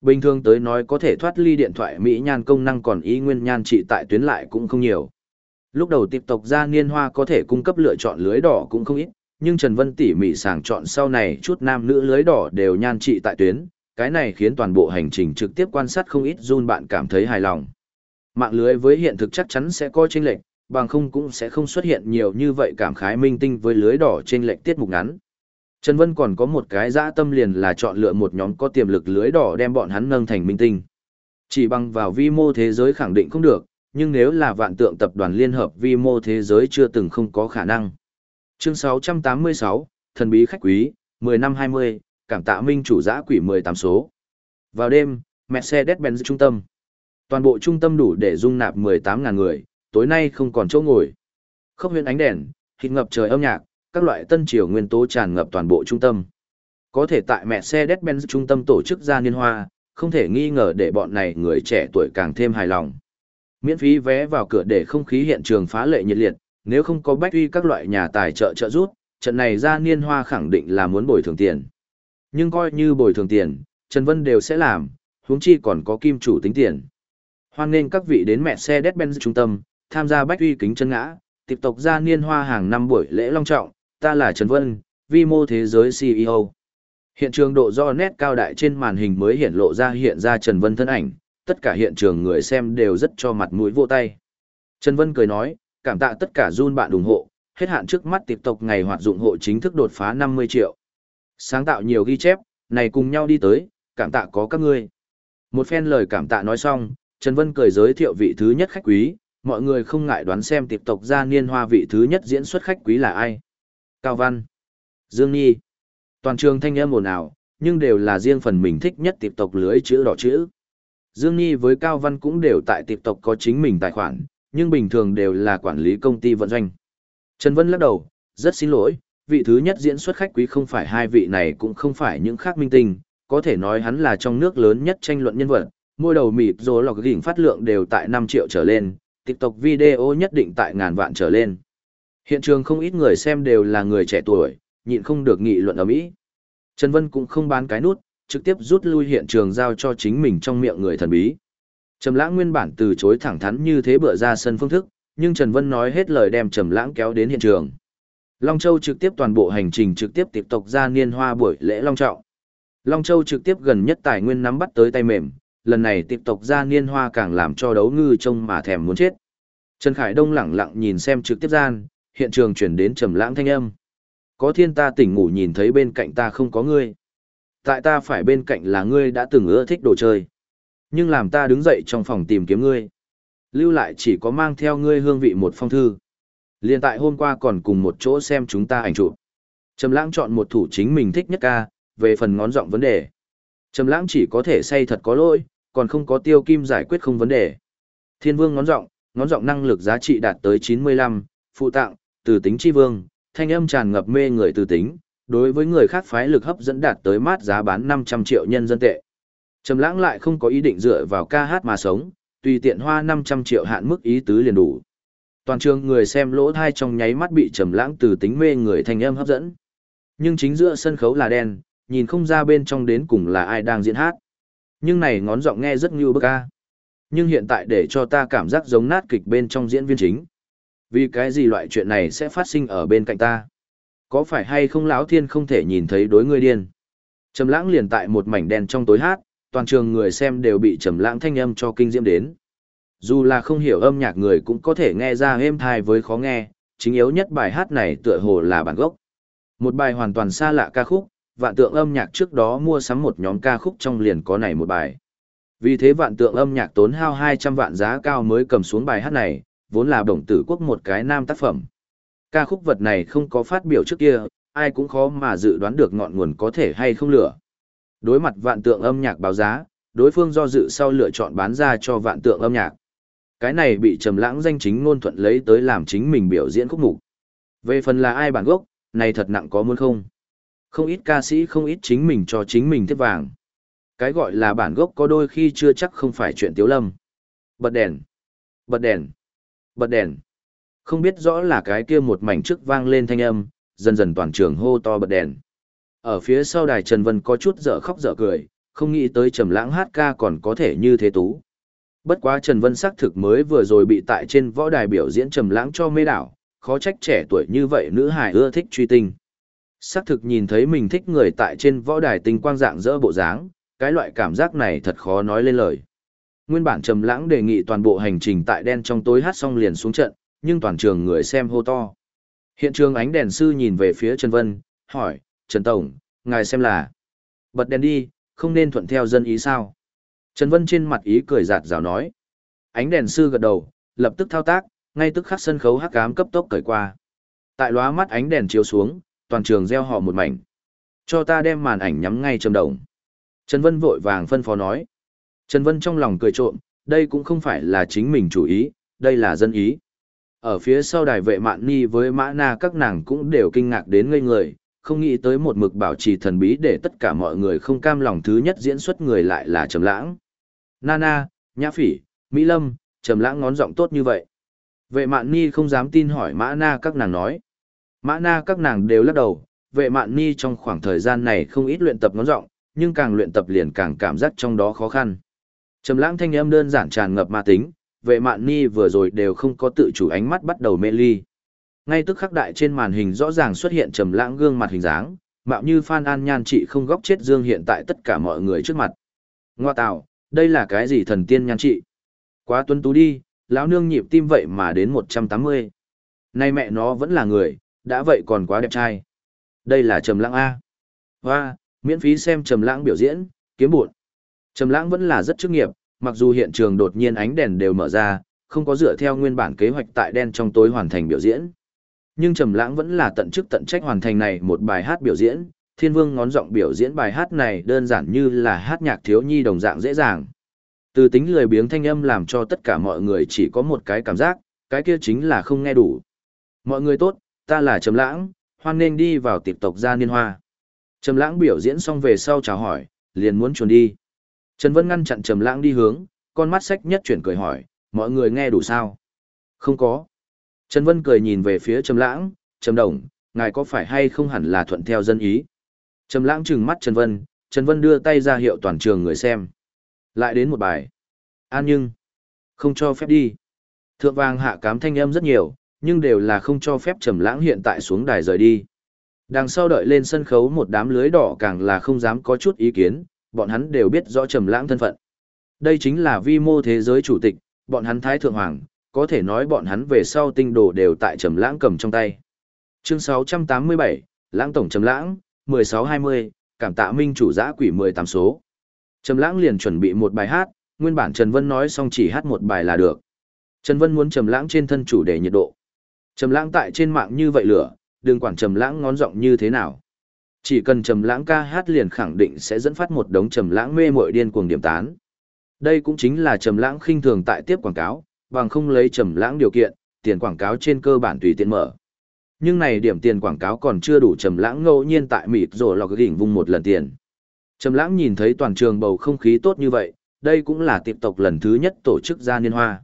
Bình thường tới nói có thể thoát ly điện thoại Mỹ nhan công năng còn ý nguyên nhan trị tại tuyến lại cũng không nhiều. Lúc đầu tiệp tộc gia niên hoa có thể cung cấp lựa chọn lưới đỏ cũng không ít, nhưng Trần Vân tỉ mỉ sàng chọn sau này chút nam nữ lưới đỏ đều nhan trị tại tuyến, cái này khiến toàn bộ hành trình trực tiếp quan sát không ít run bạn cảm thấy hài lòng. Mạng lưới với hiện thực chắc chắn sẽ có chênh lệch, bằng không cũng sẽ không xuất hiện nhiều như vậy cảm khái minh tinh với lưới đỏ chênh lệch tiết mục ngắn. Trần Vân còn có một cái dã tâm liền là chọn lựa một nhóm có tiềm lực lưới đỏ đem bọn hắn nâng thành minh tinh. Chỉ bằng vào vi mô thế giới khẳng định không được, nhưng nếu là vạn tượng tập đoàn liên hợp vi mô thế giới chưa từng không có khả năng. Chương 686, thần bí khách quý, 10 năm 20, cảm tạ minh chủ giã quỷ 18 số. Vào đêm, Mercedes-Benz trung tâm. Toàn bộ trung tâm đủ để dung nạp 18.000 người, tối nay không còn chỗ ngồi. Không huyên ánh đèn, hít ngập trời âm nhạc, các loại tân triều nguyên tố tràn ngập toàn bộ trung tâm. Có thể tại Mercedes-Benz trung tâm tổ chức ra niên hoa, không thể nghi ngờ để bọn này người trẻ tuổi càng thêm hài lòng. Miễn phí vé vào cửa để không khí hiện trường phá lệ nhiệt liệt, nếu không có bách uy các loại nhà tài trợ trợ rút, trận này ra niên hoa khẳng định là muốn bồi thường tiền. Nhưng coi như bồi thường tiền, Trần Vân đều sẽ làm, huống chi còn có kim chủ tính tiền. Hoan nên các vị đến mẹ xe Mercedes-Benz trung tâm, tham gia bách uy kính chân ngã, tiếp tục ra niên hoa hàng năm buổi lễ long trọng, ta là Trần Vân, vi mô thế giới CEO. Hiện trường độ do nét cao đại trên màn hình mới hiện lộ ra hiện ra Trần Vân thân ảnh, tất cả hiện trường người xem đều rất cho mặt mũi vô tay. Trần Vân cười nói, cảm tạ tất cả run bạn ủng hộ, hết hạn trước mắt tiếp tục ngày hoạt dụng hộ chính thức đột phá 50 triệu. Sáng tạo nhiều ghi chép, này cùng nhau đi tới, cảm tạ có các ngươi. Một phen lời cảm tạ nói xong, Trần Vân cười giới thiệu vị thứ nhất khách quý, mọi người không ngại đoán xem tiếp tục ra niên hoa vị thứ nhất diễn xuất khách quý là ai. Cao Văn, Dương Nhi. Toàn trường thanh âm ồn ào, nhưng đều là riêng phần mình thích nhất tiệp tộc lưới chữ đỏ chữ. Dương Nhi với Cao Văn cũng đều tại tiệp tộc có chính mình tài khoản, nhưng bình thường đều là quản lý công ty vận doanh. Trần Vân lắc đầu, rất xin lỗi, vị thứ nhất diễn xuất khách quý không phải hai vị này cũng không phải những khác minh tinh, có thể nói hắn là trong nước lớn nhất tranh luận nhân vật, mỗi đầu mịp rồi lọc đỉnh phát lượng đều tại 5 triệu trở lên, TikTok video nhất định tại ngàn vạn trở lên. Hiện trường không ít người xem đều là người trẻ tuổi, nhịn không được nghị luận ở Mỹ. Trần Vân cũng không bán cái nút, trực tiếp rút lui hiện trường giao cho chính mình trong miệng người thần bí. Trầm Lãng nguyên bản từ chối thẳng thắn như thế bựa ra sân phương thức, nhưng Trần Vân nói hết lời đem Trầm Lãng kéo đến hiện trường. Long Châu trực tiếp toàn bộ hành trình trực tiếp tiếp tục ra niên hoa buổi lễ long trọng. Long Châu trực tiếp gần nhất tài nguyên nắm bắt tới tay mềm, lần này tiếp tục ra niên hoa càng làm cho đấu ngư trông mà thèm muốn chết. Trần Khải Đông lẳng lặng nhìn xem trực tiếp gian, hiện trường chuyển đến trầm lãng thanh âm. Có thiên ta tỉnh ngủ nhìn thấy bên cạnh ta không có ngươi. Tại ta phải bên cạnh là ngươi đã từng ưa thích đồ chơi. Nhưng làm ta đứng dậy trong phòng tìm kiếm ngươi. Lưu lại chỉ có mang theo ngươi hương vị một phong thư. Liên tại hôm qua còn cùng một chỗ xem chúng ta ảnh chụp. Trầm lãng chọn một thủ chính mình thích nhất ca, về phần ngón giọng vấn đề. Trầm lãng chỉ có thể say thật có lỗi, còn không có tiêu kim giải quyết không vấn đề. Thiên vương ngón giọng, ngón giọng năng lực giá trị đạt tới 95, phụ tặng, từ tính chi vương, thanh âm tràn ngập mê người từ tính, đối với người khác phái lực hấp dẫn đạt tới mát giá bán 500 triệu nhân dân tệ. Trầm lãng lại không có ý định dựa vào ca hát mà sống, tùy tiện hoa 500 triệu hạn mức ý tứ liền đủ. Toàn trường người xem lỗ thai trong nháy mắt bị trầm lãng từ tính mê người thành âm hấp dẫn. Nhưng chính giữa sân khấu là đen, nhìn không ra bên trong đến cùng là ai đang diễn hát. Nhưng này ngón giọng nghe rất như bức ca. Nhưng hiện tại để cho ta cảm giác giống nát kịch bên trong diễn viên chính. Vì cái gì loại chuyện này sẽ phát sinh ở bên cạnh ta? Có phải hay không lão thiên không thể nhìn thấy đối ngươi điên? Trầm lãng liền tại một mảnh đen trong tối hát, toàn trường người xem đều bị trầm lãng thanh âm cho kinh diễm đến. Dù là không hiểu âm nhạc người cũng có thể nghe ra êm thai với khó nghe, chính yếu nhất bài hát này tựa hồ là bản gốc. Một bài hoàn toàn xa lạ ca khúc, vạn tượng âm nhạc trước đó mua sắm một nhóm ca khúc trong liền có này một bài. Vì thế vạn tượng âm nhạc tốn hao 200 vạn giá cao mới cầm xuống bài hát này, vốn là đồng tử quốc một cái nam tác phẩm. Ca khúc vật này không có phát biểu trước kia, ai cũng khó mà dự đoán được ngọn nguồn có thể hay không lửa. Đối mặt vạn tượng âm nhạc báo giá, đối phương do dự sau lựa chọn bán ra cho vạn tượng âm nhạc. Cái này bị trầm lãng danh chính ngôn thuận lấy tới làm chính mình biểu diễn khúc mục. Về phần là ai bản gốc, này thật nặng có muốn không? Không ít ca sĩ không ít chính mình cho chính mình thiết vàng. Cái gọi là bản gốc có đôi khi chưa chắc không phải chuyện tiếu lâm. Bật đèn. Bật đèn. Bật đèn. Không biết rõ là cái kia một mảnh trước vang lên thanh âm, dần dần toàn trường hô to bật đèn. Ở phía sau đài Trần Vân có chút dở khóc dở cười, không nghĩ tới Trầm Lãng hát ca còn có thể như thế tú. Bất quá Trần Vân xác thực mới vừa rồi bị tại trên võ đài biểu diễn Trầm Lãng cho mê đảo, khó trách trẻ tuổi như vậy nữ hài ưa thích truy tinh. Xác thực nhìn thấy mình thích người tại trên võ đài tinh quang dạng dỡ bộ dáng, cái loại cảm giác này thật khó nói lên lời. Nguyên bản Trầm Lãng đề nghị toàn bộ hành trình tại đen trong tối hát xong liền xuống trận, nhưng toàn trường người xem hô to. Hiện trường ánh đèn sư nhìn về phía Trần Vân, hỏi, Trần Tổng, ngài xem là. Bật đèn đi, không nên thuận theo dân ý sao. Trần Vân trên mặt ý cười giạt rào nói. Ánh đèn sư gật đầu, lập tức thao tác, ngay tức khắc sân khấu hắc ám cấp tốc cởi qua. Tại lóa mắt ánh đèn chiếu xuống, toàn trường gieo họ một mảnh. Cho ta đem màn ảnh nhắm ngay Trầm Đồng. Trần Vân vội vàng phân phó nói. Trần Vân trong lòng cười trộm, đây cũng không phải là chính mình chủ ý, đây là dân ý. Ở phía sau đài vệ mạn ni với mã na các nàng cũng đều kinh ngạc đến ngây người, không nghĩ tới một mực bảo trì thần bí để tất cả mọi người không cam lòng thứ nhất diễn xuất người lại là Trầm Lãng. Nana, Nhã Phỉ, Mỹ Lâm, Trầm Lãng ngón giọng tốt như vậy. Vệ Mạn Ni không dám tin hỏi Mã Na các nàng nói. Mã Na các nàng đều lắc đầu, Vệ Mạn Ni trong khoảng thời gian này không ít luyện tập ngón giọng, nhưng càng luyện tập liền càng cảm giác trong đó khó khăn. Trầm Lãng thanh âm đơn giản tràn ngập ma tính, Vệ Mạn Ni vừa rồi đều không có tự chủ ánh mắt bắt đầu mê ly. Ngay tức khắc đại trên màn hình rõ ràng xuất hiện trầm lãng gương mặt hình dáng, mạo như Phan An Nhan trị không góc chết dương hiện tại tất cả mọi người trước mặt. Ngoa tạo, đây là cái gì thần tiên nhan trị? Quá tuấn tú đi, lão nương nhịp tim vậy mà đến 180. Nay mẹ nó vẫn là người, đã vậy còn quá đẹp trai. Đây là Trầm Lãng A. Hoa, miễn phí xem Trầm Lãng biểu diễn, kiếm bộn. Trầm Lãng vẫn là rất chuyên nghiệp, mặc dù hiện trường đột nhiên ánh đèn đều mở ra, không có dựa theo nguyên bản kế hoạch tại đen trong tối hoàn thành biểu diễn. Nhưng Trầm Lãng vẫn là tận chức tận trách hoàn thành này một bài hát biểu diễn, Thiên Vương ngón giọng biểu diễn bài hát này đơn giản như là hát nhạc thiếu nhi đồng dạng dễ dàng. Từ tính lười biếng thanh âm làm cho tất cả mọi người chỉ có một cái cảm giác, cái kia chính là không nghe đủ. Mọi người tốt, ta là Trầm Lãng, hoan nghênh đi vào tiệc tộc gia niên hoa. Trầm Lãng biểu diễn xong về sau chào hỏi, liền muốn chuẩn đi. Trần Vân ngăn chặn Trầm Lãng đi hướng, con mắt sách nhất chuyển cười hỏi, mọi người nghe đủ sao? Không có. Trần Vân cười nhìn về phía Trầm Lãng, "Trầm Đồng, ngài có phải hay không hẳn là thuận theo dân ý?" Trầm Lãng trừng mắt Trần Vân, Trần Vân đưa tay ra hiệu toàn trường người xem. Lại đến một bài. An nhưng, không cho phép đi. Thượng vàng hạ cám thanh âm rất nhiều, nhưng đều là không cho phép Trầm Lãng hiện tại xuống đài rời đi. Đằng sau đợi lên sân khấu một đám lưới đỏ càng là không dám có chút ý kiến, bọn hắn đều biết rõ Trầm Lãng thân phận. Đây chính là vi mô thế giới chủ tịch, bọn hắn thái thượng hoàng, có thể nói bọn hắn về sau tinh đồ đều tại trầm lãng cầm trong tay. Chương 687, Lãng tổng trầm lãng, 1620, cảm tạ minh chủ giã quỷ 18 số. Trầm lãng liền chuẩn bị một bài hát, nguyên bản Trần Vân nói xong chỉ hát một bài là được. Trần Vân muốn trầm lãng trên thân chủ để nhiệt độ. Trầm lãng tại trên mạng như vậy lửa, đừng quản trầm lãng ngón giọng như thế nào. Chỉ cần trầm lãng ca hát liền khẳng định sẽ dẫn phát một đống trầm lãng mê muội điên cuồng điểm tán. Đây cũng chính là trầm lãng khinh thường tại tiếp quảng cáo, bằng không lấy trầm lãng điều kiện, tiền quảng cáo trên cơ bản tùy tiện mở. Nhưng này điểm tiền quảng cáo còn chưa đủ trầm lãng ngẫu nhiên tại mịt rồi lọc đỉnh vung một lần tiền. Trầm lãng nhìn thấy toàn trường bầu không khí tốt như vậy, đây cũng là tiệp tộc lần thứ nhất tổ chức ra niên hoa.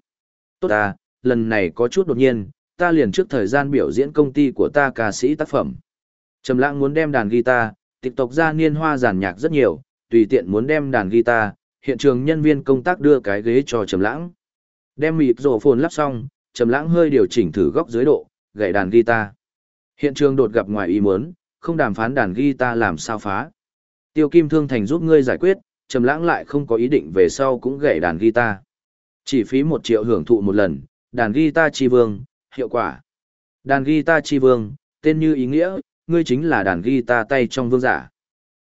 Tốt ta, lần này có chút đột nhiên, ta liền trước thời gian biểu diễn công ty của ta ca sĩ tác phẩm. Trầm lãng muốn đem đàn guitar, TikTok ra niên hoa giàn nhạc rất nhiều, tùy tiện muốn đem đàn guitar, hiện trường nhân viên công tác đưa cái ghế cho Trầm lãng. Đem mịp rổ phồn lắp xong, Trầm lãng hơi điều chỉnh thử góc dưới độ, gảy đàn guitar. Hiện trường đột gặp ngoài ý muốn, không đàm phán đàn guitar làm sao phá. Tiêu Kim Thương Thành giúp ngươi giải quyết, Trầm lãng lại không có ý định về sau cũng gảy đàn guitar. Chỉ phí một triệu hưởng thụ một lần, đàn guitar chi vương, hiệu quả. Đàn guitar chi vương, tên như ý nghĩa, ngươi chính là đàn guitar tay trong vương giả.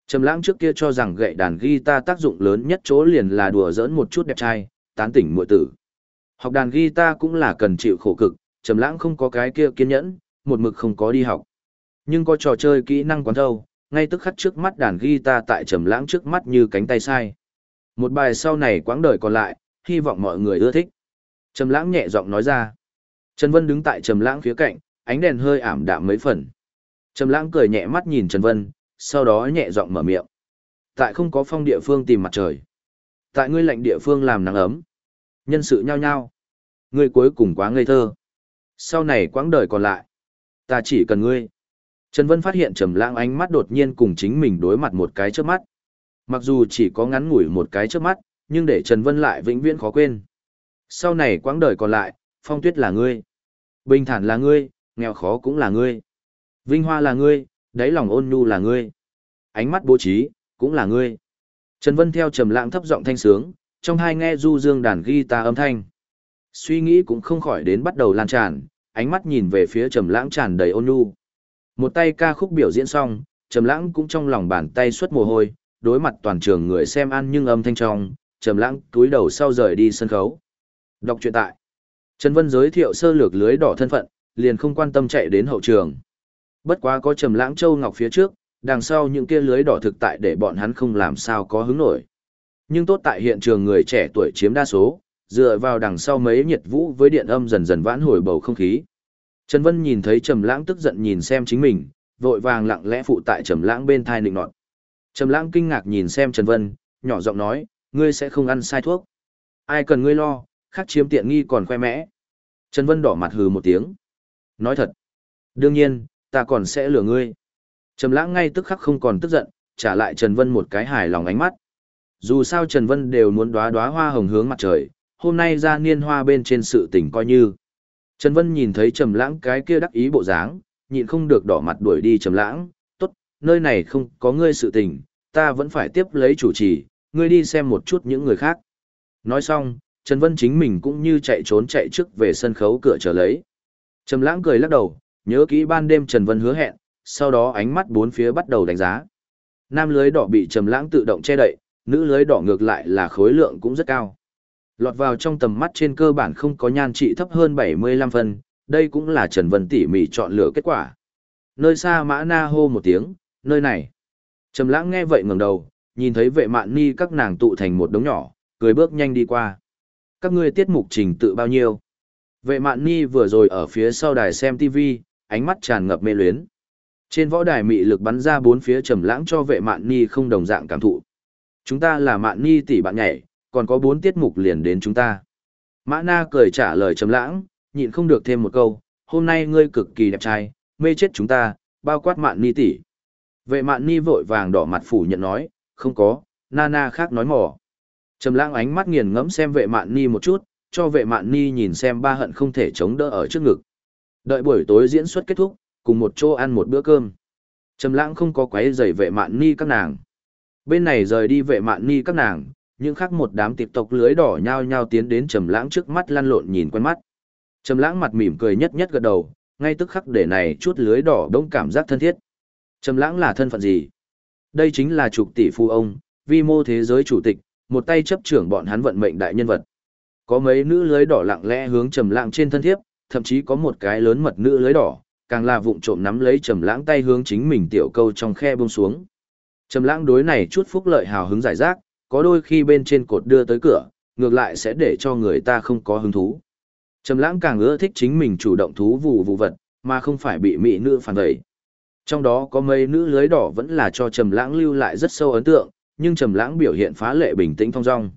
Trầm lãng trước kia cho rằng gậy đàn guitar tác dụng lớn nhất chỗ liền là đùa giỡn một chút đẹp trai, tán tỉnh muội tử. Học đàn guitar cũng là cần chịu khổ cực, Trầm lãng không có cái kia kiên nhẫn, một mực không có đi học. Nhưng có trò chơi kỹ năng quán thâu, ngay tức khắc trước mắt đàn guitar tại Trầm lãng trước mắt như cánh tay sai. Một bài sau này quãng đời còn lại, hy vọng mọi người ưa thích. Trầm lãng nhẹ giọng nói ra. Trần Vân đứng tại Trầm lãng phía cạnh, ánh đèn hơi ảm đạm mấy phần. Trầm lãng cười nhẹ mắt nhìn Trần Vân, sau đó nhẹ giọng mở miệng. Tại không có phong địa phương tìm mặt trời. Tại ngươi lạnh địa phương làm nắng ấm. Nhân sự nhao nhao. Ngươi cuối cùng quá ngây thơ. Sau này quãng đời còn lại. Ta chỉ cần ngươi. Trần Vân phát hiện Trầm lãng ánh mắt đột nhiên cùng chính mình đối mặt một cái chớp mắt. Mặc dù chỉ có ngắn ngủi một cái chớp mắt, nhưng để Trần Vân lại vĩnh viễn khó quên. Sau này quãng đời còn lại, phong tuyết là ngươi. Bình thản là ngươi, nghèo khó cũng là ngươi. Vinh hoa là ngươi, đáy lòng ôn nhu là ngươi. Ánh mắt bố trí, cũng là ngươi. Trần Vân theo trầm lãng thấp giọng thanh sướng, trong hai nghe du dương đàn guitar âm thanh. Suy nghĩ cũng không khỏi đến bắt đầu lan tràn, ánh mắt nhìn về phía trầm lãng tràn đầy ôn nhu. Một tay ca khúc biểu diễn xong, trầm lãng cũng trong lòng bàn tay xuất mồ hôi, đối mặt toàn trường người xem ăn nhưng âm thanh trong, trầm lãng túi đầu sau rời đi sân khấu. Đọc truyện tại. Trần Vân giới thiệu sơ lược lưới đỏ thân phận, liền không quan tâm chạy đến hậu trường. Bất quá có Trầm Lãng Châu Ngọc phía trước, đằng sau những kia lưới đỏ thực tại để bọn hắn không làm sao có hứng nổi. Nhưng tốt tại hiện trường người trẻ tuổi chiếm đa số, dựa vào đằng sau mấy nhiệt vũ với điện âm dần dần vãn hồi bầu không khí. Trần Vân nhìn thấy Trầm Lãng tức giận nhìn xem chính mình, vội vàng lặng lẽ phụ tại Trầm Lãng bên thai nịnh nọt. Trầm Lãng kinh ngạc nhìn xem Trần Vân, nhỏ giọng nói, ngươi sẽ không ăn sai thuốc. Ai cần ngươi lo, khác chiếm tiện nghi còn khoe mẽ. Trần Vân đỏ mặt hừ một tiếng. Nói thật. Đương nhiên, ta còn sẽ lừa ngươi. Trầm lãng ngay tức khắc không còn tức giận, trả lại Trần Vân một cái hài lòng ánh mắt. Dù sao Trần Vân đều muốn đóa đóa hoa hồng hướng mặt trời, hôm nay ra niên hoa bên trên sự tình coi như. Trần Vân nhìn thấy Trầm lãng cái kia đắc ý bộ dáng, nhịn không được đỏ mặt đuổi đi Trầm lãng, tốt, nơi này không có ngươi sự tình, ta vẫn phải tiếp lấy chủ trì, ngươi đi xem một chút những người khác. Nói xong, Trần Vân chính mình cũng như chạy trốn chạy trước về sân khấu cửa chờ lấy. Trầm lãng cười lắc đầu, nhớ kỹ ban đêm Trần Vân hứa hẹn, sau đó ánh mắt bốn phía bắt đầu đánh giá. Nam lưới đỏ bị Trầm lãng tự động che đậy, nữ lưới đỏ ngược lại là khối lượng cũng rất cao. Lọt vào trong tầm mắt trên cơ bản không có nhan trị thấp hơn 75 phân, đây cũng là Trần Vân tỉ mỉ chọn lựa kết quả. Nơi xa Mã Na hô một tiếng, nơi này. Trầm lãng nghe vậy ngẩng đầu, nhìn thấy vệ mạn ni các nàng tụ thành một đống nhỏ, cười bước nhanh đi qua. Các ngươi tiết mục trình tự bao nhiêu? Vệ mạn ni vừa rồi ở phía sau đài xem TV, ánh mắt tràn ngập mê luyến. Trên võ đài mị lực bắn ra bốn phía trầm lãng cho vệ mạn ni không đồng dạng cảm thụ. Chúng ta là mạn ni tỷ bạn nhảy, còn có bốn tiết mục liền đến chúng ta. Mã na cười trả lời trầm lãng, nhịn không được thêm một câu, hôm nay ngươi cực kỳ đẹp trai, mê chết chúng ta, bao quát mạn ni tỷ. Vệ mạn ni vội vàng đỏ mặt phủ nhận nói, không có, Nana khác nói mỏ. Trầm lãng ánh mắt nghiền ngẫm xem vệ mạn ni một chút, cho vệ mạn ni nhìn xem ba hận không thể chống đỡ ở trước ngực. Đợi buổi tối diễn xuất kết thúc, cùng một chỗ ăn một bữa cơm. Trầm lãng không có quấy rầy vệ mạn ni các nàng. Bên này rời đi vệ mạn ni các nàng, những khác một đám tiệp tộc lưới đỏ nhao nhao tiến đến trầm lãng trước mắt lăn lộn nhìn quen mắt. Trầm lãng mặt mỉm cười nhất nhất gật đầu, ngay tức khắc để này chút lưới đỏ đông cảm giác thân thiết. Trầm lãng là thân phận gì? Đây chính là trục tỷ phu ông, vi mô thế giới chủ tịch, một tay chấp trưởng bọn hắn vận mệnh đại nhân vật. Có mấy nữ lưới đỏ lặng lẽ hướng trầm lãng trên thân thiếp, thậm chí có một cái lớn mật nữ lưới đỏ, càng là vụng trộm nắm lấy trầm lãng tay hướng chính mình tiểu câu trong khe buông xuống. Trầm lãng đối này chút phúc lợi hào hứng giải rác, có đôi khi bên trên cột đưa tới cửa, ngược lại sẽ để cho người ta không có hứng thú. Trầm lãng càng ưa thích chính mình chủ động thú vụ vụ vật, mà không phải bị mỹ nữ phản đẩy. Trong đó có mấy nữ lưới đỏ vẫn là cho Trầm lãng lưu lại rất sâu ấn tượng, nhưng Trầm lãng biểu hiện phá lệ bình tĩnh thong dong.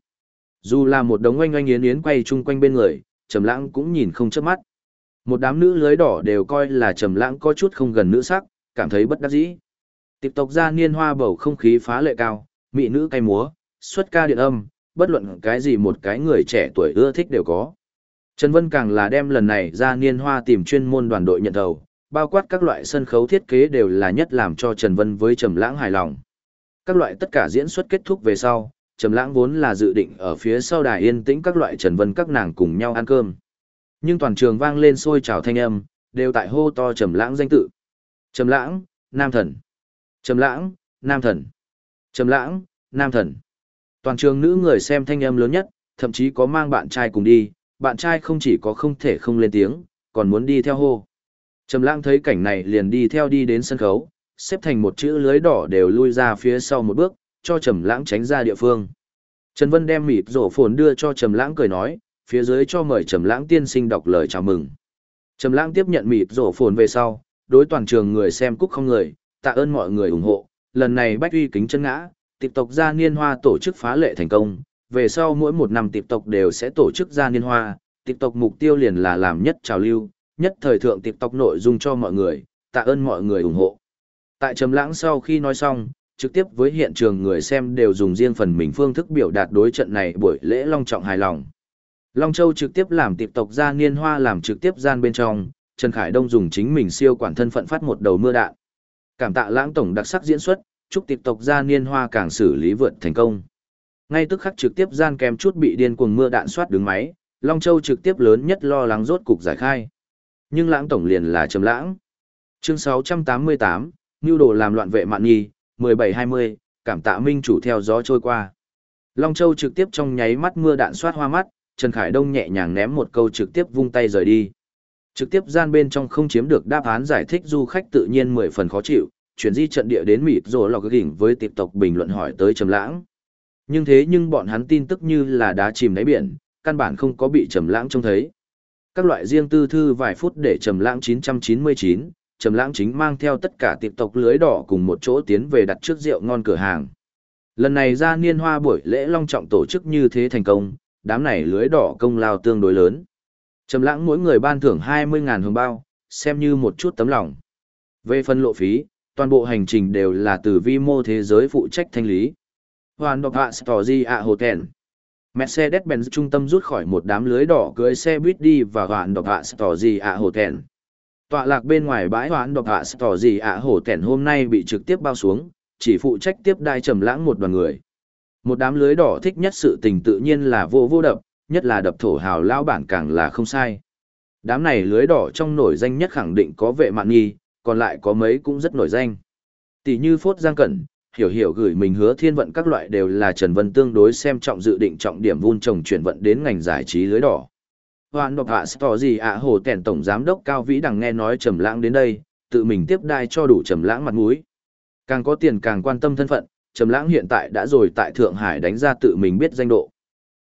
Dù là một đống oanh oanh yến yến quay chung quanh bên người, Trầm lãng cũng nhìn không chớp mắt. Một đám nữ lưới đỏ đều coi là Trầm lãng có chút không gần nữ sắc, cảm thấy bất đắc dĩ. Tiếp tục ra niên hoa bầu không khí phá lệ cao, mỹ nữ cay múa, xuất ca điện âm, bất luận cái gì một cái người trẻ tuổi ưa thích đều có. Trần Vân càng là đem lần này ra niên hoa tìm chuyên môn đoàn đội nhận đầu, bao quát các loại sân khấu thiết kế đều là nhất làm cho Trần Vân với Trầm Lãng hài lòng. Các loại tất cả diễn xuất kết thúc về sau, Trầm Lãng vốn là dự định ở phía sau đài yên tĩnh các loại Trần Vân các nàng cùng nhau ăn cơm. Nhưng toàn trường vang lên sôi trào thanh âm, đều tại hô to Trầm Lãng danh tự. Trầm Lãng, Nam Thần. Trầm Lãng, Nam Thần. Trầm Lãng, Nam Thần. Toàn trường nữ người xem thanh âm lớn nhất, thậm chí có mang bạn trai cùng đi, bạn trai không chỉ có không thể không lên tiếng, còn muốn đi theo hô. Trầm lãng thấy cảnh này liền đi theo đi đến sân khấu, xếp thành một chữ lưới đỏ đều lui ra phía sau một bước, cho Trầm lãng tránh ra địa phương. Trần Vân đem mịt rổ phồn đưa cho Trầm lãng cười nói, phía dưới cho mời Trầm lãng tiên sinh đọc lời chào mừng. Trầm lãng tiếp nhận mịt rổ phồn về sau, đối toàn trường người xem cúc không người, tạ ơn mọi người ủng hộ, lần này bách uy kính chân ngã, tiệp tộc gia niên hoa tổ chức phá lệ thành công, về sau mỗi một năm tiệp tộc đều sẽ tổ chức gia niên hoa, tiệp tộc mục tiêu liền là làm nhất trào lưu, nhất thời thượng tiệp tộc nội dung cho mọi người, tạ ơn mọi người ủng hộ. Tại Trầm Lãng sau khi nói xong, trực tiếp với hiện trường người xem đều dùng riêng phần mình phương thức biểu đạt đối trận này buổi lễ long trọng hài lòng. Long Châu trực tiếp làm tiệp tộc gia niên hoa làm trực tiếp gian bên trong, Trần Khải Đông dùng chính mình siêu quản thân phận phát một đầu mưa đạn. Cảm tạ Lãng tổng đặc sắc diễn xuất, chúc tiếp tộc gia niên hoa càng xử lý vượt thành công. Ngay tức khắc trực tiếp gian kèm chút bị điên cuồng mưa đạn soát đứng máy, Long Châu trực tiếp lớn nhất lo lắng rốt cục giải khai. Nhưng lãng tổng liền là trầm lãng. Chương 688, Nưu đồ làm loạn vệ mạn nhi, 1720, cảm tạ minh chủ theo gió trôi qua. Long Châu trực tiếp trong nháy mắt mưa đạn soát hoa mắt, Trần Khải Đông nhẹ nhàng ném một câu trực tiếp vung tay rời đi. Trực tiếp gian bên trong không chiếm được đáp án giải thích du khách tự nhiên mười phần khó chịu, chuyển di trận địa đến mịt rồi lọc gỉnh với tiếp tộc bình luận hỏi tới Trầm Lãng. Nhưng thế nhưng bọn hắn tin tức như là đá chìm đáy biển, căn bản không có bị Trầm Lãng trông thấy. Các loại riêng tư thư vài phút để Trầm Lãng 999, Trầm Lãng chính mang theo tất cả tiệp tộc lưới đỏ cùng một chỗ tiến về đặt trước rượu ngon cửa hàng. Lần này ra niên hoa buổi lễ long trọng tổ chức như thế thành công, đám này lưới đỏ công lao tương đối lớn. Trầm Lãng mỗi người ban thưởng 20.000 hồng bao, xem như một chút tấm lòng. Về phân lộ phí, toàn bộ hành trình đều là từ vi mô thế giới phụ trách thanh lý. Hoàn độc hạ Story ạ Hotel. Mercedes-Benz trung tâm rút khỏi một đám lưới đỏ cưới xe buýt đi và hoàn độc hạ Story ạ Hotel. Tọa lạc bên ngoài bãi hoàn độc hạ Story ạ Hotel hôm nay bị trực tiếp bao xuống, chỉ phụ trách tiếp đai trầm lãng một đoàn người. Một đám lưới đỏ thích nhất sự tình tự nhiên là vô vô đập, nhất là đập thổ hào lão bản càng là không sai. Đám này lưới đỏ trong nổi danh nhất khẳng định có vệ mạng nghi, còn lại có mấy cũng rất nổi danh. Tỷ như Phốt Giang Cẩn, hiểu hiểu gửi mình hứa thiên vận các loại đều là Trần Vân tương đối xem trọng dự định trọng điểm vun trồng chuyển vận đến ngành giải trí lưới đỏ. Hoàn độc hạ tỏ gì ạ hồ tèn tổng giám đốc cao vĩ đằng nghe nói trầm lãng đến đây, tự mình tiếp đai cho đủ trầm lãng mặt mũi. Càng có tiền càng quan tâm thân phận, trầm lãng hiện tại đã rồi tại Thượng Hải đánh ra tự mình biết danh độ.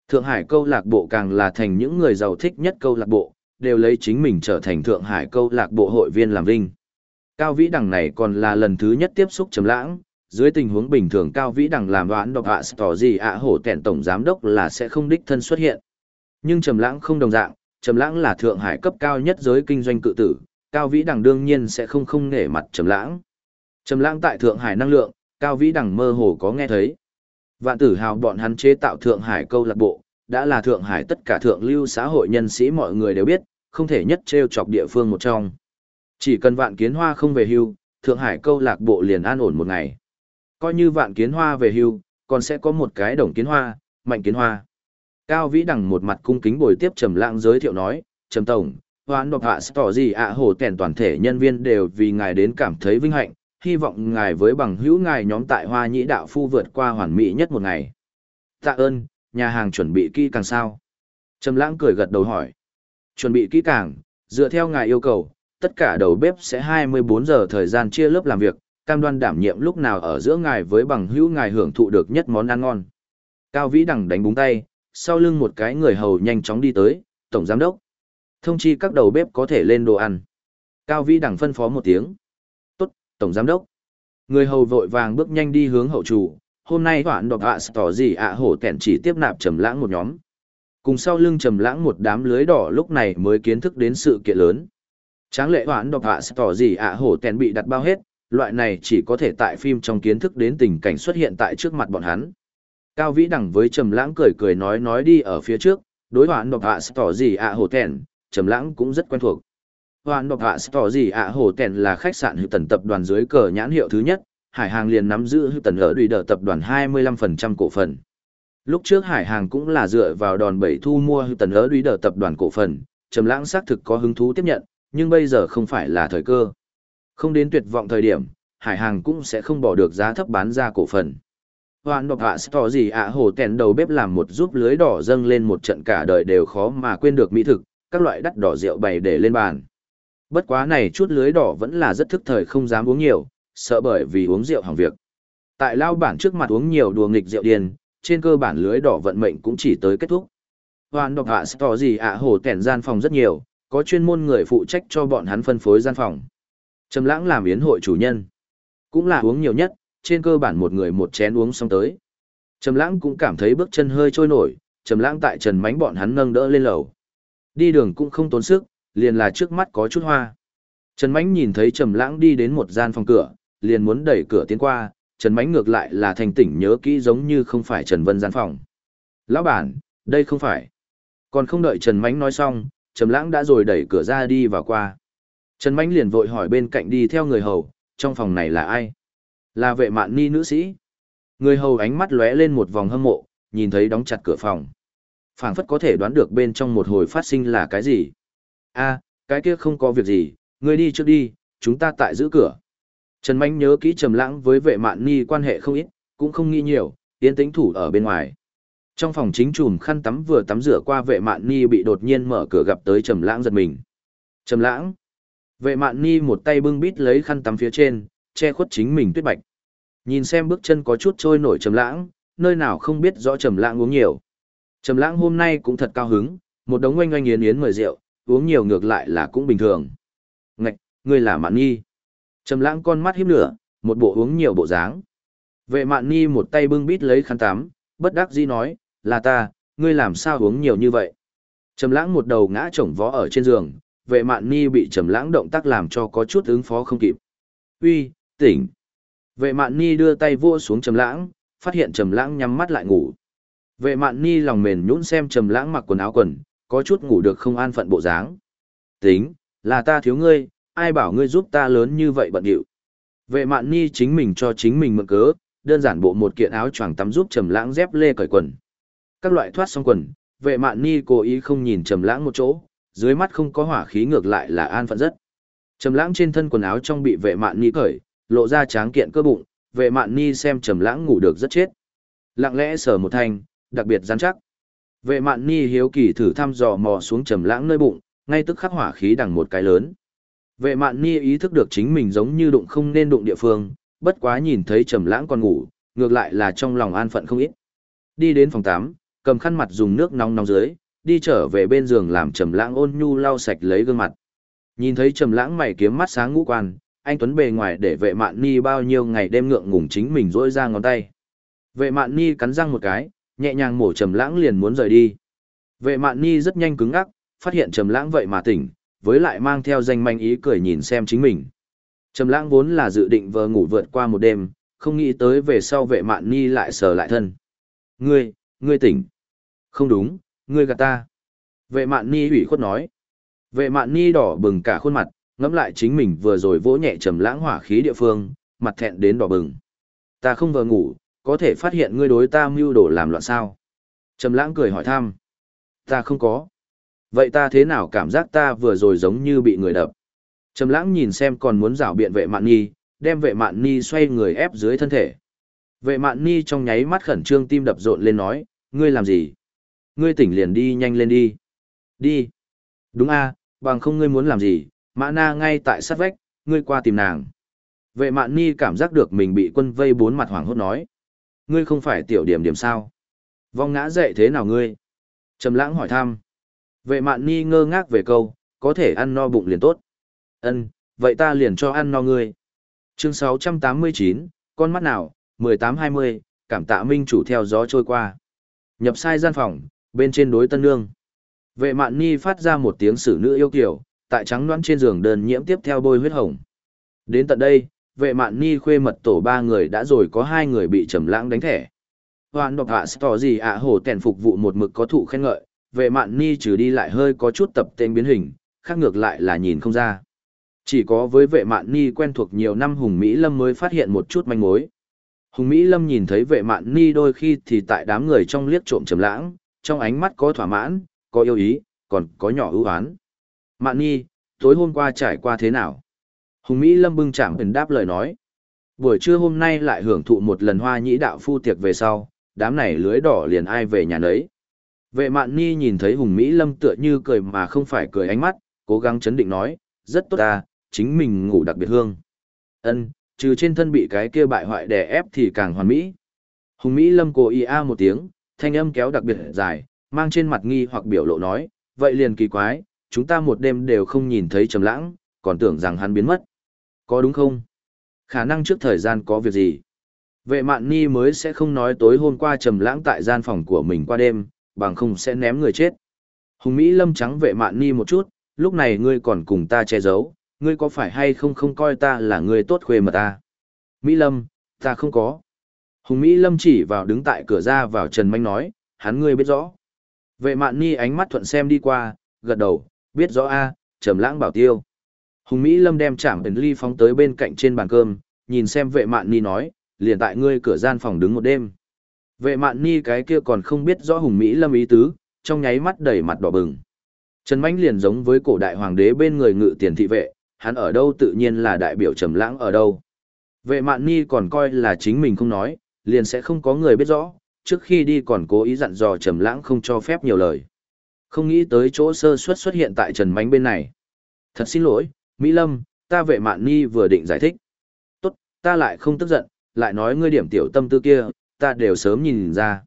Thượng Hải câu lạc bộ càng là thành những người giàu thích nhất câu lạc bộ, đều lấy chính mình trở thành Thượng Hải câu lạc bộ hội viên làm vinh. Cao Vĩ Đằng này còn là lần thứ nhất tiếp xúc Trầm Lãng, dưới tình huống bình thường Cao Vĩ Đằng làm đoán độc hạ tỏ gì ạ hổ tẹn tổng giám đốc là sẽ không đích thân xuất hiện. Nhưng Trầm Lãng không đồng dạng, Trầm Lãng là Thượng Hải cấp cao nhất giới kinh doanh cự tử, Cao Vĩ Đằng đương nhiên sẽ không không nể mặt Trầm Lãng. Trầm Lãng tại Thượng Hải năng lượng, Cao Vĩ Đằng mơ hồ có nghe thấy. Vạn Tử Hào bọn hắn chế tạo Thượng Hải câu lạc bộ, đã là Thượng Hải tất cả thượng lưu xã hội nhân sĩ mọi người đều biết, không thể nhất treo chọc địa phương một trong. Chỉ cần vạn kiến hoa không về hưu, Thượng Hải câu lạc bộ liền an ổn một ngày. Coi như vạn kiến hoa về hưu, còn sẽ có một cái đồng kiến hoa, mạnh kiến hoa. Cao Vĩ Đằng một mặt cung kính bồi tiếp Trầm Lãng giới thiệu nói, "Trầm tổng, hoán độc hạ tỏ gì ạ à hồ tèn toàn thể nhân viên đều vì ngài đến cảm thấy vinh hạnh, hy vọng ngài với bằng hữu ngài nhóm tại Hoa Nhĩ đạo phu vượt qua hoàn mỹ nhất một ngày." "Tạ ơn, nhà hàng chuẩn bị kỹ càng sao?" Trầm Lãng cười gật đầu hỏi. "Chuẩn bị kỹ càng, dựa theo ngài yêu cầu, tất cả đầu bếp sẽ 24 giờ thời gian chia lớp làm việc, cam đoan đảm nhiệm lúc nào ở giữa ngài với bằng hữu ngài hưởng thụ được nhất món ăn ngon. Cao Vĩ Đằng đánh búng tay, sau lưng một cái người hầu nhanh chóng đi tới, tổng giám đốc. Thông chi các đầu bếp có thể lên đồ ăn. Cao Vĩ Đằng phân phó một tiếng. Tổng giám đốc. Người hầu vội vàng bước nhanh đi hướng hậu chủ, hôm nay hoạn đọc hạ tỏ gì ạ hổ tẻn chỉ tiếp nạp trầm lãng một nhóm. Cùng sau lưng trầm lãng một đám lưới đỏ lúc này mới kiến thức đến sự kiện lớn. Tráng lệ hoạn đọc hạ tỏ gì ạ hổ tẻn bị đặt bao hết, loại này chỉ có thể tại phim trong kiến thức đến tình cảnh xuất hiện tại trước mặt bọn hắn. Cao Vĩ Đằng với Trầm Lãng cười cười nói nói đi ở phía trước, đối hoạn đọc hạ tỏ gì ạ hồ tẻn Trầm Lãng cũng rất quen thuộc. Hoàn độc hạ tỏ gì ạ hồ tèn là khách sạn hữu tần tập đoàn dưới cờ nhãn hiệu thứ nhất, Hải Hàng liền nắm giữ hữu tần ở đùi đờ tập đoàn 25% cổ phần. Lúc trước Hải Hàng cũng là dựa vào đòn bẩy thu mua hữu tần ở đùi đờ tập đoàn cổ phần, Trầm Lãng xác thực có hứng thú tiếp nhận, nhưng bây giờ không phải là thời cơ. Không đến tuyệt vọng thời điểm, Hải Hàng cũng sẽ không bỏ được giá thấp bán ra cổ phần. Hoàn độc hạ tỏ gì ạ hồ tèn đầu bếp làm một giúp lưới đỏ dâng lên một trận cả đời đều khó mà quên được mỹ thực, các loại đắt đỏ rượu bày để lên bàn. Bất quá này chút lưới đỏ vẫn là rất thức thời không dám uống nhiều, sợ bởi vì uống rượu hỏng việc. Tại lao bản trước mặt uống nhiều đùa nghịch rượu điên, trên cơ bản lưới đỏ vận mệnh cũng chỉ tới kết thúc. Hoàn độc hạ tỏ gì ạ hồ tèn gian phòng rất nhiều, có chuyên môn người phụ trách cho bọn hắn phân phối gian phòng. Trầm lãng làm yến hội chủ nhân. Cũng là uống nhiều nhất, trên cơ bản một người một chén uống xong tới. Trầm lãng cũng cảm thấy bước chân hơi trôi nổi, trầm lãng tại trần mánh bọn hắn nâng đỡ lên lầu. Đi đường cũng không tốn sức, liền là trước mắt có chút hoa. Trần mánh nhìn thấy trầm lãng đi đến một gian phòng cửa, liền muốn đẩy cửa tiến qua, trần mánh ngược lại là thành tỉnh nhớ kỹ giống như không phải Trần Vân gian phòng. Lão bản, đây không phải. Còn không đợi Trần Mánh nói xong, Trầm Lãng đã rồi đẩy cửa ra đi vào qua. Trần Mánh liền vội hỏi bên cạnh đi theo người hầu, trong phòng này là ai? Là vệ mạn ni nữ sĩ. Người hầu ánh mắt lóe lên một vòng hâm mộ, nhìn thấy đóng chặt cửa phòng. phảng phất có thể đoán được bên trong một hồi phát sinh là cái gì a cái kia không có việc gì, ngươi đi trước đi, chúng ta tại giữ cửa. Trần Mánh nhớ kỹ trầm lãng với vệ mạn ni quan hệ không ít, cũng không nghĩ nhiều, tiến tĩnh thủ ở bên ngoài. Trong phòng chính chùm khăn tắm vừa tắm rửa qua vệ mạn ni bị đột nhiên mở cửa gặp tới trầm lãng giật mình. Trầm lãng. Vệ mạn ni một tay bưng bít lấy khăn tắm phía trên, che khuất chính mình tuyết bạch. Nhìn xem bước chân có chút trôi nổi trầm lãng, nơi nào không biết rõ trầm lãng uống nhiều. Trầm lãng hôm nay cũng thật cao hứng, một đống oanh oanh yến yến mời rượu, uống nhiều ngược lại là cũng bình thường. Ngạch, ngươi là Mạn Nhi. Trầm lãng con mắt hiếp lửa, một bộ uống nhiều bộ dáng. Vệ Mạn Nhi một tay bưng bít lấy khăn tắm, bất đắc dĩ nói, là ta, ngươi làm sao uống nhiều như vậy. Trầm lãng một đầu ngã chồng vó ở trên giường, vệ Mạn Nhi bị trầm lãng động tác làm cho có chút ứng phó không kịp. Uy, tỉnh. Vệ mạn Nhi đưa tay vua xuống trầm lãng, phát hiện trầm lãng nhắm mắt lại ngủ. Vệ mạn ni lòng mềm nhũn xem trầm lãng mặc quần áo quần, có chút ngủ được không an phận bộ dáng. Tính, là ta thiếu ngươi, ai bảo ngươi giúp ta lớn như vậy bận điệu. Vệ mạn ni chính mình cho chính mình mượn cớ, đơn giản bộ một kiện áo choàng tắm giúp trầm lãng dép lê cởi quần. Các loại thoát xong quần, vệ mạn ni cố ý không nhìn trầm lãng một chỗ, dưới mắt không có hỏa khí ngược lại là an phận rất. Trầm lãng trên thân quần áo trong bị vệ mạn ni cởi, lộ ra tráng kiện cơ bụng, vệ mạn ni xem trầm lãng ngủ được rất chết. Lặng lẽ sờ một thanh, đặc biệt rắn chắc. Vệ mạn ni hiếu kỳ thử thăm dò mò xuống trầm lãng nơi bụng, ngay tức khắc hỏa khí đằng một cái lớn. Vệ mạn ni ý thức được chính mình giống như đụng không nên đụng địa phương, bất quá nhìn thấy trầm lãng còn ngủ, ngược lại là trong lòng an phận không ít. Đi đến phòng 8, cầm khăn mặt dùng nước nóng nóng dưới, đi trở về bên giường làm trầm lãng ôn nhu lau sạch lấy gương mặt. Nhìn thấy trầm lãng mày kiếm mắt sáng ngũ quan, anh Tuấn bề ngoài để vệ mạn ni bao nhiêu ngày đêm ngượng ngùng chính mình rỗi ra ngón tay. Vệ mạn ni cắn răng một cái, nhẹ nhàng mổ trầm lãng liền muốn rời đi. Vệ mạn ni rất nhanh cứng ngắc, phát hiện trầm lãng vậy mà tỉnh, với lại mang theo danh manh ý cười nhìn xem chính mình. Trầm lãng vốn là dự định vờ ngủ vượt qua một đêm, không nghĩ tới về sau vệ mạn ni lại sờ lại thân. Ngươi, ngươi tỉnh. Không đúng, ngươi gạt ta. Vệ mạn ni ủy khuất nói. Vệ mạn ni đỏ bừng cả khuôn mặt, ngẫm lại chính mình vừa rồi vỗ nhẹ trầm lãng hỏa khí địa phương, mặt thẹn đến đỏ bừng. Ta không vừa ngủ, có thể phát hiện ngươi đối ta mưu đồ làm loạn sao? Trầm lãng cười hỏi thăm. Ta không có. Vậy ta thế nào cảm giác ta vừa rồi giống như bị người đập? Trầm lãng nhìn xem còn muốn rảo biện vệ mạn Nhi, đem vệ mạn Nhi xoay người ép dưới thân thể. Vệ mạn Nhi trong nháy mắt khẩn trương tim đập rộn lên nói, ngươi làm gì? Ngươi tỉnh liền đi nhanh lên đi. Đi. Đúng a, bằng không ngươi muốn làm gì, mã na ngay tại sát vách, ngươi qua tìm nàng. Vệ mạn ni cảm giác được mình bị quân vây bốn mặt hoảng hốt nói. Ngươi không phải tiểu điểm điểm sao? Vong ngã dậy thế nào ngươi? Trầm lãng hỏi thăm. Vệ mạn ni ngơ ngác về câu, có thể ăn no bụng liền tốt. Ân, vậy ta liền cho ăn no ngươi. Chương 689, con mắt nào, 1820, cảm tạ minh chủ theo gió trôi qua. Nhập sai gian phòng, bên trên đối tân nương. Vệ mạn ni phát ra một tiếng sử nữ yêu kiểu, tại trắng đoán trên giường đơn nhiễm tiếp theo bôi huyết hồng. Đến tận đây, vệ mạn ni khuê mật tổ ba người đã rồi có hai người bị trầm lãng đánh thẻ. Hoàn độc hạ tỏ gì ạ hồ tèn phục vụ một mực có thụ khen ngợi, vệ mạn ni trừ đi lại hơi có chút tập tên biến hình, khác ngược lại là nhìn không ra. Chỉ có với vệ mạn ni quen thuộc nhiều năm Hùng Mỹ Lâm mới phát hiện một chút manh mối. Hùng Mỹ Lâm nhìn thấy vệ mạn ni đôi khi thì tại đám người trong liếc trộm trầm lãng, trong ánh mắt có thỏa mãn, có yêu ý, còn có nhỏ ưu ái. Mạn ni, tối hôm qua trải qua thế nào? Hùng Mỹ Lâm bưng chạm ẩn đáp lời nói. Buổi trưa hôm nay lại hưởng thụ một lần hoa nhĩ đạo phu tiệc về sau, đám này lưới đỏ liền ai về nhà nấy. Vệ mạn ni nhìn thấy Hùng Mỹ Lâm tựa như cười mà không phải cười ánh mắt, cố gắng chấn định nói, rất tốt ta, chính mình ngủ đặc biệt hương. Ân, trừ trên thân bị cái kia bại hoại đè ép thì càng hoàn mỹ. Hùng Mỹ Lâm cố ý a một tiếng, thanh âm kéo đặc biệt dài, mang trên mặt nghi hoặc biểu lộ nói, vậy liền kỳ quái, chúng ta một đêm đều không nhìn thấy trầm lãng, còn tưởng rằng hắn biến mất. Có đúng không? Khả năng trước thời gian có việc gì? Vệ mạn ni mới sẽ không nói tối hôm qua trầm lãng tại gian phòng của mình qua đêm, bằng không sẽ ném người chết. Hùng Mỹ lâm trắng vệ mạn ni một chút, lúc này ngươi còn cùng ta che giấu, ngươi có phải hay không không coi ta là người tốt khuê mà ta? Mỹ lâm, ta không có. Hùng Mỹ lâm chỉ vào đứng tại cửa ra vào Trần Manh nói, hắn ngươi biết rõ. Vệ mạn ni ánh mắt thuận xem đi qua, gật đầu, biết rõ a, trầm lãng bảo tiêu. Hùng Mỹ Lâm đem chạm ấn ly phóng tới bên cạnh trên bàn cơm, nhìn xem vệ mạn ni nói, liền tại ngươi cửa gian phòng đứng một đêm. Vệ mạn ni cái kia còn không biết rõ Hùng Mỹ Lâm ý tứ, trong nháy mắt đầy mặt đỏ bừng. Trần Mánh liền giống với cổ đại hoàng đế bên người ngự tiền thị vệ, hắn ở đâu tự nhiên là đại biểu trầm lãng ở đâu. Vệ mạn ni còn coi là chính mình không nói, liền sẽ không có người biết rõ, trước khi đi còn cố ý dặn dò trầm lãng không cho phép nhiều lời. Không nghĩ tới chỗ sơ suất xuất hiện tại Trần Mánh bên này. Thật xin lỗi, Mỹ Lâm, ta vệ mạn ni vừa định giải thích. Tốt, ta lại không tức giận, lại nói ngươi điểm tiểu tâm tư kia, ta đều sớm nhìn ra.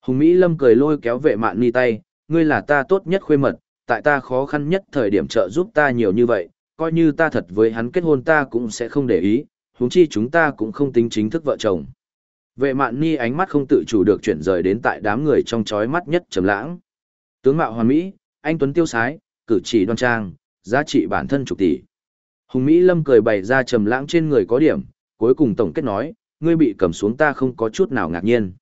Hùng Mỹ Lâm cười lôi kéo vệ mạn ni tay, ngươi là ta tốt nhất khuê mật, tại ta khó khăn nhất thời điểm trợ giúp ta nhiều như vậy, coi như ta thật với hắn kết hôn ta cũng sẽ không để ý, huống chi chúng ta cũng không tính chính thức vợ chồng. Vệ mạn ni ánh mắt không tự chủ được chuyển rời đến tại đám người trong chói mắt nhất trầm lãng. Tướng mạo hoàn mỹ, anh tuấn tiêu sái, cử chỉ đoan trang, giá trị bản thân chục tỷ. Hùng Mỹ Lâm cười bày ra trầm lãng trên người có điểm, cuối cùng tổng kết nói, ngươi bị cầm xuống ta không có chút nào ngạc nhiên.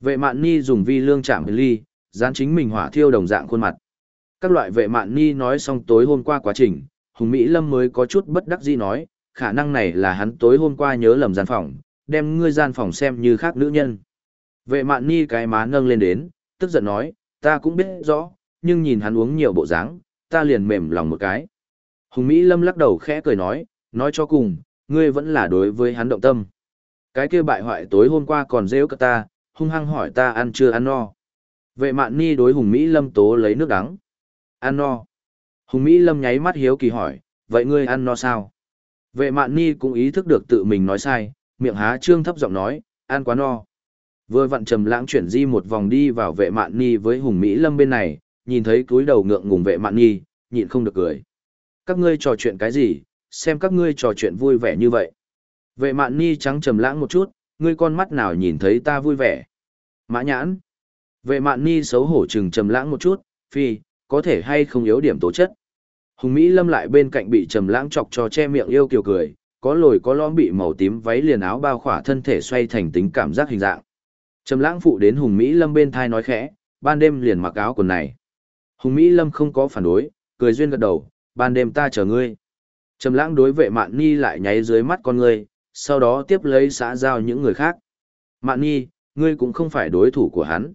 Vệ mạn ni dùng vi lương chạm ly, dán chính mình hỏa thiêu đồng dạng khuôn mặt. Các loại vệ mạn ni nói xong tối hôm qua quá trình, Hùng Mỹ Lâm mới có chút bất đắc dĩ nói, khả năng này là hắn tối hôm qua nhớ lầm gian phòng, đem ngươi gian phòng xem như khác nữ nhân. Vệ mạn ni cái má nâng lên đến, tức giận nói, ta cũng biết rõ, nhưng nhìn hắn uống nhiều bộ dáng, ta liền mềm lòng một cái. Hùng Mỹ Lâm lắc đầu khẽ cười nói, nói cho cùng, ngươi vẫn là đối với hắn động tâm. Cái kia bại hoại tối hôm qua còn rêu cả ta, hung hăng hỏi ta ăn chưa ăn no. Vệ mạn ni đối Hùng Mỹ Lâm tố lấy nước đắng. Ăn no. Hùng Mỹ Lâm nháy mắt hiếu kỳ hỏi, vậy ngươi ăn no sao? Vệ mạn ni cũng ý thức được tự mình nói sai, miệng há trương thấp giọng nói, ăn quá no. Vừa vặn trầm lãng chuyển di một vòng đi vào vệ mạn ni với Hùng Mỹ Lâm bên này, nhìn thấy cúi đầu ngượng ngùng vệ mạn Nhi nhịn không được cười. Các ngươi trò chuyện cái gì, xem các ngươi trò chuyện vui vẻ như vậy. Vệ mạn Nhi trắng trầm lãng một chút, ngươi con mắt nào nhìn thấy ta vui vẻ. Mã nhãn. Vệ mạn Nhi xấu hổ chừng trầm lãng một chút, phi, có thể hay không yếu điểm tố chất. Hùng Mỹ lâm lại bên cạnh bị trầm lãng chọc cho che miệng yêu kiều cười, có lồi có lõm bị màu tím váy liền áo bao khỏa thân thể xoay thành tính cảm giác hình dạng. Trầm lãng phụ đến Hùng Mỹ lâm bên thai nói khẽ, ban đêm liền mặc áo quần này. Hùng Mỹ lâm không có phản đối, cười duyên gật đầu, ban đêm ta chờ ngươi. Trầm lãng đối vệ mạn ni lại nháy dưới mắt con ngươi, sau đó tiếp lấy xã giao những người khác. Mạn ni, ngươi cũng không phải đối thủ của hắn.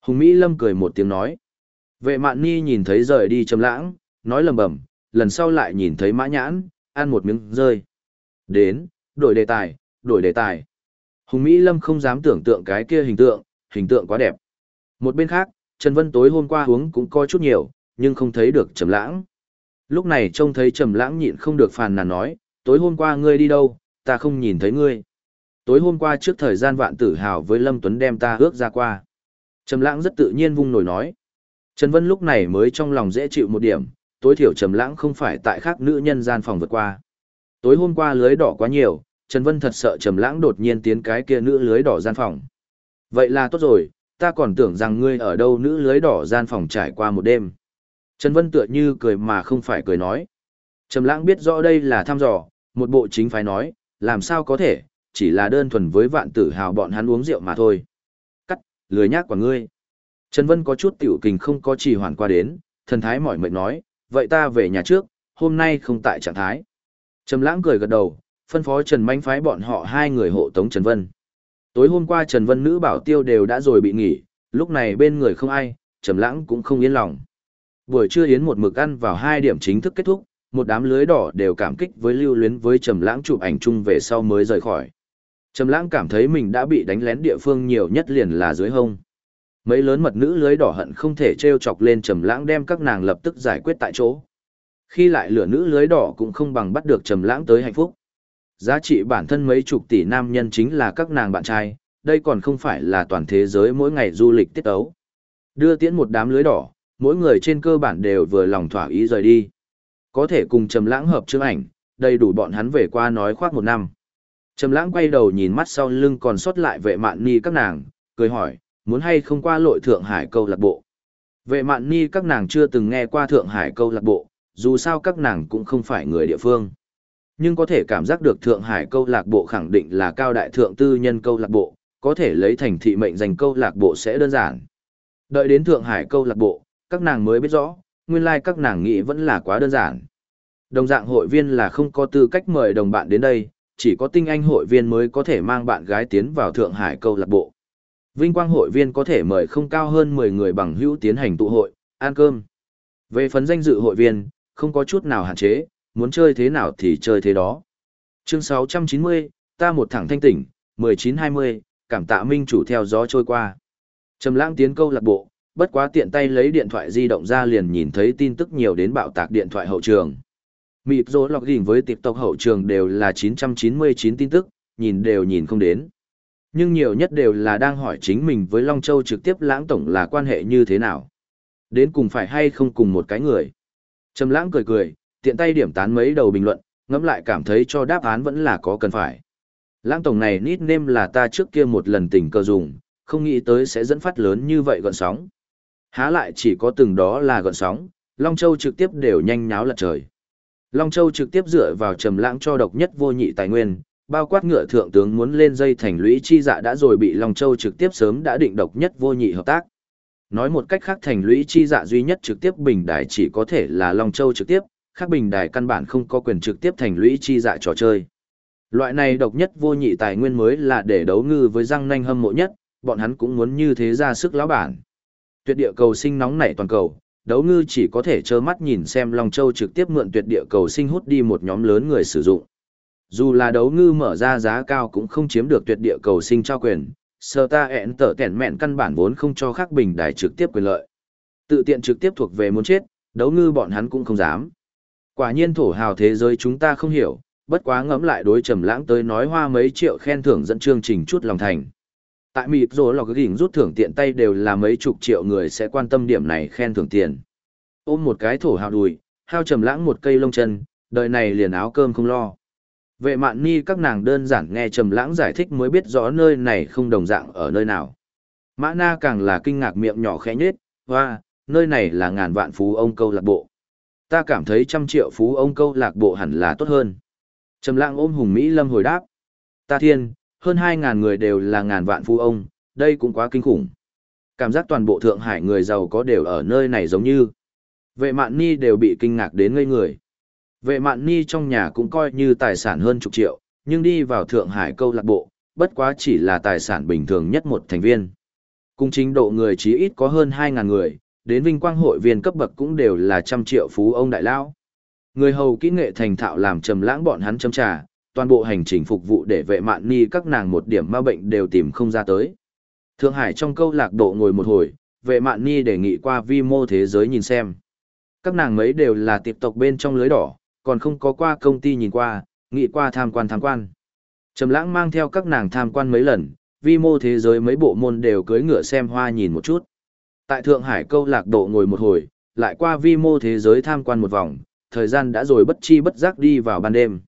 Hùng Mỹ lâm cười một tiếng nói. Vệ mạn ni nhìn thấy rời đi trầm lãng, nói lầm bầm, lần sau lại nhìn thấy mã nhãn, ăn một miếng rơi. Đến, đổi đề tài, đổi đề tài. Hùng Mỹ Lâm không dám tưởng tượng cái kia hình tượng, hình tượng quá đẹp. Một bên khác, Trần Vân tối hôm qua uống cũng có chút nhiều, nhưng không thấy được Trầm Lãng. Lúc này trông thấy Trầm Lãng nhịn không được phàn nàn nói, tối hôm qua ngươi đi đâu, ta không nhìn thấy ngươi. Tối hôm qua trước thời gian vạn tử hào với Lâm Tuấn đem ta ước ra qua. Trầm Lãng rất tự nhiên vung nổi nói. Trần Vân lúc này mới trong lòng dễ chịu một điểm, tối thiểu Trầm Lãng không phải tại khác nữ nhân gian phòng vượt qua. Tối hôm qua lưới đỏ quá nhiều, Trần Vân thật sợ Trầm Lãng đột nhiên tiến cái kia nữ lưới đỏ gian phòng. Vậy là tốt rồi, ta còn tưởng rằng ngươi ở đâu nữ lưới đỏ gian phòng trải qua một đêm. Trần Vân tựa như cười mà không phải cười nói. Trầm Lãng biết rõ đây là thăm dò, một bộ chính phái nói, làm sao có thể, chỉ là đơn thuần với vạn tử hào bọn hắn uống rượu mà thôi. Cắt, lười nhác của ngươi. Trần Vân có chút tiểu kình không có trì hoàn qua đến, thần thái mỏi mệt nói, vậy ta về nhà trước, hôm nay không tại trạng thái. Trầm lãng cười gật đầu, phân phó Trần Mánh phái bọn họ hai người hộ tống Trần Vân. Tối hôm qua Trần Vân nữ bảo tiêu đều đã rồi bị nghỉ, lúc này bên người không ai, Trầm lãng cũng không yên lòng. Buổi trưa yến một mực ăn vào hai điểm chính thức kết thúc, một đám lưới đỏ đều cảm kích với lưu luyến với Trầm lãng chụp ảnh chung về sau mới rời khỏi. Trầm lãng cảm thấy mình đã bị đánh lén địa phương nhiều nhất liền là dưới hông. Mấy lớn mật nữ lưới đỏ hận không thể treo chọc lên Trầm lãng đem các nàng lập tức giải quyết tại chỗ. Khi lại lửa nữ lưới đỏ cũng không bằng bắt được Trầm lãng tới hạnh phúc. Giá trị bản thân mấy chục tỷ nam nhân chính là các nàng bạn trai, đây còn không phải là toàn thế giới mỗi ngày du lịch tiết ấu. Đưa tiễn một đám lưới đỏ, mỗi người trên cơ bản đều vừa lòng thỏa ý rời đi. Có thể cùng Trầm Lãng hợp chương ảnh, đầy đủ bọn hắn về qua nói khoác một năm. Trầm Lãng quay đầu nhìn mắt sau lưng còn sót lại vệ mạn ni các nàng, cười hỏi, muốn hay không qua lội Thượng Hải câu lạc bộ. Vệ mạn ni các nàng chưa từng nghe qua Thượng Hải câu lạc bộ, dù sao các nàng cũng không phải người địa phương. Nhưng có thể cảm giác được Thượng Hải câu lạc bộ khẳng định là cao đại thượng tư nhân câu lạc bộ, có thể lấy thành thị mệnh danh câu lạc bộ sẽ đơn giản. Đợi đến Thượng Hải câu lạc bộ, các nàng mới biết rõ, nguyên lai like các nàng nghĩ vẫn là quá đơn giản. Đồng dạng hội viên là không có tư cách mời đồng bạn đến đây, chỉ có tinh anh hội viên mới có thể mang bạn gái tiến vào Thượng Hải câu lạc bộ. Vinh quang hội viên có thể mời không cao hơn 10 người bằng hữu tiến hành tụ hội, ăn cơm. Về phần danh dự hội viên, không có chút nào hạn chế, muốn chơi thế nào thì chơi thế đó. Chương 690, ta một thẳng thanh tỉnh, 1920, cảm tạ minh chủ theo gió trôi qua. Trầm lãng tiến câu lạc bộ, bất quá tiện tay lấy điện thoại di động ra liền nhìn thấy tin tức nhiều đến bạo tạc điện thoại hậu trường. Mịp rối lọc gỉnh với tiệp tộc hậu trường đều là 999 tin tức, nhìn đều nhìn không đến. Nhưng nhiều nhất đều là đang hỏi chính mình với Long Châu trực tiếp lãng tổng là quan hệ như thế nào. Đến cùng phải hay không cùng một cái người. Trầm lãng cười cười, tiện tay điểm tán mấy đầu bình luận, ngẫm lại cảm thấy cho đáp án vẫn là có cần phải. Lãng tổng này nít nêm là ta trước kia một lần tình cờ dùng, không nghĩ tới sẽ dẫn phát lớn như vậy gọn sóng. Há lại chỉ có từng đó là gọn sóng, Long Châu trực tiếp đều nhanh nháo lật trời. Long Châu trực tiếp dựa vào trầm lãng cho độc nhất vô nhị tài nguyên, bao quát ngựa thượng tướng muốn lên dây thành lũy chi dạ đã rồi bị Long Châu trực tiếp sớm đã định độc nhất vô nhị hợp tác. Nói một cách khác thành lũy chi dạ duy nhất trực tiếp bình đại chỉ có thể là Long Châu trực tiếp, khác bình đài căn bản không có quyền trực tiếp thành lũy chi dạ trò chơi. Loại này độc nhất vô nhị tài nguyên mới là để đấu ngư với răng nanh hâm mộ nhất, bọn hắn cũng muốn như thế ra sức lão bản. Tuyệt địa cầu sinh nóng nảy toàn cầu, đấu ngư chỉ có thể trơ mắt nhìn xem Long Châu trực tiếp mượn tuyệt địa cầu sinh hút đi một nhóm lớn người sử dụng. Dù là đấu ngư mở ra giá cao cũng không chiếm được tuyệt địa cầu sinh trao quyền, sơ ta ẹn tở kẻn mẹn căn bản vốn không cho khác bình đài trực tiếp quyền lợi. Tự tiện trực tiếp thuộc về muốn chết, đấu ngư bọn hắn cũng không dám. Quả nhiên thổ hào thế giới chúng ta không hiểu, bất quá ngẫm lại đối trầm lãng tới nói hoa mấy triệu khen thưởng dẫn chương trình chút lòng thành. Tại mịp rồi lọc gỉnh rút thưởng tiện tay đều là mấy chục triệu người sẽ quan tâm điểm này khen thưởng tiền. Ôm một cái thổ hào đùi, hao trầm lãng một cây lông chân, đời này liền áo cơm không lo. Vệ mạn ni các nàng đơn giản nghe trầm lãng giải thích mới biết rõ nơi này không đồng dạng ở nơi nào. Mã na càng là kinh ngạc miệng nhỏ khẽ nhết, hoa, nơi này là ngàn vạn phú ông câu lạc bộ. Ta cảm thấy trăm triệu phú ông câu lạc bộ hẳn là tốt hơn. Trầm lãng ôm hùng Mỹ lâm hồi đáp. Ta thiên, hơn 2.000 người đều là ngàn vạn phú ông, đây cũng quá kinh khủng. Cảm giác toàn bộ Thượng Hải người giàu có đều ở nơi này giống như. Vệ mạn ni đều bị kinh ngạc đến ngây người. Vệ mạn ni trong nhà cũng coi như tài sản hơn chục triệu, nhưng đi vào Thượng Hải câu lạc bộ, bất quá chỉ là tài sản bình thường nhất một thành viên. Cung chính độ người chí ít có hơn 2.000 người, đến vinh quang hội viên cấp bậc cũng đều là trăm triệu phú ông đại lão Người hầu kỹ nghệ thành thạo làm trầm lãng bọn hắn châm trà, toàn bộ hành trình phục vụ để vệ mạn ni các nàng một điểm ma bệnh đều tìm không ra tới. Thượng Hải trong câu lạc bộ ngồi một hồi, vệ mạn ni đề nghị qua vi mô thế giới nhìn xem. Các nàng mấy đều là tiệp tộc bên trong lưới đỏ, còn không có qua công ty nhìn qua, nghị qua tham quan tham quan. Trầm lãng mang theo các nàng tham quan mấy lần, vi mô thế giới mấy bộ môn đều cưới ngựa xem hoa nhìn một chút. Tại Thượng Hải câu lạc bộ ngồi một hồi, lại qua vi mô thế giới tham quan một vòng, thời gian đã rồi bất chi bất giác đi vào ban đêm.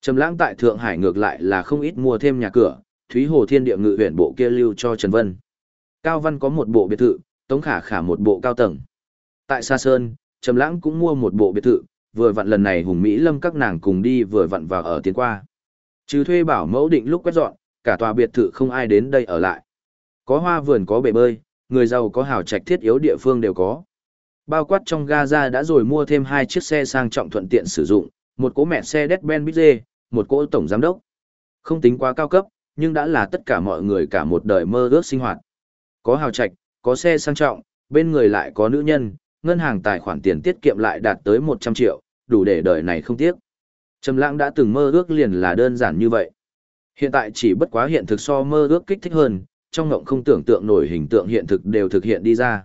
Trầm lãng tại Thượng Hải ngược lại là không ít mua thêm nhà cửa, Thúy Hồ Thiên Địa Ngự huyện bộ kia lưu cho Trần Vân. Cao Văn có một bộ biệt thự, Tống Khả Khả một bộ cao tầng. Tại Sa Sơn, Trầm lãng cũng mua một bộ biệt thự, vừa vặn lần này Hùng Mỹ Lâm các nàng cùng đi vừa vặn vào ở tiến qua. Trừ thuê bảo mẫu định lúc quét dọn, cả tòa biệt thự không ai đến đây ở lại. Có hoa vườn có bể bơi, người giàu có hào trạch thiết yếu địa phương đều có. Bao quát trong Gaza đã rồi mua thêm hai chiếc xe sang trọng thuận tiện sử dụng, một cỗ mẹ xe Mercedes-Benz, một cỗ tổng giám đốc. Không tính quá cao cấp, nhưng đã là tất cả mọi người cả một đời mơ ước sinh hoạt. Có hào trạch, có xe sang trọng, bên người lại có nữ nhân, ngân hàng tài khoản tiền tiết kiệm lại đạt tới 100 triệu, đủ để đời này không tiếc. Trầm lãng đã từng mơ ước liền là đơn giản như vậy. Hiện tại chỉ bất quá hiện thực so mơ ước kích thích hơn, trong ngộng không tưởng tượng nổi hình tượng hiện thực đều thực hiện đi ra.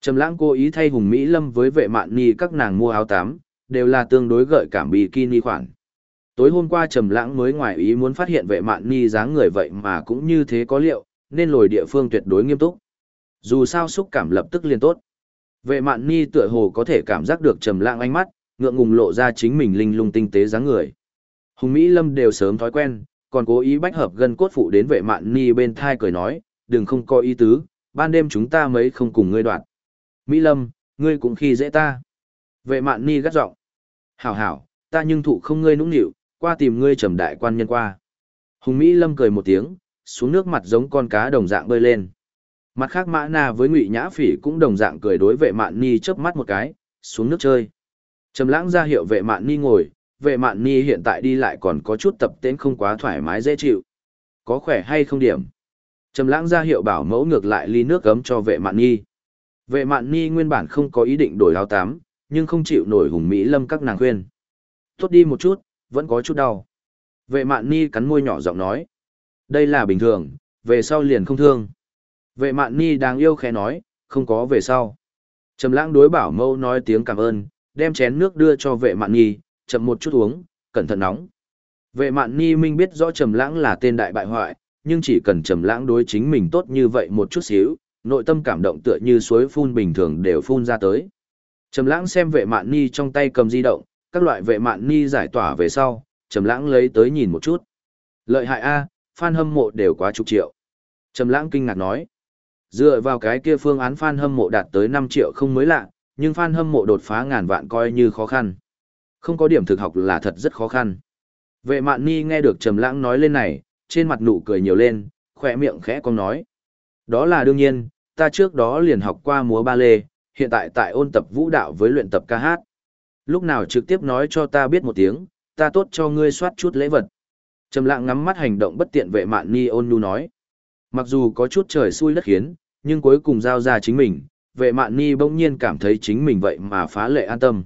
Trầm lãng cố ý thay Hùng Mỹ Lâm với vệ mạn ni các nàng mua áo tắm, đều là tương đối gợi cảm bikini khoản. Tối hôm qua Trầm lãng mới ngoài ý muốn phát hiện vệ mạn ni dáng người vậy mà cũng như thế có liệu, nên lồi địa phương tuyệt đối nghiêm túc. Dù sao xúc cảm lập tức liền tốt. Vệ mạn ni tựa hồ có thể cảm giác được Trầm lãng ánh mắt, ngượng ngùng lộ ra chính mình linh lung tinh tế dáng người. Hùng Mỹ Lâm đều sớm thói quen, còn cố ý bách hợp gân cốt phụ đến vệ mạn ni bên thai cười nói, đừng không có ý tứ, ban đêm chúng ta mấy không cùng ngươi đoạn. Mỹ Lâm, ngươi cũng khi dễ ta. Vệ mạn ni gắt giọng Hảo hảo, ta nhưng thụ không ngươi nũng nịu, qua tìm ngươi trầm đại quan nhân qua. Hùng Mỹ Lâm cười một tiếng, xuống nước mặt giống con cá đồng dạng bơi lên. Mặt khác mã na với ngụy nhã phỉ cũng đồng dạng cười đối vệ mạn ni chớp mắt một cái, xuống nước chơi. Trầm lãng ra hiệu vệ mạn ni ngồi, vệ mạn ni hiện tại đi lại còn có chút tập tễnh không quá thoải mái dễ chịu. Có khỏe hay không điểm? Trầm lãng ra hiệu bảo mẫu ngược lại ly nước gấm cho vệ mạn ni. Vệ mạn ni nguyên bản không có ý định đổi áo tắm, nhưng không chịu nổi hùng Mỹ lâm các nàng khuyên. Tốt đi một chút, vẫn có chút đau. Vệ mạn ni cắn môi nhỏ giọng nói. Đây là bình thường, về sau liền không thương. Vệ mạn ni đáng yêu khẽ nói, không có về sau. Trầm lãng đối bảo mẫu nói tiếng cảm ơn, đem chén nước đưa cho vệ mạn Nhi chậm một chút uống, cẩn thận nóng. Vệ mạn ni minh biết rõ trầm lãng là tên đại bại hoại, nhưng chỉ cần trầm lãng đối chính mình tốt như vậy một chút xíu, nội tâm cảm động tựa như suối phun bình thường đều phun ra tới. Trầm lãng xem vệ mạn ni trong tay cầm di động, các loại vệ mạn ni giải tỏa về sau, trầm lãng lấy tới nhìn một chút. Lợi hại a, fan hâm mộ đều quá chục triệu. Trầm lãng kinh ngạc nói. Dựa vào cái kia phương án fan hâm mộ đạt tới 5 triệu không mới lạ, nhưng fan hâm mộ đột phá ngàn vạn coi như khó khăn. Không có điểm thực học là thật rất khó khăn. Vệ mạn ni nghe được trầm lãng nói lên này, trên mặt nụ cười nhiều lên, khỏe miệng khẽ cong nói. Đó là đương nhiên, ta trước đó liền học qua múa ba lê, hiện tại tại ôn tập vũ đạo với luyện tập ca hát. Lúc nào trực tiếp nói cho ta biết một tiếng, ta tốt cho ngươi soát chút lễ vật. Trầm Lãng ngắm mắt hành động bất tiện vệ mạn ni ôn nhu nói. Mặc dù có chút trời xui đất khiến, nhưng cuối cùng giao ra chính mình, vệ mạn ni bỗng nhiên cảm thấy chính mình vậy mà phá lệ an tâm.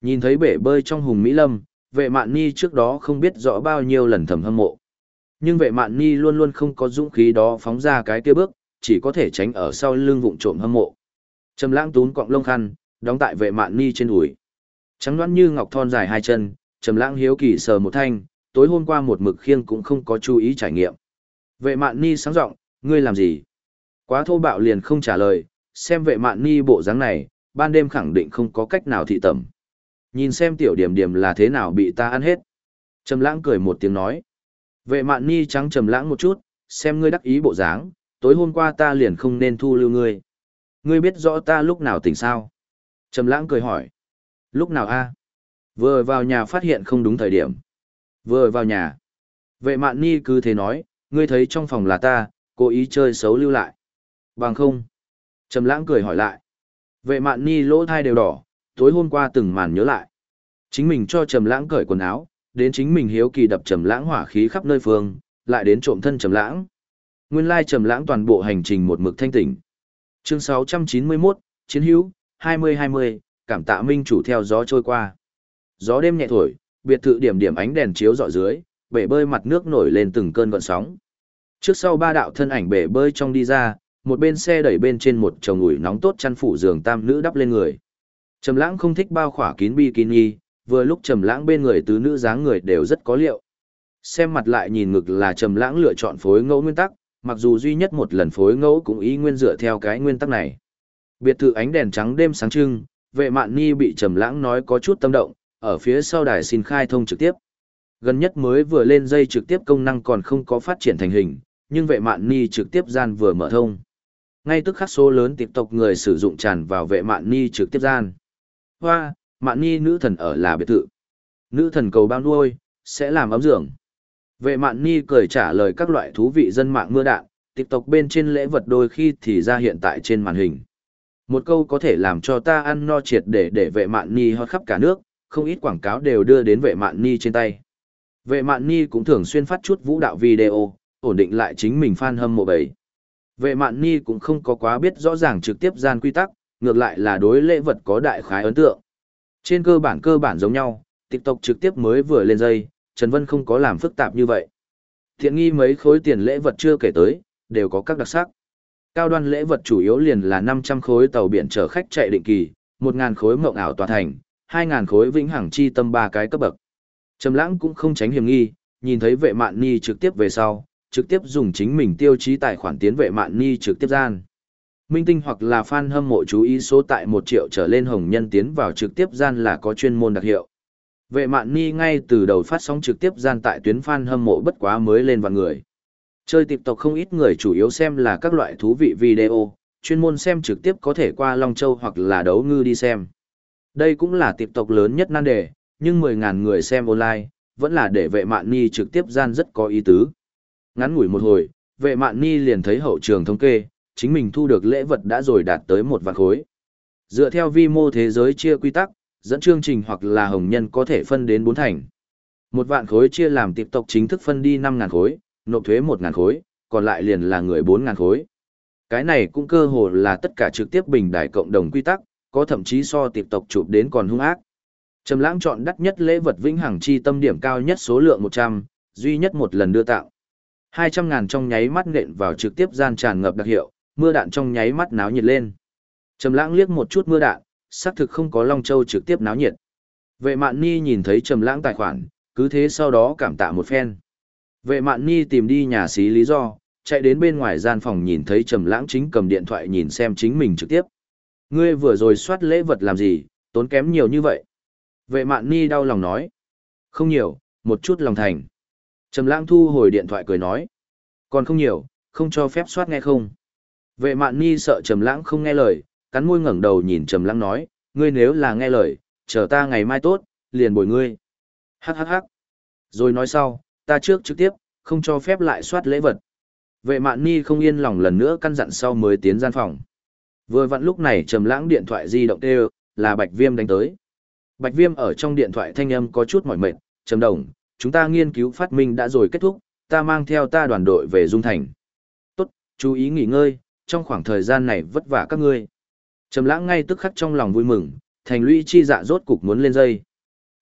Nhìn thấy bể bơi trong hùng Mỹ Lâm, vệ mạn ni trước đó không biết rõ bao nhiêu lần thầm hâm mộ. Nhưng vệ mạn ni luôn luôn không có dũng khí đó phóng ra cái kia bước, chỉ có thể tránh ở sau lưng vụng trộm hâm mộ. Trầm lãng tún cọng lông khăn, đóng tại vệ mạn ni trên đùi. Trắng đoán như ngọc thon dài hai chân, trầm lãng hiếu kỳ sờ một thanh, tối hôm qua một mực khiêng cũng không có chú ý trải nghiệm. Vệ mạn ni sáng giọng, ngươi làm gì? Quá thô bạo liền không trả lời, xem vệ mạn ni bộ dáng này, ban đêm khẳng định không có cách nào thị tẩm. Nhìn xem tiểu điểm điểm là thế nào bị ta ăn hết. Trầm lãng cười một tiếng nói. Vệ mạn ni trắng trầm lãng một chút, xem ngươi đắc ý bộ dáng, tối hôm qua ta liền không nên thu lưu ngươi. Ngươi biết rõ ta lúc nào tỉnh sao? Trầm lãng cười hỏi. Lúc nào a? Vừa vào nhà phát hiện không đúng thời điểm. Vừa vào nhà. Vệ mạn ni cứ thế nói, ngươi thấy trong phòng là ta, cố ý chơi xấu lưu lại. Bằng không. Trầm lãng cười hỏi lại. Vệ mạn ni lỗ thai đều đỏ, tối hôm qua từng màn nhớ lại. Chính mình cho Trầm lãng cởi quần áo, đến chính mình hiếu kỳ đập Trầm lãng hỏa khí khắp nơi phương, lại đến trộm thân Trầm lãng. Nguyên lai Trầm lãng toàn bộ hành trình một mực thanh tỉnh. Chương 691, Chiến hữu, 2020, cảm tạ minh chủ theo gió trôi qua. Gió đêm nhẹ thổi, biệt thự điểm điểm ánh đèn chiếu rọi dưới, bể bơi mặt nước nổi lên từng cơn gợn sóng. Trước sau ba đạo thân ảnh bể bơi trong đi ra, một bên xe đẩy bên trên một chồng ủi nóng tốt chăn phủ giường tam nữ đắp lên người. Trầm Lãng không thích bao khỏa kín bikini, vừa lúc Trầm Lãng bên người tứ nữ dáng người đều rất có liệu. Xem mặt lại nhìn ngực là Trầm Lãng lựa chọn phối ngẫu nguyên tắc, mặc dù duy nhất một lần phối ngẫu cũng ý nguyên dựa theo cái nguyên tắc này. Biệt thự ánh đèn trắng đêm sáng trưng, vệ mạn ni bị trầm lãng nói có chút tâm động, ở phía sau đài xin khai thông trực tiếp. Gần nhất mới vừa lên dây trực tiếp công năng còn không có phát triển thành hình, nhưng vệ mạn ni trực tiếp gian vừa mở thông. Ngay tức khắc số lớn tiếp tục người sử dụng tràn vào vệ mạn ni trực tiếp gian. Hoa, mạn ni nữ thần ở là biệt thự. Nữ thần cầu bao nuôi, sẽ làm ấm giường. Vệ mạn ni cười trả lời các loại thú vị dân mạng mưa đạn, tộc bên trên lễ vật đôi khi thì ra hiện tại trên màn hình. Một câu có thể làm cho ta ăn no triệt để để vệ mạn ni hót khắp cả nước, không ít quảng cáo đều đưa đến vệ mạn ni trên tay. Vệ mạn ni cũng thường xuyên phát chút vũ đạo video, ổn định lại chính mình fan hâm mộ bầy. Vệ mạn ni cũng không có quá biết rõ ràng trực tiếp gian quy tắc, ngược lại là đối lễ vật có đại khái ấn tượng. Trên cơ bản cơ bản giống nhau, TikTok trực tiếp mới vừa lên dây, Trần Vân không có làm phức tạp như vậy. Thiện nghi mấy khối tiền lễ vật chưa kể tới, đều có các đặc sắc. Cao đoan lễ vật chủ yếu liền là 500 khối tàu biển chở khách chạy định kỳ, 1.000 khối mộng ảo tòa thành, 2.000 khối vĩnh hằng chi tâm ba cái cấp bậc. Trầm lãng cũng không tránh hiểm nghi, nhìn thấy vệ mạn ni trực tiếp về sau, trực tiếp dùng chính mình tiêu chí tài khoản tiến vệ mạn ni trực tiếp gian. Minh tinh hoặc là fan hâm mộ chú ý số tại 1 triệu trở lên hồng nhân tiến vào trực tiếp gian là có chuyên môn đặc hiệu. Vệ mạn ni ngay từ đầu phát sóng trực tiếp gian tại tuyến fan hâm mộ bất quá mới lên vạn người. Chơi tịp tộc không ít người chủ yếu xem là các loại thú vị video, chuyên môn xem trực tiếp có thể qua Long Châu hoặc là đấu ngư đi xem. Đây cũng là tịp tộc lớn nhất nan đề, nhưng 10.000 người xem online, vẫn là để vệ mạn ni trực tiếp gian rất có ý tứ. Ngắn ngủi một hồi, vệ mạn ni liền thấy hậu trường thống kê, chính mình thu được lễ vật đã rồi đạt tới một vạn khối. Dựa theo vi mô thế giới chia quy tắc, dẫn chương trình hoặc là hồng nhân có thể phân đến bốn thành. Một vạn khối chia làm tiệp tộc chính thức phân đi 5.000 khối, nộp thuế 1.000 khối, còn lại liền là người 4.000 khối. Cái này cũng cơ hồ là tất cả trực tiếp bình đại cộng đồng quy tắc, có thậm chí so tiệp tộc chụp đến còn hung ác. Trầm lãng chọn đắt nhất lễ vật vĩnh hằng chi tâm điểm cao nhất số lượng 100, duy nhất một lần đưa tạo. 200 ngàn trong nháy mắt nện vào trực tiếp gian tràn ngập đặc hiệu, mưa đạn trong nháy mắt náo nhiệt lên. Trầm lãng liếc một chút mưa đạn, xác thực không có Long Châu trực tiếp náo nhiệt. Vệ Mạn Ni nhìn thấy Trầm lãng tài khoản, cứ thế sau đó cảm tạ một phen. Vệ Mạn Ni tìm đi nhà xí lý do, chạy đến bên ngoài gian phòng nhìn thấy Trầm lãng chính cầm điện thoại nhìn xem chính mình trực tiếp. Ngươi vừa rồi soát lễ vật làm gì, tốn kém nhiều như vậy. Vệ Mạn Ni đau lòng nói. Không nhiều, một chút lòng thành. Trầm lãng thu hồi điện thoại cười nói. Còn không nhiều, không cho phép soát nghe không. Vệ mạn ni sợ trầm lãng không nghe lời, cắn môi ngẩng đầu nhìn trầm lãng nói, ngươi nếu là nghe lời, chờ ta ngày mai tốt, liền bồi ngươi. Hắc hắc hắc. Rồi nói sau, ta trước trực tiếp, không cho phép lại soát lễ vật. Vệ mạn ni không yên lòng lần nữa căn dặn sau mới tiến gian phòng. Vừa vặn lúc này trầm lãng điện thoại di động kêu, là Bạch Viêm đánh tới. Bạch Viêm ở trong điện thoại thanh âm có chút mỏi mệt, trầm đồng, chúng ta nghiên cứu phát minh đã rồi kết thúc, ta mang theo ta đoàn đội về Dung Thành. Tốt, chú ý nghỉ ngơi, trong khoảng thời gian này vất vả các ngươi. Trầm lãng ngay tức khắc trong lòng vui mừng, thành lũy chi dạ rốt cục muốn lên dây.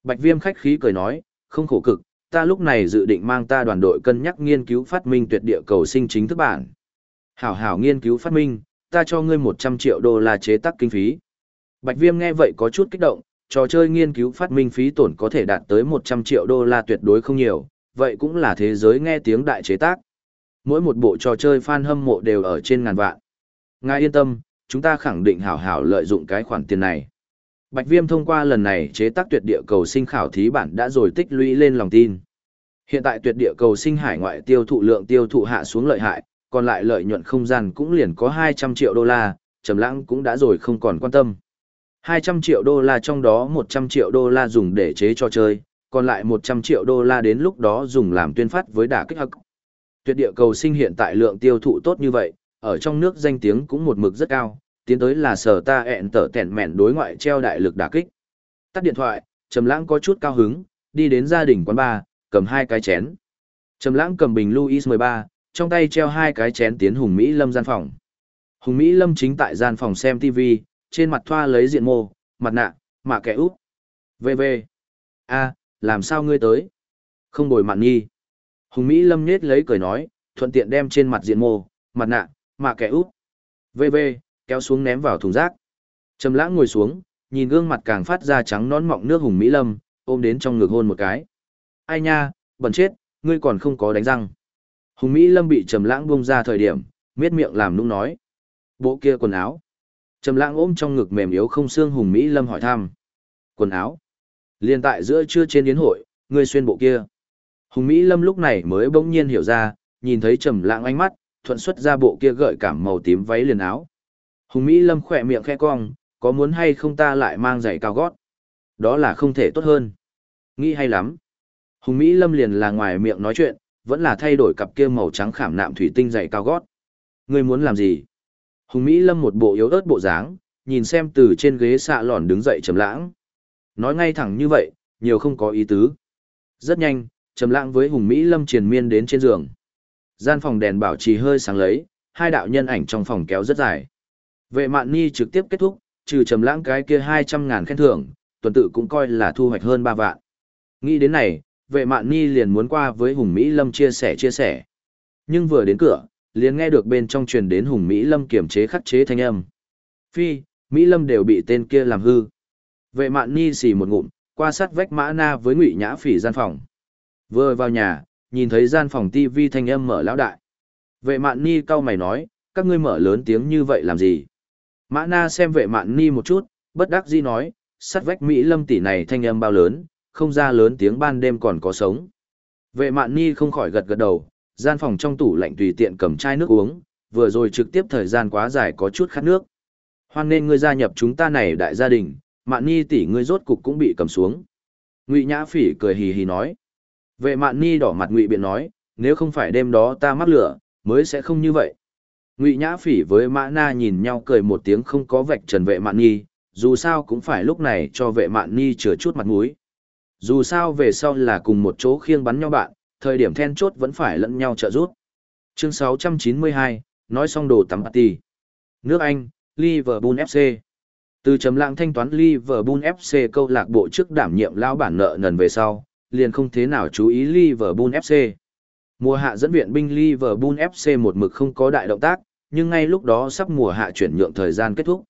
Bạch Viêm khách khí cười nói, không khổ cực, ta lúc này dự định mang ta đoàn đội cân nhắc nghiên cứu phát minh tuyệt địa cầu sinh chính thức bản. Hảo hảo nghiên cứu phát minh, ta cho ngươi 100 triệu đô la chế tác kinh phí. Bạch Viêm nghe vậy có chút kích động, trò chơi nghiên cứu phát minh phí tổn có thể đạt tới 100 triệu đô la tuyệt đối không nhiều, vậy cũng là thế giới nghe tiếng đại chế tác. Mỗi một bộ trò chơi fan hâm mộ đều ở trên ngàn vạn. Ngài yên tâm, chúng ta khẳng định hảo hảo lợi dụng cái khoản tiền này. Bạch Viêm thông qua lần này chế tác tuyệt địa cầu sinh khảo thí bản đã rồi tích lũy lên lòng tin. Hiện tại tuyệt địa cầu sinh hải ngoại tiêu thụ lượng tiêu thụ hạ xuống lợi hại, còn lại lợi nhuận không gian cũng liền có 200 triệu đô la, Trầm Lãng cũng đã rồi không còn quan tâm. 200 triệu đô la trong đó 100 triệu đô la dùng để chế cho chơi, còn lại 100 triệu đô la đến lúc đó dùng làm tuyên phát với đả kích hắc. Tuyệt địa cầu sinh hiện tại lượng tiêu thụ tốt như vậy, ở trong nước danh tiếng cũng một mực rất cao, tiến tới là sở ta ẹn tở tẻn mẹn đối ngoại treo đại lực đả kích. Tắt điện thoại, Trầm Lãng có chút cao hứng, đi đến gia đình quán bar, cầm hai cái chén. Trầm Lãng cầm bình Louis 13, trong tay treo hai cái chén tiến Hùng Mỹ Lâm gian phòng. Hùng Mỹ Lâm chính tại gian phòng xem TV, trên mặt thoa lấy diện mô, mặt nạ, mạ kẻ úp. VV. a làm sao ngươi tới? Không bồi mạn nhi. Hùng Mỹ Lâm nhết lấy cười nói, thuận tiện đem trên mặt diện mồ, mặt nạ, mạ kẻ út. VV, kéo xuống ném vào thùng rác. Trầm lãng ngồi xuống, nhìn gương mặt càng phát ra trắng nón mọng nước Hùng Mỹ Lâm, ôm đến trong ngực hôn một cái. Ai nha, bẩn chết, ngươi còn không có đánh răng. Hùng Mỹ Lâm bị Trầm lãng buông ra thời điểm, miết miệng làm nũng nói. Bộ kia quần áo. Trầm lãng ôm trong ngực mềm yếu không xương Hùng Mỹ Lâm hỏi thăm. Quần áo. Liên tại giữa trưa trên yến hội, ngươi xuyên bộ kia. Hùng Mỹ Lâm lúc này mới bỗng nhiên hiểu ra, nhìn thấy Trầm lãng ánh mắt, thuận xuất ra bộ kia gợi cảm màu tím váy liền áo. Hùng Mỹ Lâm khỏe miệng khẽ cong, có muốn hay không ta lại mang giày cao gót? Đó là không thể tốt hơn. Nghĩ hay lắm. Hùng Mỹ Lâm liền là ngoài miệng nói chuyện, vẫn là thay đổi cặp kia màu trắng khảm nạm thủy tinh giày cao gót. Ngươi muốn làm gì? Hùng Mỹ Lâm một bộ yếu ớt bộ dáng, nhìn xem từ trên ghế xạ lòn đứng dậy trầm lãng. Nói ngay thẳng như vậy, nhiều không có ý tứ. Rất nhanh, trầm lãng với Hùng Mỹ Lâm triền miên đến trên giường. Gian phòng đèn bảo trì hơi sáng lấy, hai đạo nhân ảnh trong phòng kéo rất dài. Vệ mạn ni trực tiếp kết thúc, trừ trầm lãng cái kia 200 ngàn khen thưởng, tuần tự cũng coi là thu hoạch hơn ba vạn. Nghĩ đến này, vệ mạn ni liền muốn qua với Hùng Mỹ Lâm chia sẻ chia sẻ. Nhưng vừa đến cửa, liền nghe được bên trong truyền đến Hùng Mỹ Lâm kiểm chế khắc chế thanh âm. Phi, Mỹ Lâm đều bị tên kia làm hư. Vệ mạn ni xì một ngụm, qua sát vách mã na với ngụy nhã phỉ gian phòng. Vừa vào nhà, nhìn thấy gian phòng TV thanh âm mở lão đại. Vệ mạn ni cau mày nói, các ngươi mở lớn tiếng như vậy làm gì? Mã na xem vệ mạn ni một chút, bất đắc dĩ nói, sát vách Mỹ Lâm tỷ này thanh âm bao lớn, không ra lớn tiếng ban đêm còn có sống. Vệ mạn ni không khỏi gật gật đầu, gian phòng trong tủ lạnh tùy tiện cầm chai nước uống, vừa rồi trực tiếp thời gian quá dài có chút khát nước. Hoan nên ngươi gia nhập chúng ta này đại gia đình, mạn ni tỷ ngươi rốt cục cũng bị cầm xuống. Ngụy Nhã Phỉ cười hì hì nói. Vệ mạn ni đỏ mặt ngụy biện nói, nếu không phải đêm đó ta mắc lửa, mới sẽ không như vậy. Ngụy Nhã Phỉ với Mã Na nhìn nhau cười một tiếng không có vạch trần vệ mạn ni, dù sao cũng phải lúc này cho vệ mạn ni chừa chút mặt mũi. Dù sao về sau là cùng một chỗ khiêng bắn nhau bạn, thời điểm then chốt vẫn phải lẫn nhau trợ giúp. Chương 692, nói xong đồ tắm party. Nước Anh, Liverpool FC. Từ chấm lạng thanh toán Liverpool FC câu lạc bộ trước đảm nhiệm lão bản nợ nần về sau, liền không thế nào chú ý Liverpool FC. Mùa hạ dẫn viện binh Liverpool FC một mực không có đại động tác, nhưng ngay lúc đó sắp mùa hạ chuyển nhượng thời gian kết thúc.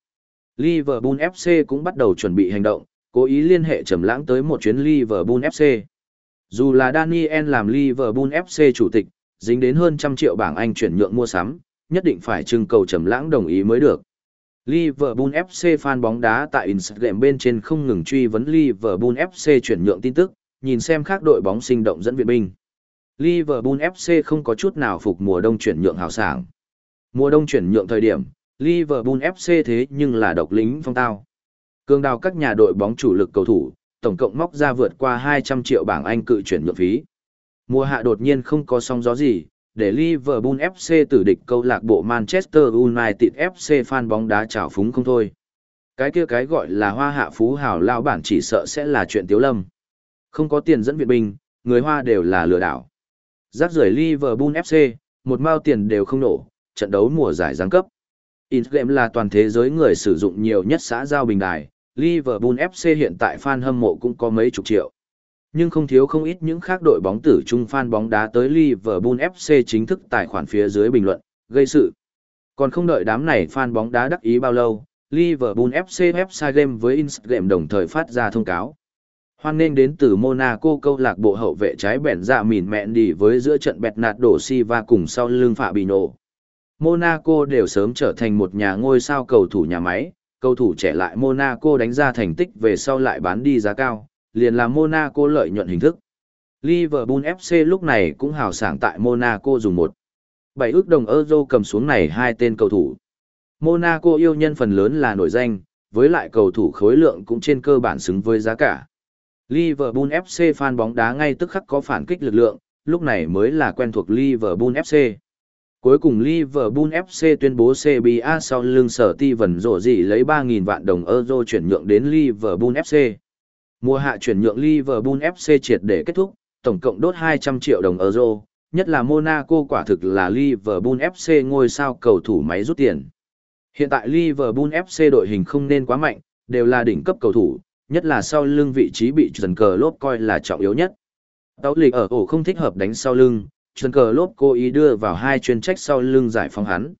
Liverpool FC cũng bắt đầu chuẩn bị hành động, cố ý liên hệ trầm lãng tới một chuyến Liverpool FC. Dù là Daniel làm Liverpool FC chủ tịch, dính đến hơn trăm triệu bảng Anh chuyển nhượng mua sắm, nhất định phải trưng cầu trầm lãng đồng ý mới được. Liverpool FC fan bóng đá tại Instagram bên trên không ngừng truy vấn Liverpool FC chuyển nhượng tin tức, nhìn xem khác đội bóng sinh động dẫn viện binh. Liverpool FC không có chút nào phục mùa đông chuyển nhượng hào sảng. Mùa đông chuyển nhượng thời điểm, Liverpool FC thế nhưng là độc lính phong tao. Cương đào các nhà đội bóng chủ lực cầu thủ, tổng cộng móc ra vượt qua 200 triệu bảng Anh cự chuyển nhượng phí. Mùa hạ đột nhiên không có sóng gió gì, để Liverpool FC tử địch câu lạc bộ Manchester United FC fan bóng đá trào phúng không thôi. Cái kia cái gọi là hoa hạ phú hào lao bản chỉ sợ sẽ là chuyện tiếu lâm. Không có tiền dẫn viện binh, người hoa đều là lừa đảo. Rác rưởi Liverpool FC, một mao tiền đều không nổ, trận đấu mùa giải giáng cấp. Instagram là toàn thế giới người sử dụng nhiều nhất xã giao bình đài, Liverpool FC hiện tại fan hâm mộ cũng có mấy chục triệu. Nhưng không thiếu không ít những khác đội bóng tử trung fan bóng đá tới Liverpool FC chính thức tài khoản phía dưới bình luận, gây sự. Còn không đợi đám này fan bóng đá đắc ý bao lâu, Liverpool FC website game với Instagram đồng thời phát ra thông cáo. Hoan nên đến từ Monaco câu lạc bộ hậu vệ trái bẻn dạ mìn mẹn đi với giữa trận bẹt nạt đổ si và cùng sau lưng phạ bị nổ. Monaco đều sớm trở thành một nhà ngôi sao cầu thủ nhà máy, cầu thủ trẻ lại Monaco đánh ra thành tích về sau lại bán đi giá cao, liền là Monaco lợi nhuận hình thức. Liverpool FC lúc này cũng hào sảng tại Monaco dùng một. Bảy ước đồng euro cầm xuống này hai tên cầu thủ. Monaco yêu nhân phần lớn là nổi danh, với lại cầu thủ khối lượng cũng trên cơ bản xứng với giá cả. Liverpool FC fan bóng đá ngay tức khắc có phản kích lực lượng, lúc này mới là quen thuộc Liverpool FC. Cuối cùng Liverpool FC tuyên bố CBA sau lưng sở ti vần rổ dị lấy 3.000 vạn đồng euro chuyển nhượng đến Liverpool FC. Mùa hạ chuyển nhượng Liverpool FC triệt để kết thúc, tổng cộng đốt 200 triệu đồng euro, nhất là Monaco quả thực là Liverpool FC ngôi sao cầu thủ máy rút tiền. Hiện tại Liverpool FC đội hình không nên quá mạnh, đều là đỉnh cấp cầu thủ, nhất là sau lưng vị trí bị trần cờ lốp coi là trọng yếu nhất. Tấu lịch ở ổ không thích hợp đánh sau lưng, Trần cờ lốp cố ý đưa vào hai chuyên trách sau lưng giải phóng hắn.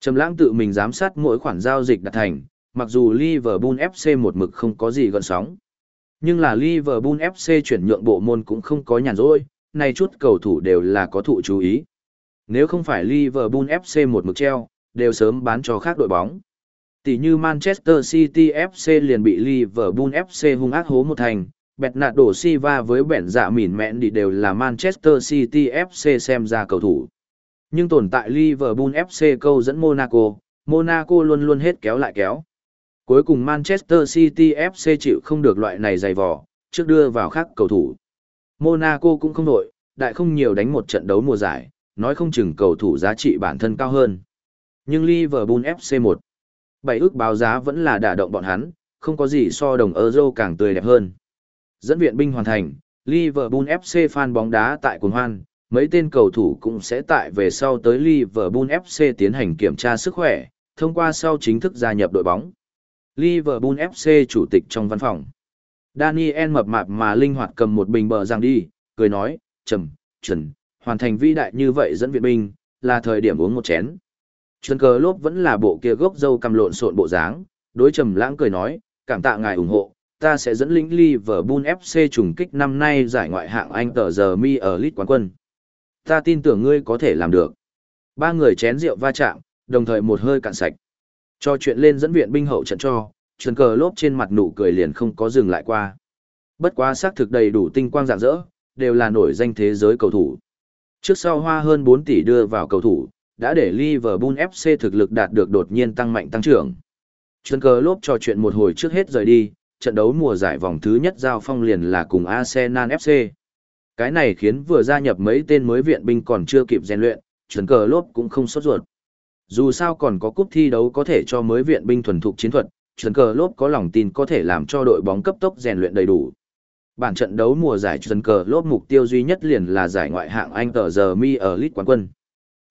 Trầm lãng tự mình giám sát mỗi khoản giao dịch đạt thành, mặc dù Liverpool FC một mực không có gì gợn sóng. Nhưng là Liverpool FC chuyển nhượng bộ môn cũng không có nhàn rỗi, này chút cầu thủ đều là có thụ chú ý. Nếu không phải Liverpool FC một mực treo, đều sớm bán cho khác đội bóng. Tỷ như Manchester City FC liền bị Liverpool FC hung ác hố một thành, bet nạt đổ Silva với bẻn dạ mỉn mẹn đi đều là Manchester City FC xem ra cầu thủ. Nhưng tồn tại Liverpool FC câu dẫn Monaco, Monaco luôn luôn hết kéo lại kéo. Cuối cùng Manchester City FC chịu không được loại này dày vò, trước đưa vào khác cầu thủ. Monaco cũng không nổi, đại không nhiều đánh một trận đấu mùa giải, nói không chừng cầu thủ giá trị bản thân cao hơn. Nhưng Liverpool FC 1, bảy ước báo giá vẫn là đả động bọn hắn, không có gì so đồng Euro càng tươi đẹp hơn. Dẫn viện binh hoàn thành, Liverpool FC fan bóng đá tại cuồng hoan, mấy tên cầu thủ cũng sẽ tại về sau tới Liverpool FC tiến hành kiểm tra sức khỏe, thông qua sau chính thức gia nhập đội bóng. Liverpool FC chủ tịch trong văn phòng. Daniel mập mạp mà linh hoạt cầm một bình bờ giang đi, cười nói, trầm, chuẩn, hoàn thành vĩ đại như vậy dẫn viện binh, là thời điểm uống một chén. Trần cờ lốp vẫn là bộ kia gốc dâu cầm lộn xộn bộ dáng, đối trầm lãng cười nói, cảm tạ ngài ủng hộ, ta sẽ dẫn lĩnh Liverpool FC trùng kích năm nay giải ngoại hạng Anh tờ giờ mi ở League quán quân. Ta tin tưởng ngươi có thể làm được. Ba người chén rượu va chạm, đồng thời một hơi cạn sạch. Cho chuyện lên dẫn viện binh hậu trận cho, Trần cờ lốp trên mặt nụ cười liền không có dừng lại qua. Bất quá xác thực đầy đủ tinh quang rạng rỡ, đều là nổi danh thế giới cầu thủ. Trước sau hoa hơn 4 tỷ đưa vào cầu thủ, đã để Liverpool FC thực lực đạt được đột nhiên tăng mạnh tăng trưởng. Trần cờ lốp trò chuyện một hồi trước hết rời đi, trận đấu mùa giải vòng thứ nhất giao phong liền là cùng Arsenal FC. Cái này khiến vừa gia nhập mấy tên mới viện binh còn chưa kịp rèn luyện, Trần cờ lốp cũng không sốt ruột. Dù sao còn có cúp thi đấu có thể cho mới viện binh thuần thục chiến thuật, Trần cờ lốp có lòng tin có thể làm cho đội bóng cấp tốc rèn luyện đầy đủ. Bản trận đấu mùa giải Trần cờ lốp mục tiêu duy nhất liền là giải ngoại hạng Anh tờ giờ mi ở League quán quân.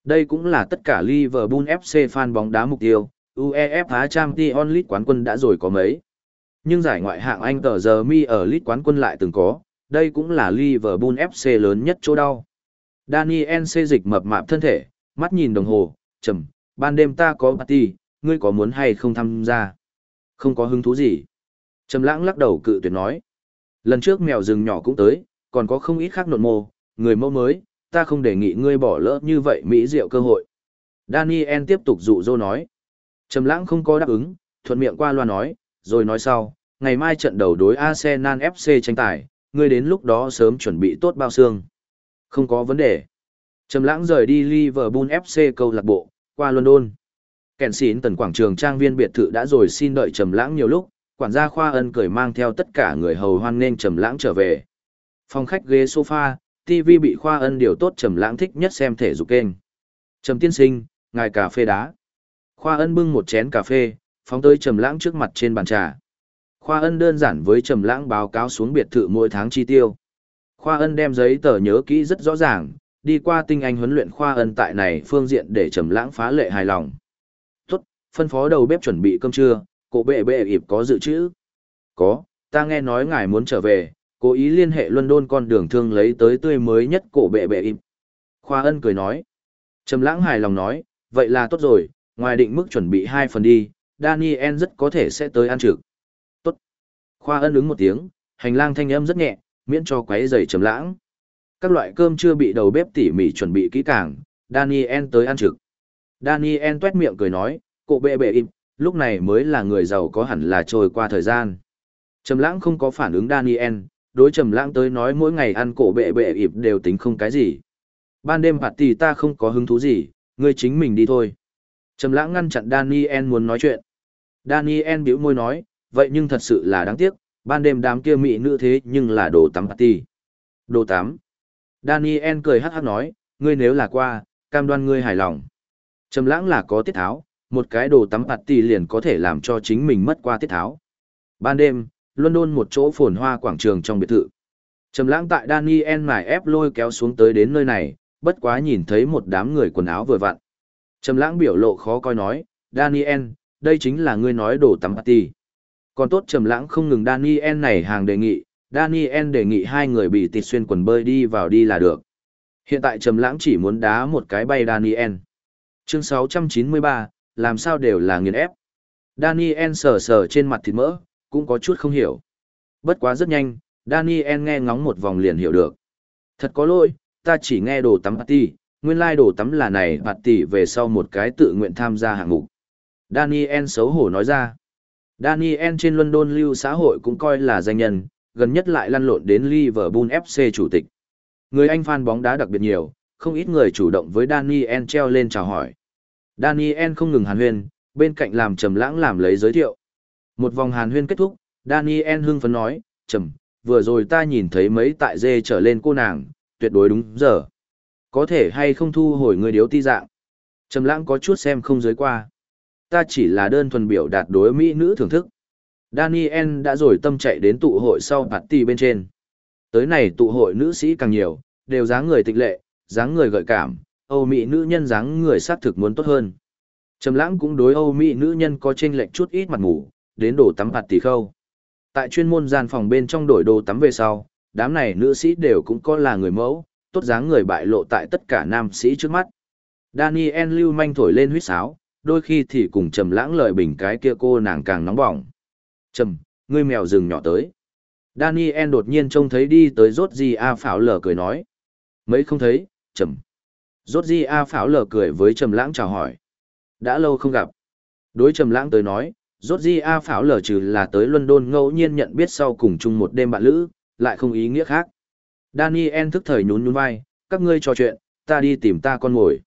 Đây cũng là tất cả Liverpool FC fan bóng đá mục tiêu, UEFA Champions League quán quân đã rồi có mấy. Nhưng giải ngoại hạng Anh tờ giờ mi ở League quán quân lại từng có, đây cũng là Liverpool FC lớn nhất chỗ đau. Daniel C dịch mập mạp thân thể, mắt nhìn đồng hồ, trầm, ban đêm ta có party, ngươi có muốn hay không tham gia? Không có hứng thú gì. Trầm lãng lắc đầu cự tuyệt nói. Lần trước mèo rừng nhỏ cũng tới, còn có không ít khác nộn mồ, người mẫu mới, ta không đề nghị ngươi bỏ lỡ như vậy mỹ diệu cơ hội. Daniel tiếp tục dụ dỗ nói. Trầm lãng không có đáp ứng, thuận miệng qua loa nói, rồi nói sau, ngày mai trận đầu đối Arsenal FC tranh tài, ngươi đến lúc đó sớm chuẩn bị tốt bao xương. Không có vấn đề. Trầm lãng rời đi Liverpool FC câu lạc bộ, qua London. Kèn xín tần quảng trường trang viên biệt thự đã rồi xin đợi Trầm lãng nhiều lúc, quản gia khoa ân cười mang theo tất cả người hầu hoan nên Trầm lãng trở về. Phòng khách ghế sofa, TV bị khoa ân điều tốt Trầm lãng thích nhất xem thể dục kênh. Trầm tiên sinh, ngài cà phê đá. Khoa ân bưng một chén cà phê, phóng tới Trầm lãng trước mặt trên bàn trà. Khoa ân đơn giản với Trầm lãng báo cáo xuống biệt thự mỗi tháng chi tiêu. Khoa ân đem giấy tờ nhớ kỹ rất rõ ràng, đi qua tinh anh huấn luyện khoa ân tại này phương diện để trầm lãng phá lệ hài lòng. Tốt, phân phó đầu bếp chuẩn bị cơm trưa, cổ bệ bệ ịp có dự trữ. Có, ta nghe nói ngài muốn trở về, cố ý liên hệ London con đường thương lấy tới tươi mới nhất cổ bệ bệ im Khoa ân cười nói. Trầm lãng hài lòng nói, vậy là tốt rồi, ngoài định mức chuẩn bị hai phần đi, Daniel rất có thể sẽ tới ăn trực. Tốt. Khoa ân ứng một tiếng, hành lang thanh âm rất nhẹ, miễn cho quấy rầy trầm lãng. Các loại cơm chưa bị đầu bếp tỉ mỉ chuẩn bị kỹ càng, Daniel tới ăn trực. Daniel tuét miệng cười nói, cổ bệ bệ im, lúc này mới là người giàu có hẳn là trôi qua thời gian. Trầm lãng không có phản ứng Daniel, đối trầm lãng tới nói mỗi ngày ăn cổ bệ bệ ịp đều tính không cái gì. Ban đêm party ta không có hứng thú gì, ngươi chính mình đi thôi. Trầm lãng ngăn chặn Daniel muốn nói chuyện. Daniel bĩu môi nói, vậy nhưng thật sự là đáng tiếc, ban đêm đám kia mỹ nữ thế nhưng là đồ tắm party. Đồ tắm. Daniel cười hát hát nói, ngươi nếu là qua, cam đoan ngươi hài lòng. Trầm lãng là có tiết tháo, một cái đồ tắm party liền có thể làm cho chính mình mất qua tiết tháo. Ban đêm, London một chỗ phồn hoa quảng trường trong biệt thự. Trầm lãng tại Daniel mài ép lôi kéo xuống tới đến nơi này, bất quá nhìn thấy một đám người quần áo vừa vặn. Trầm lãng biểu lộ khó coi nói, Daniel, đây chính là ngươi nói đồ tắm party. Còn tốt trầm lãng không ngừng Daniel này hàng đề nghị, Daniel đề nghị hai người bị tịt xuyên quần bơi đi vào đi là được. Hiện tại trầm lãng chỉ muốn đá một cái bay Daniel. Chương 693, làm sao đều là nghiền ép. Daniel sờ sờ trên mặt thịt mỡ, cũng có chút không hiểu. Bất quá rất nhanh, Daniel nghe ngóng một vòng liền hiểu được. Thật có lỗi, ta chỉ nghe đồ tắm party, nguyên lai like đồ tắm là này party về sau một cái tự nguyện tham gia hạng mục. Daniel xấu hổ nói ra. Daniel trên London lưu xã hội cũng coi là danh nhân, gần nhất lại lăn lộn đến Liverpool FC chủ tịch. Người Anh fan bóng đá đặc biệt nhiều, không ít người chủ động với Daniel treo lên chào hỏi. Daniel không ngừng hàn huyên, bên cạnh làm trầm lãng làm lấy giới thiệu. Một vòng hàn huyên kết thúc, Daniel hưng phấn nói, trầm, vừa rồi ta nhìn thấy mấy tại dê trở lên cô nàng, tuyệt đối đúng giờ. Có thể hay không thu hồi người điếu ti dạng. Trầm lãng có chút xem không giới qua. Ta chỉ là đơn thuần biểu đạt đối mỹ nữ thưởng thức. Daniel đã rồi tâm chạy đến tụ hội sau party bên trên. Tới này tụ hội nữ sĩ càng nhiều, đều dáng người tịch lệ, dáng người gợi cảm, Âu Mỹ nữ nhân dáng người sát thực muốn tốt hơn. Trầm lãng cũng đối Âu Mỹ nữ nhân có chênh lệch chút ít mặt ngủ, đến đổ tắm hạt tỷ khâu. Tại chuyên môn gian phòng bên trong đổi đồ tắm về sau, đám này nữ sĩ đều cũng có là người mẫu, tốt dáng người bại lộ tại tất cả nam sĩ trước mắt. Daniel lưu manh thổi lên huýt sáo, đôi khi thì cùng trầm lãng lời bình cái kia cô nàng càng nóng bỏng. Trầm, ngươi mèo rừng nhỏ tới. Daniel đột nhiên trông thấy đi tới rốt gì a pháo lở cười nói. Mấy không thấy, trầm. Rốt gì a pháo lở cười với trầm lãng chào hỏi. Đã lâu không gặp. Đối trầm lãng tới nói, rốt di a pháo lở trừ là tới London ngẫu nhiên nhận biết sau cùng chung một đêm bạn lữ, lại không ý nghĩa khác. Daniel thức thời nhún nhún vai, các ngươi trò chuyện, ta đi tìm ta con ngồi.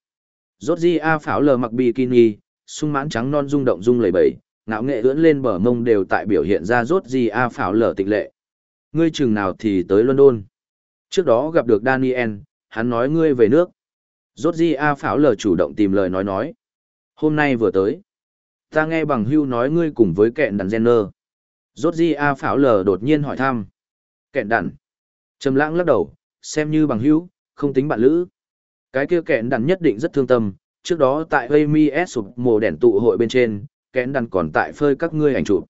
Rốt di a pháo lở mặc bikini, sung mãn trắng non rung động rung lẩy bẩy, ngạo nghệ ưỡn lên bờ mông đều tại biểu hiện ra rốt gì a pháo lở tịch lệ. Ngươi chừng nào thì tới London. Trước đó gặp được Daniel, hắn nói ngươi về nước. Rốt gì a pháo lở chủ động tìm lời nói nói. Hôm nay vừa tới. Ta nghe bằng hưu nói ngươi cùng với kẹn đàn Jenner. Rốt gì a pháo lở đột nhiên hỏi thăm. Kẹn đàn. Trầm lãng lắc đầu, xem như bằng hữu, không tính bạn lữ. Cái kia kẹn đàn nhất định rất thương tâm, trước đó tại Amy S sụp mồ đèn tụ hội bên trên, Kẹn đàn còn tại phơi các ngươi ảnh chụp.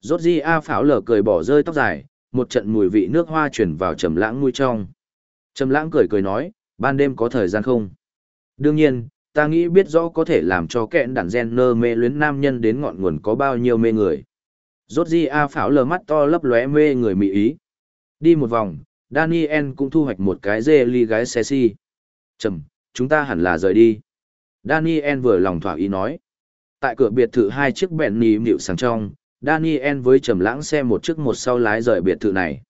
Rốt gì A pháo lở cười bỏ rơi tóc dài, một trận mùi vị nước hoa chuyển vào trầm lãng mũi trong. Trầm lãng cười cười nói, ban đêm có thời gian không? Đương nhiên, ta nghĩ biết rõ có thể làm cho kẹn đàn gen nơ mê luyến nam nhân đến ngọn nguồn có bao nhiêu mê người. Rốt di A pháo lờ mắt to lấp lóe mê người mỹ ý. Đi một vòng, Daniel cũng thu hoạch một cái dê ly gái xe si. Trầm, chúng ta hẳn là rời đi. Daniel vừa lòng thỏa ý nói. Tại cửa biệt thự hai chiếc bẹn nì nịu sáng trong, Daniel với trầm lãng xe một chiếc một sau lái rời biệt thự này.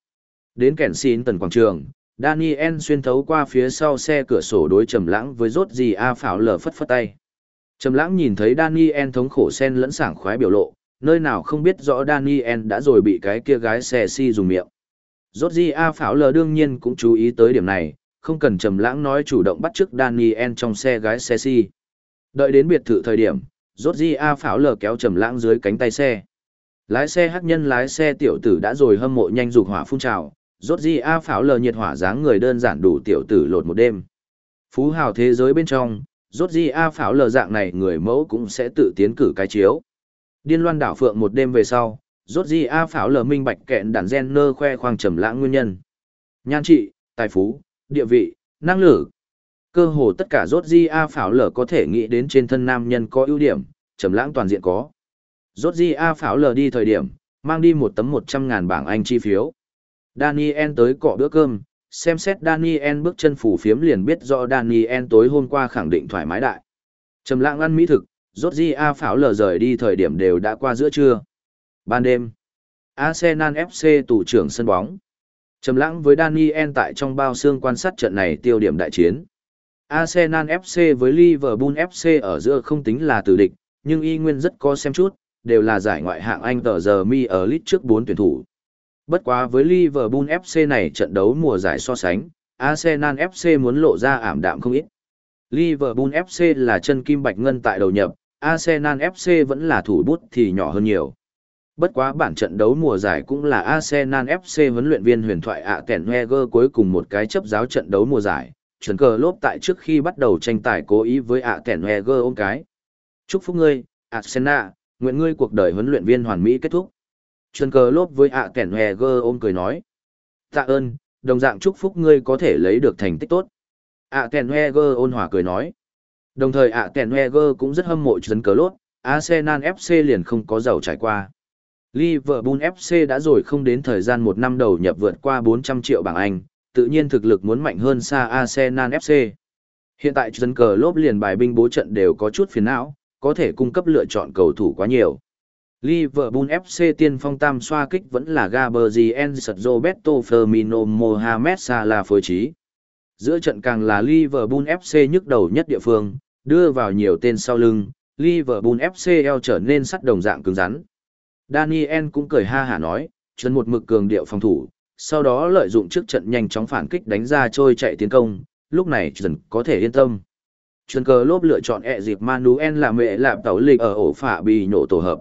Đến kẻn xin tần quảng trường, Daniel xuyên thấu qua phía sau xe cửa sổ đối trầm lãng với rốt gì a phảo lở phất phất tay. Trầm lãng nhìn thấy Daniel thống khổ sen lẫn sảng khoái biểu lộ, nơi nào không biết rõ Daniel đã rồi bị cái kia gái xe si dùng miệng. Rốt gì a phảo lở đương nhiên cũng chú ý tới điểm này, không cần trầm lãng nói chủ động bắt chước Daniel trong xe gái xe si. Đợi đến biệt thự thời điểm, rốt gì A pháo lờ kéo trầm lãng dưới cánh tay xe. Lái xe hắc nhân lái xe tiểu tử đã rồi hâm mộ nhanh dục hỏa phun trào, rốt di A pháo lờ nhiệt hỏa dáng người đơn giản đủ tiểu tử lột một đêm. Phú hào thế giới bên trong, rốt di A pháo lờ dạng này người mẫu cũng sẽ tự tiến cử cái chiếu. Điên loan đảo phượng một đêm về sau, rốt di A pháo lờ minh bạch kẹn đàn gen nơ khoe khoang trầm lãng nguyên nhân. Nhan trị, tài phú, địa vị, năng lực, Cơ hồ tất cả rốt di A pháo lở có thể nghĩ đến trên thân nam nhân có ưu điểm, trầm lãng toàn diện có. Rốt di A pháo lở đi thời điểm, mang đi một tấm một trăm ngàn bảng Anh chi phiếu. Daniel tới cọ bữa cơm, xem xét Daniel bước chân phủ phiếm liền biết rõ Daniel tối hôm qua khẳng định thoải mái đại. Trầm lặng ăn mỹ thực, rốt di A pháo lờ rời đi thời điểm đều đã qua giữa trưa. Ban đêm, Arsenal FC tủ trưởng sân bóng. Trầm lãng với Daniel tại trong bao xương quan sát trận này tiêu điểm đại chiến. Arsenal FC với Liverpool FC ở giữa không tính là tử địch, nhưng y nguyên rất có xem chút, đều là giải ngoại hạng Anh tờ giờ mi ở lít trước 4 tuyển thủ. Bất quá với Liverpool FC này trận đấu mùa giải so sánh, Arsenal FC muốn lộ ra ảm đạm không ít. Liverpool FC là chân kim bạch ngân tại đầu nhập, Arsenal FC vẫn là thủ bút thì nhỏ hơn nhiều. Bất quá bản trận đấu mùa giải cũng là Arsenal FC huấn luyện viên huyền thoại ạ Kèn Heger cuối cùng một cái chấp giáo trận đấu mùa giải, chuẩn cờ lốp tại trước khi bắt đầu tranh tài cố ý với ạ kẻn heger ôm cái chúc phúc ngươi arsenal nguyện ngươi cuộc đời huấn luyện viên hoàn mỹ kết thúc chân cờ lốp với ạ kẻn heger ôm cười nói. Tạ ơn đồng dạng chúc phúc ngươi có thể lấy được thành tích tốt. ạ kẻn gơ ôn hòa cười nói. Đồng thời ạ kẻn gơ cũng rất hâm mộ chân cờ lốp. Arsenal fc liền không có giàu trải qua. Liverpool FC đã rồi không đến thời gian một năm đầu nhập vượt qua 400 triệu bảng Anh, tự nhiên thực lực muốn mạnh hơn xa Arsenal FC. Hiện tại dân cờ lốp liền bài binh bố trận đều có chút phiền não, có thể cung cấp lựa chọn cầu thủ quá nhiều. Liverpool FC tiên phong tam xoa kích vẫn là Gabriel Roberto Firmino Mohamed Salah phối trí. Giữa trận càng là Liverpool FC nhức đầu nhất địa phương, đưa vào nhiều tên sau lưng, Liverpool FC eo trở nên sắt đồng dạng cứng rắn. Daniel cũng cười ha hả nói, chân một mực cường điệu phòng thủ, sau đó lợi dụng trước trận nhanh chóng phản kích đánh ra trôi chạy tiến công, lúc này dần có thể yên tâm. Chân cờ lốp lựa chọn ẹ dịp Manuel là mẹ lạp tàu lịch ở ổ phả bị nổ tổ hợp.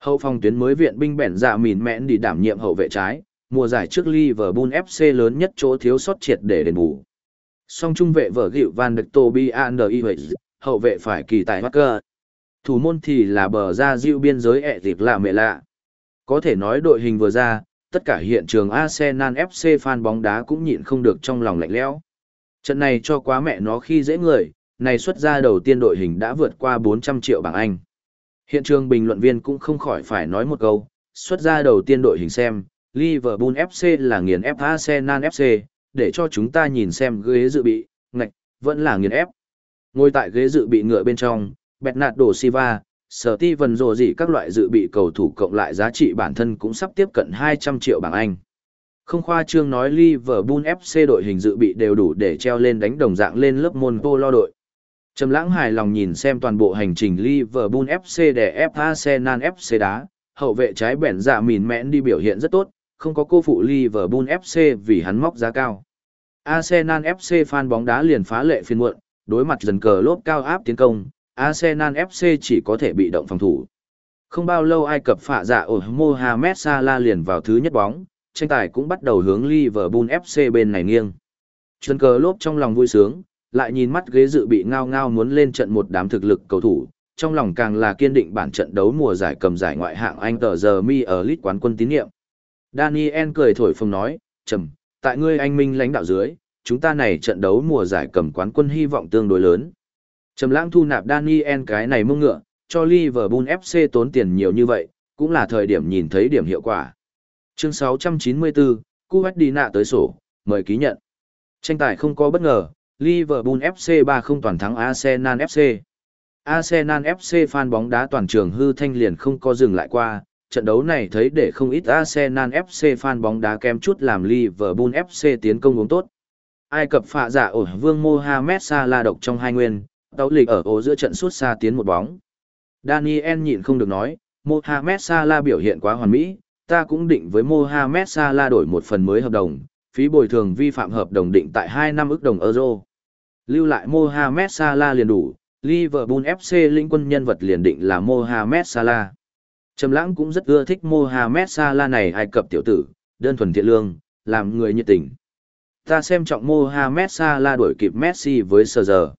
Hậu phòng tuyến mới viện binh bẻn dạ mìn mẽn đi đảm nhiệm hậu vệ trái, mùa giải trước Liverpool FC lớn nhất chỗ thiếu sót triệt để đền bù. Song trung vệ vở gịu Van được Toby Anderlecht, hậu vệ phải kỳ tài Walker. Thủ môn thì là bờ ra diệu biên giới ẹ dịp lạ mẹ lạ. Có thể nói đội hình vừa ra, tất cả hiện trường Arsenal FC fan bóng đá cũng nhịn không được trong lòng lạnh lẽo. Trận này cho quá mẹ nó khi dễ người, này xuất ra đầu tiên đội hình đã vượt qua 400 triệu bảng Anh. Hiện trường bình luận viên cũng không khỏi phải nói một câu, xuất ra đầu tiên đội hình xem, Liverpool FC là nghiền ép Arsenal FC, để cho chúng ta nhìn xem ghế dự bị, ngạch, vẫn là nghiền ép. Ngồi tại ghế dự bị ngựa bên trong, Bernardo Silva, Steven rồ gì các loại dự bị cầu thủ cộng lại giá trị bản thân cũng sắp tiếp cận 200 triệu bảng Anh. Không khoa trương nói Liverpool FC đội hình dự bị đều đủ để treo lên đánh đồng dạng lên lớp môn polo đội. Trầm lãng hài lòng nhìn xem toàn bộ hành trình Liverpool FC để ép Arsenal FC đá, hậu vệ trái bẻn dạ mìn mẽn đi biểu hiện rất tốt, không có cô phụ Liverpool FC vì hắn móc giá cao. Arsenal FC fan bóng đá liền phá lệ phiên muộn, đối mặt dần cờ lốp cao áp tiến công, Arsenal FC chỉ có thể bị động phòng thủ. Không bao lâu Ai Cập phạ dạ ở Mohamed Salah liền vào thứ nhất bóng, tranh tài cũng bắt đầu hướng Liverpool FC bên này nghiêng. Chân cờ lốp trong lòng vui sướng, lại nhìn mắt ghế dự bị ngao ngao muốn lên trận một đám thực lực cầu thủ, trong lòng càng là kiên định bản trận đấu mùa giải cầm giải ngoại hạng Anh tờ giờ mi ở lít quán quân tín nhiệm. Daniel cười thổi phồng nói, trầm, tại ngươi anh minh lãnh đạo dưới, chúng ta này trận đấu mùa giải cầm quán quân hy vọng tương đối lớn. Trầm lãng thu nạp Daniel cái này mông ngựa, cho Liverpool FC tốn tiền nhiều như vậy, cũng là thời điểm nhìn thấy điểm hiệu quả. Chương 694, Cu đi nạ tới sổ, mời ký nhận. Tranh tài không có bất ngờ, Liverpool FC 3-0 toàn thắng Arsenal FC. Arsenal FC fan bóng đá toàn trường hư thanh liền không có dừng lại qua, trận đấu này thấy để không ít Arsenal FC fan bóng đá kém chút làm Liverpool FC tiến công uống tốt. Ai cập phạ giả ổ vương Mohamed Salah độc trong hai nguyên, Đấu lịch ở ổ giữa trận suốt xa tiến một bóng. Daniel nhịn không được nói, Mohamed Salah biểu hiện quá hoàn mỹ, ta cũng định với Mohamed Salah đổi một phần mới hợp đồng, phí bồi thường vi phạm hợp đồng định tại 2 năm ức đồng euro. Lưu lại Mohamed Salah liền đủ, Liverpool FC lĩnh quân nhân vật liền định là Mohamed Salah. Trầm lãng cũng rất ưa thích Mohamed Salah này Ai Cập tiểu tử, đơn thuần thiện lương, làm người nhiệt tình. Ta xem trọng Mohamed Salah đuổi kịp Messi với sờ giờ.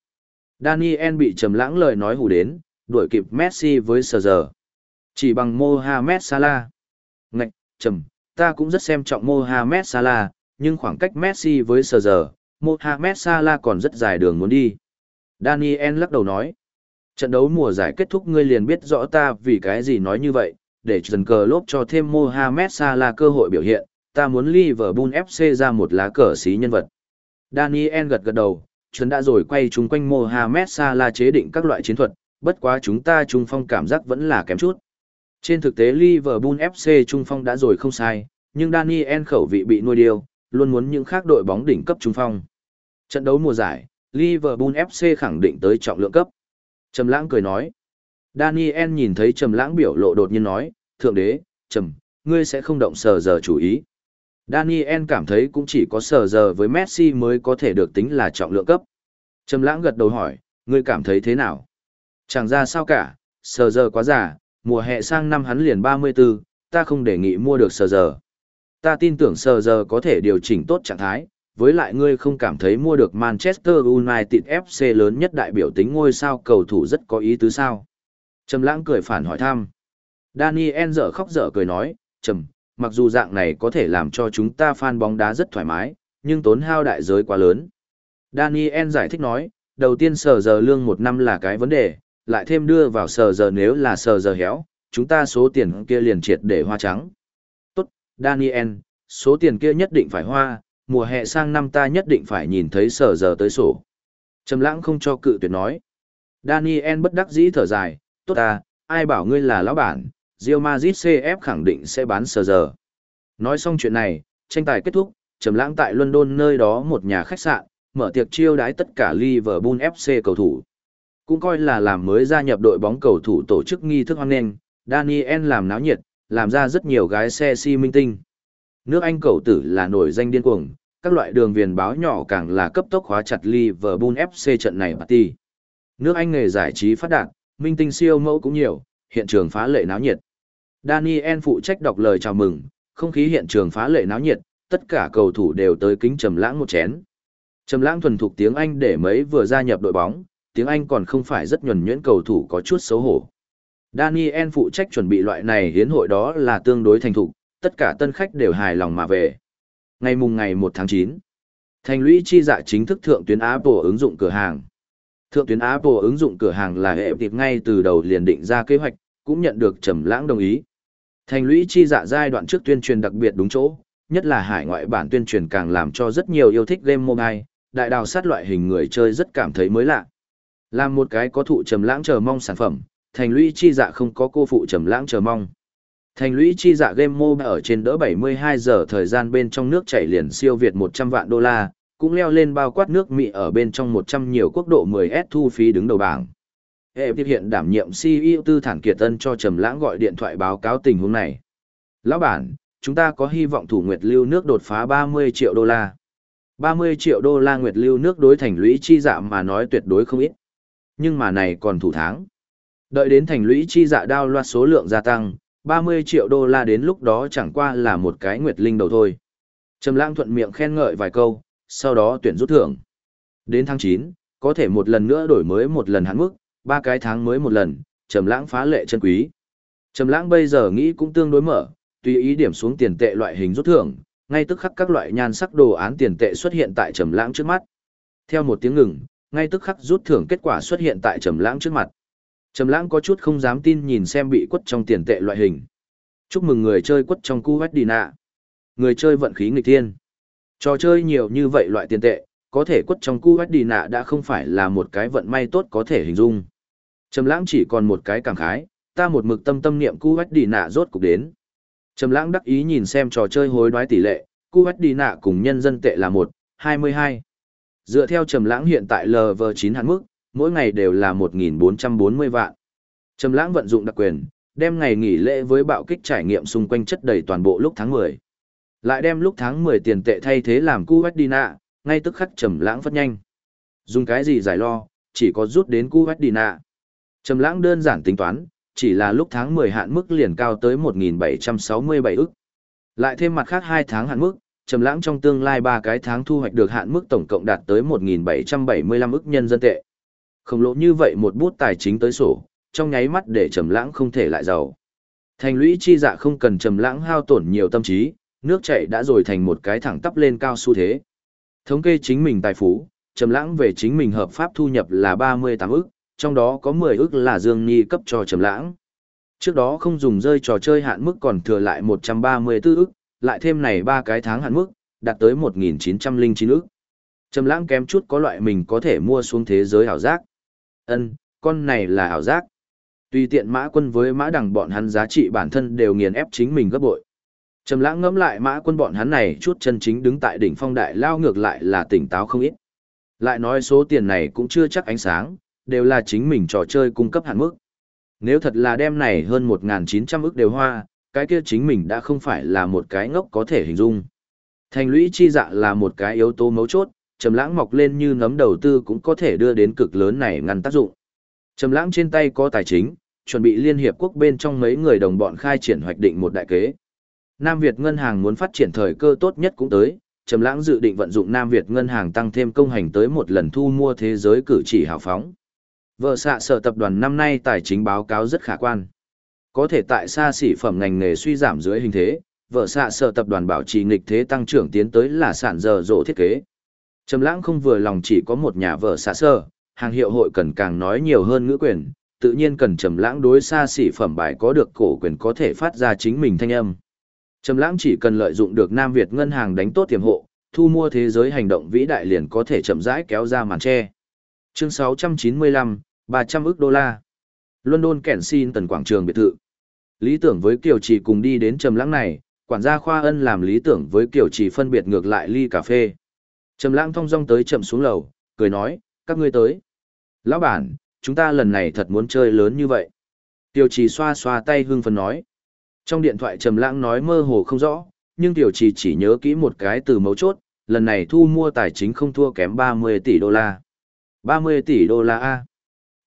Daniel bị trầm lãng lời nói hù đến, đuổi kịp Messi với sờ giờ. Chỉ bằng Mohamed Salah. Ngạch, trầm, ta cũng rất xem trọng Mohamed Salah, nhưng khoảng cách Messi với sờ giờ, Mohamed Salah còn rất dài đường muốn đi. Daniel lắc đầu nói. Trận đấu mùa giải kết thúc ngươi liền biết rõ ta vì cái gì nói như vậy, để dần cờ lốp cho thêm Mohamed Salah cơ hội biểu hiện, ta muốn Liverpool FC ra một lá cờ xí nhân vật. Daniel gật gật đầu, chuẩn đã rồi quay chung quanh Mohamed Salah chế định các loại chiến thuật, bất quá chúng ta trung phong cảm giác vẫn là kém chút. Trên thực tế Liverpool FC trung phong đã rồi không sai, nhưng Daniel khẩu vị bị nuôi điều luôn muốn những khác đội bóng đỉnh cấp trung phong. Trận đấu mùa giải, Liverpool FC khẳng định tới trọng lượng cấp. Trầm lãng cười nói. Daniel nhìn thấy Trầm lãng biểu lộ đột nhiên nói, thượng đế, Trầm, ngươi sẽ không động sờ giờ chủ ý. Daniel cảm thấy cũng chỉ có sờ giờ với Messi mới có thể được tính là trọng lượng cấp. Trầm lãng gật đầu hỏi, ngươi cảm thấy thế nào? Chẳng ra sao cả, sờ giờ quá già, mùa hè sang năm hắn liền 34, ta không đề nghị mua được sờ giờ. Ta tin tưởng sờ giờ có thể điều chỉnh tốt trạng thái, với lại ngươi không cảm thấy mua được Manchester United FC lớn nhất đại biểu tính ngôi sao cầu thủ rất có ý tứ sao? Trầm lãng cười phản hỏi thăm. Daniel dở khóc dở cười nói, Trầm, mặc dù dạng này có thể làm cho chúng ta fan bóng đá rất thoải mái, nhưng tốn hao đại giới quá lớn. Daniel giải thích nói, đầu tiên sờ giờ lương một năm là cái vấn đề, lại thêm đưa vào sờ giờ nếu là sờ giờ héo, chúng ta số tiền kia liền triệt để hoa trắng. Daniel, số tiền kia nhất định phải hoa, mùa hè sang năm ta nhất định phải nhìn thấy sở giờ tới sổ. Trầm lãng không cho cự tuyệt nói. Daniel bất đắc dĩ thở dài, tốt ta, ai bảo ngươi là lão bản, Real Madrid CF khẳng định sẽ bán sở giờ. Nói xong chuyện này, tranh tài kết thúc, Trầm lãng tại London nơi đó một nhà khách sạn, mở tiệc chiêu đãi tất cả Liverpool FC cầu thủ. Cũng coi là làm mới gia nhập đội bóng cầu thủ tổ chức nghi thức hoan nghênh, Daniel làm náo nhiệt, làm ra rất nhiều gái xe si minh tinh. Nước Anh cầu tử là nổi danh điên cuồng, các loại đường viền báo nhỏ càng là cấp tốc khóa chặt Liverpool FC trận này party. Nước Anh nghề giải trí phát đạt, minh tinh siêu mẫu cũng nhiều, hiện trường phá lệ náo nhiệt. Daniel phụ trách đọc lời chào mừng, không khí hiện trường phá lệ náo nhiệt, tất cả cầu thủ đều tới kính trầm lãng một chén. Trầm lãng thuần thục tiếng Anh để mấy vừa gia nhập đội bóng, tiếng Anh còn không phải rất nhuần nhuyễn cầu thủ có chút xấu hổ. Daniel phụ trách chuẩn bị loại này hiến hội đó là tương đối thành thục, tất cả tân khách đều hài lòng mà về. Ngày mùng ngày 1 tháng 9, thành lũy chi dạ chính thức thượng tuyến Apple ứng dụng cửa hàng. Thượng tuyến Apple ứng dụng cửa hàng là hệ tiệp ngay từ đầu liền định ra kế hoạch, cũng nhận được Trầm Lãng đồng ý. Thành lũy chi dạ giai đoạn trước tuyên truyền đặc biệt đúng chỗ, nhất là hải ngoại bản tuyên truyền càng làm cho rất nhiều yêu thích game mobile, đại đào sát loại hình người chơi rất cảm thấy mới lạ. Làm một cái có thụ Trầm Lãng chờ mong sản phẩm, thành lũy chi dạ không có cô phụ Trầm Lãng chờ mong. Thành lũy chi dạ game mobile ở trên đỡ 72 giờ thời gian bên trong nước chảy liền siêu việt 100 vạn đô la, cũng leo lên bao quát nước Mỹ ở bên trong 100 nhiều quốc độ 10S thu phí đứng đầu bảng. Hệ tiếp hiện đảm nhiệm CEO tư thản kiệt tân cho Trầm Lãng gọi điện thoại báo cáo tình huống này. Lão bản, chúng ta có hy vọng thủ nguyệt lưu nước đột phá 30 triệu đô la. 30 triệu đô la nguyệt lưu nước đối thành lũy chi dạ mà nói tuyệt đối không ít. Nhưng mà này còn thủ tháng. Đợi đến thành lũy chi dạ đao loạt số lượng gia tăng, 30 triệu đô la đến lúc đó chẳng qua là một cái nguyệt linh đầu thôi. Trầm lãng thuận miệng khen ngợi vài câu, sau đó tuyển rút thưởng. Đến tháng 9, có thể một lần nữa đổi mới một lần hạn mức, ba cái tháng mới một lần, Trầm lãng phá lệ chân quý. Trầm lãng bây giờ nghĩ cũng tương đối mở, tùy ý điểm xuống tiền tệ loại hình rút thưởng, ngay tức khắc các loại nhan sắc đồ án tiền tệ xuất hiện tại Trầm lãng trước mắt. Theo một tiếng ngừng, ngay tức khắc rút thưởng kết quả xuất hiện tại Trầm lãng trước mặt. Trầm lãng có chút không dám tin nhìn xem bị quất trong tiền tệ loại hình. Chúc mừng người chơi quất trong cu đi nạ. Người chơi vận khí nghịch thiên. Trò chơi nhiều như vậy loại tiền tệ, có thể quất trong cu đi nạ đã không phải là một cái vận may tốt có thể hình dung. Trầm lãng chỉ còn một cái cảm khái, ta một mực tâm tâm niệm cu đi nạ rốt cục đến. Trầm lãng đắc ý nhìn xem trò chơi hối đoái tỷ lệ, cu đi nạ cùng nhân dân tệ là 1, 22. Dựa theo Trầm lãng hiện tại LV9 hạn mức, mỗi ngày đều là 1.440 vạn. Trầm lãng vận dụng đặc quyền, đem ngày nghỉ lễ với bạo kích trải nghiệm xung quanh chất đầy toàn bộ lúc tháng 10. Lại đem lúc tháng 10 tiền tệ thay thế làm cu ngay tức khắc trầm lãng vất nhanh. Dùng cái gì giải lo, chỉ có rút đến cu. Trầm lãng đơn giản tính toán, chỉ là lúc tháng 10 hạn mức liền cao tới 1.767 ức. Lại thêm mặt khác 2 tháng hạn mức, trầm lãng trong tương lai 3 cái tháng thu hoạch được hạn mức tổng cộng đạt tới 1.775 ức nhân dân tệ. Khổng lồ như vậy một bút tài chính tới sổ, trong nháy mắt để trầm lãng không thể lại giàu. Thành lũy chi dạ không cần trầm lãng hao tổn nhiều tâm trí, nước chảy đã rồi thành một cái thẳng tắp lên cao xu thế. Thống kê chính mình tài phú, trầm lãng về chính mình hợp pháp thu nhập là 38 ức, trong đó có 10 ức là Dương Nghi cấp cho trầm lãng. Trước đó không dùng rơi trò chơi hạn mức còn thừa lại 134 ức, lại thêm này ba cái tháng hạn mức, đạt tới 1909 ức. Trầm lãng kém chút có loại mình có thể mua xuống thế giới ảo giác. Ân, con này là ảo giác. Tùy tiện mã quân với mã đằng bọn hắn giá trị bản thân đều nghiền ép chính mình gấp bội. Trầm lãng ngẫm lại mã quân bọn hắn này chút chân chính đứng tại đỉnh phong đại lao ngược lại là tỉnh táo không ít. Lại nói số tiền này cũng chưa chắc ánh sáng, đều là chính mình trò chơi cung cấp hạn mức. Nếu thật là đem này hơn 1.900 ức đều hoa, cái kia chính mình đã không phải là một cái ngốc có thể hình dung. Thành lũy chi dạ là một cái yếu tố mấu chốt, trầm lãng mọc lên như nấm đầu tư cũng có thể đưa đến cực lớn này ngăn tác dụng. Trầm lãng trên tay có tài chính, chuẩn bị liên hiệp quốc bên trong mấy người đồng bọn khai triển hoạch định một đại kế. Nam Việt ngân hàng muốn phát triển thời cơ tốt nhất cũng tới, Trầm lãng dự định vận dụng Nam Việt ngân hàng tăng thêm công hành tới một lần thu mua thế giới cử chỉ hào phóng. Vợ xạ sở tập đoàn năm nay tài chính báo cáo rất khả quan. Có thể tại xa xỉ phẩm ngành nghề suy giảm dưới hình thế, vợ xạ sở tập đoàn bảo trì nghịch thế tăng trưởng tiến tới là sản giờ rộ thiết kế. Trầm lãng không vừa lòng chỉ có một nhà vợ xả sơ, hàng hiệu hội cần càng nói nhiều hơn ngữ quyền, tự nhiên cần trầm lãng đối xa xỉ phẩm bài có được cổ quyền có thể phát ra chính mình thanh âm. Trầm lãng chỉ cần lợi dụng được Nam Việt ngân hàng đánh tốt tiềm hộ, thu mua thế giới hành động vĩ đại liền có thể chậm rãi kéo ra màn che. Chương 695, 300 ức đô la. London kẻn xin tần quảng trường biệt thự. Lý tưởng với Kiều Trì cùng đi đến trầm lãng này, quản gia Khoa Ân làm lý tưởng với Kiều Trì phân biệt ngược lại ly cà phê. Trầm lãng thong dong tới chậm xuống lầu, cười nói, các ngươi tới. Lão bản, chúng ta lần này thật muốn chơi lớn như vậy. Tiểu trì xoa xoa tay hương phấn nói. Trong điện thoại trầm lãng nói mơ hồ không rõ, nhưng Tiểu Trì chỉ nhớ kỹ một cái từ mấu chốt, lần này thu mua tài chính không thua kém 30 tỷ đô la. 30 tỷ đô la A.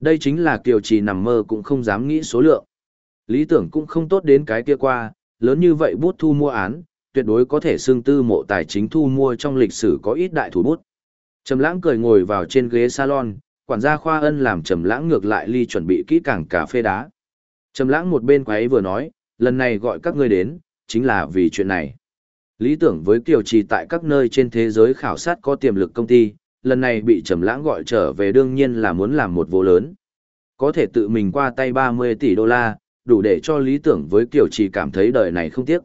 Đây chính là Kiều Trì nằm mơ cũng không dám nghĩ số lượng. Lý tưởng cũng không tốt đến cái kia qua, lớn như vậy bút thu mua án, tuyệt đối có thể xương tư mộ tài chính thu mua trong lịch sử có ít đại thủ bút. Trầm lãng cười ngồi vào trên ghế salon, quản gia khoa ân làm trầm lãng ngược lại ly chuẩn bị kỹ càng cà phê đá. Trầm lãng một bên quấy vừa nói, lần này gọi các ngươi đến, chính là vì chuyện này. Lý tưởng với Kiều Trì tại các nơi trên thế giới khảo sát có tiềm lực công ty, lần này bị Trầm Lãng gọi trở về đương nhiên là muốn làm một vô lớn. Có thể tự mình qua tay 30 tỷ đô la, đủ để cho Lý tưởng với Kiều Trì cảm thấy đời này không tiếc.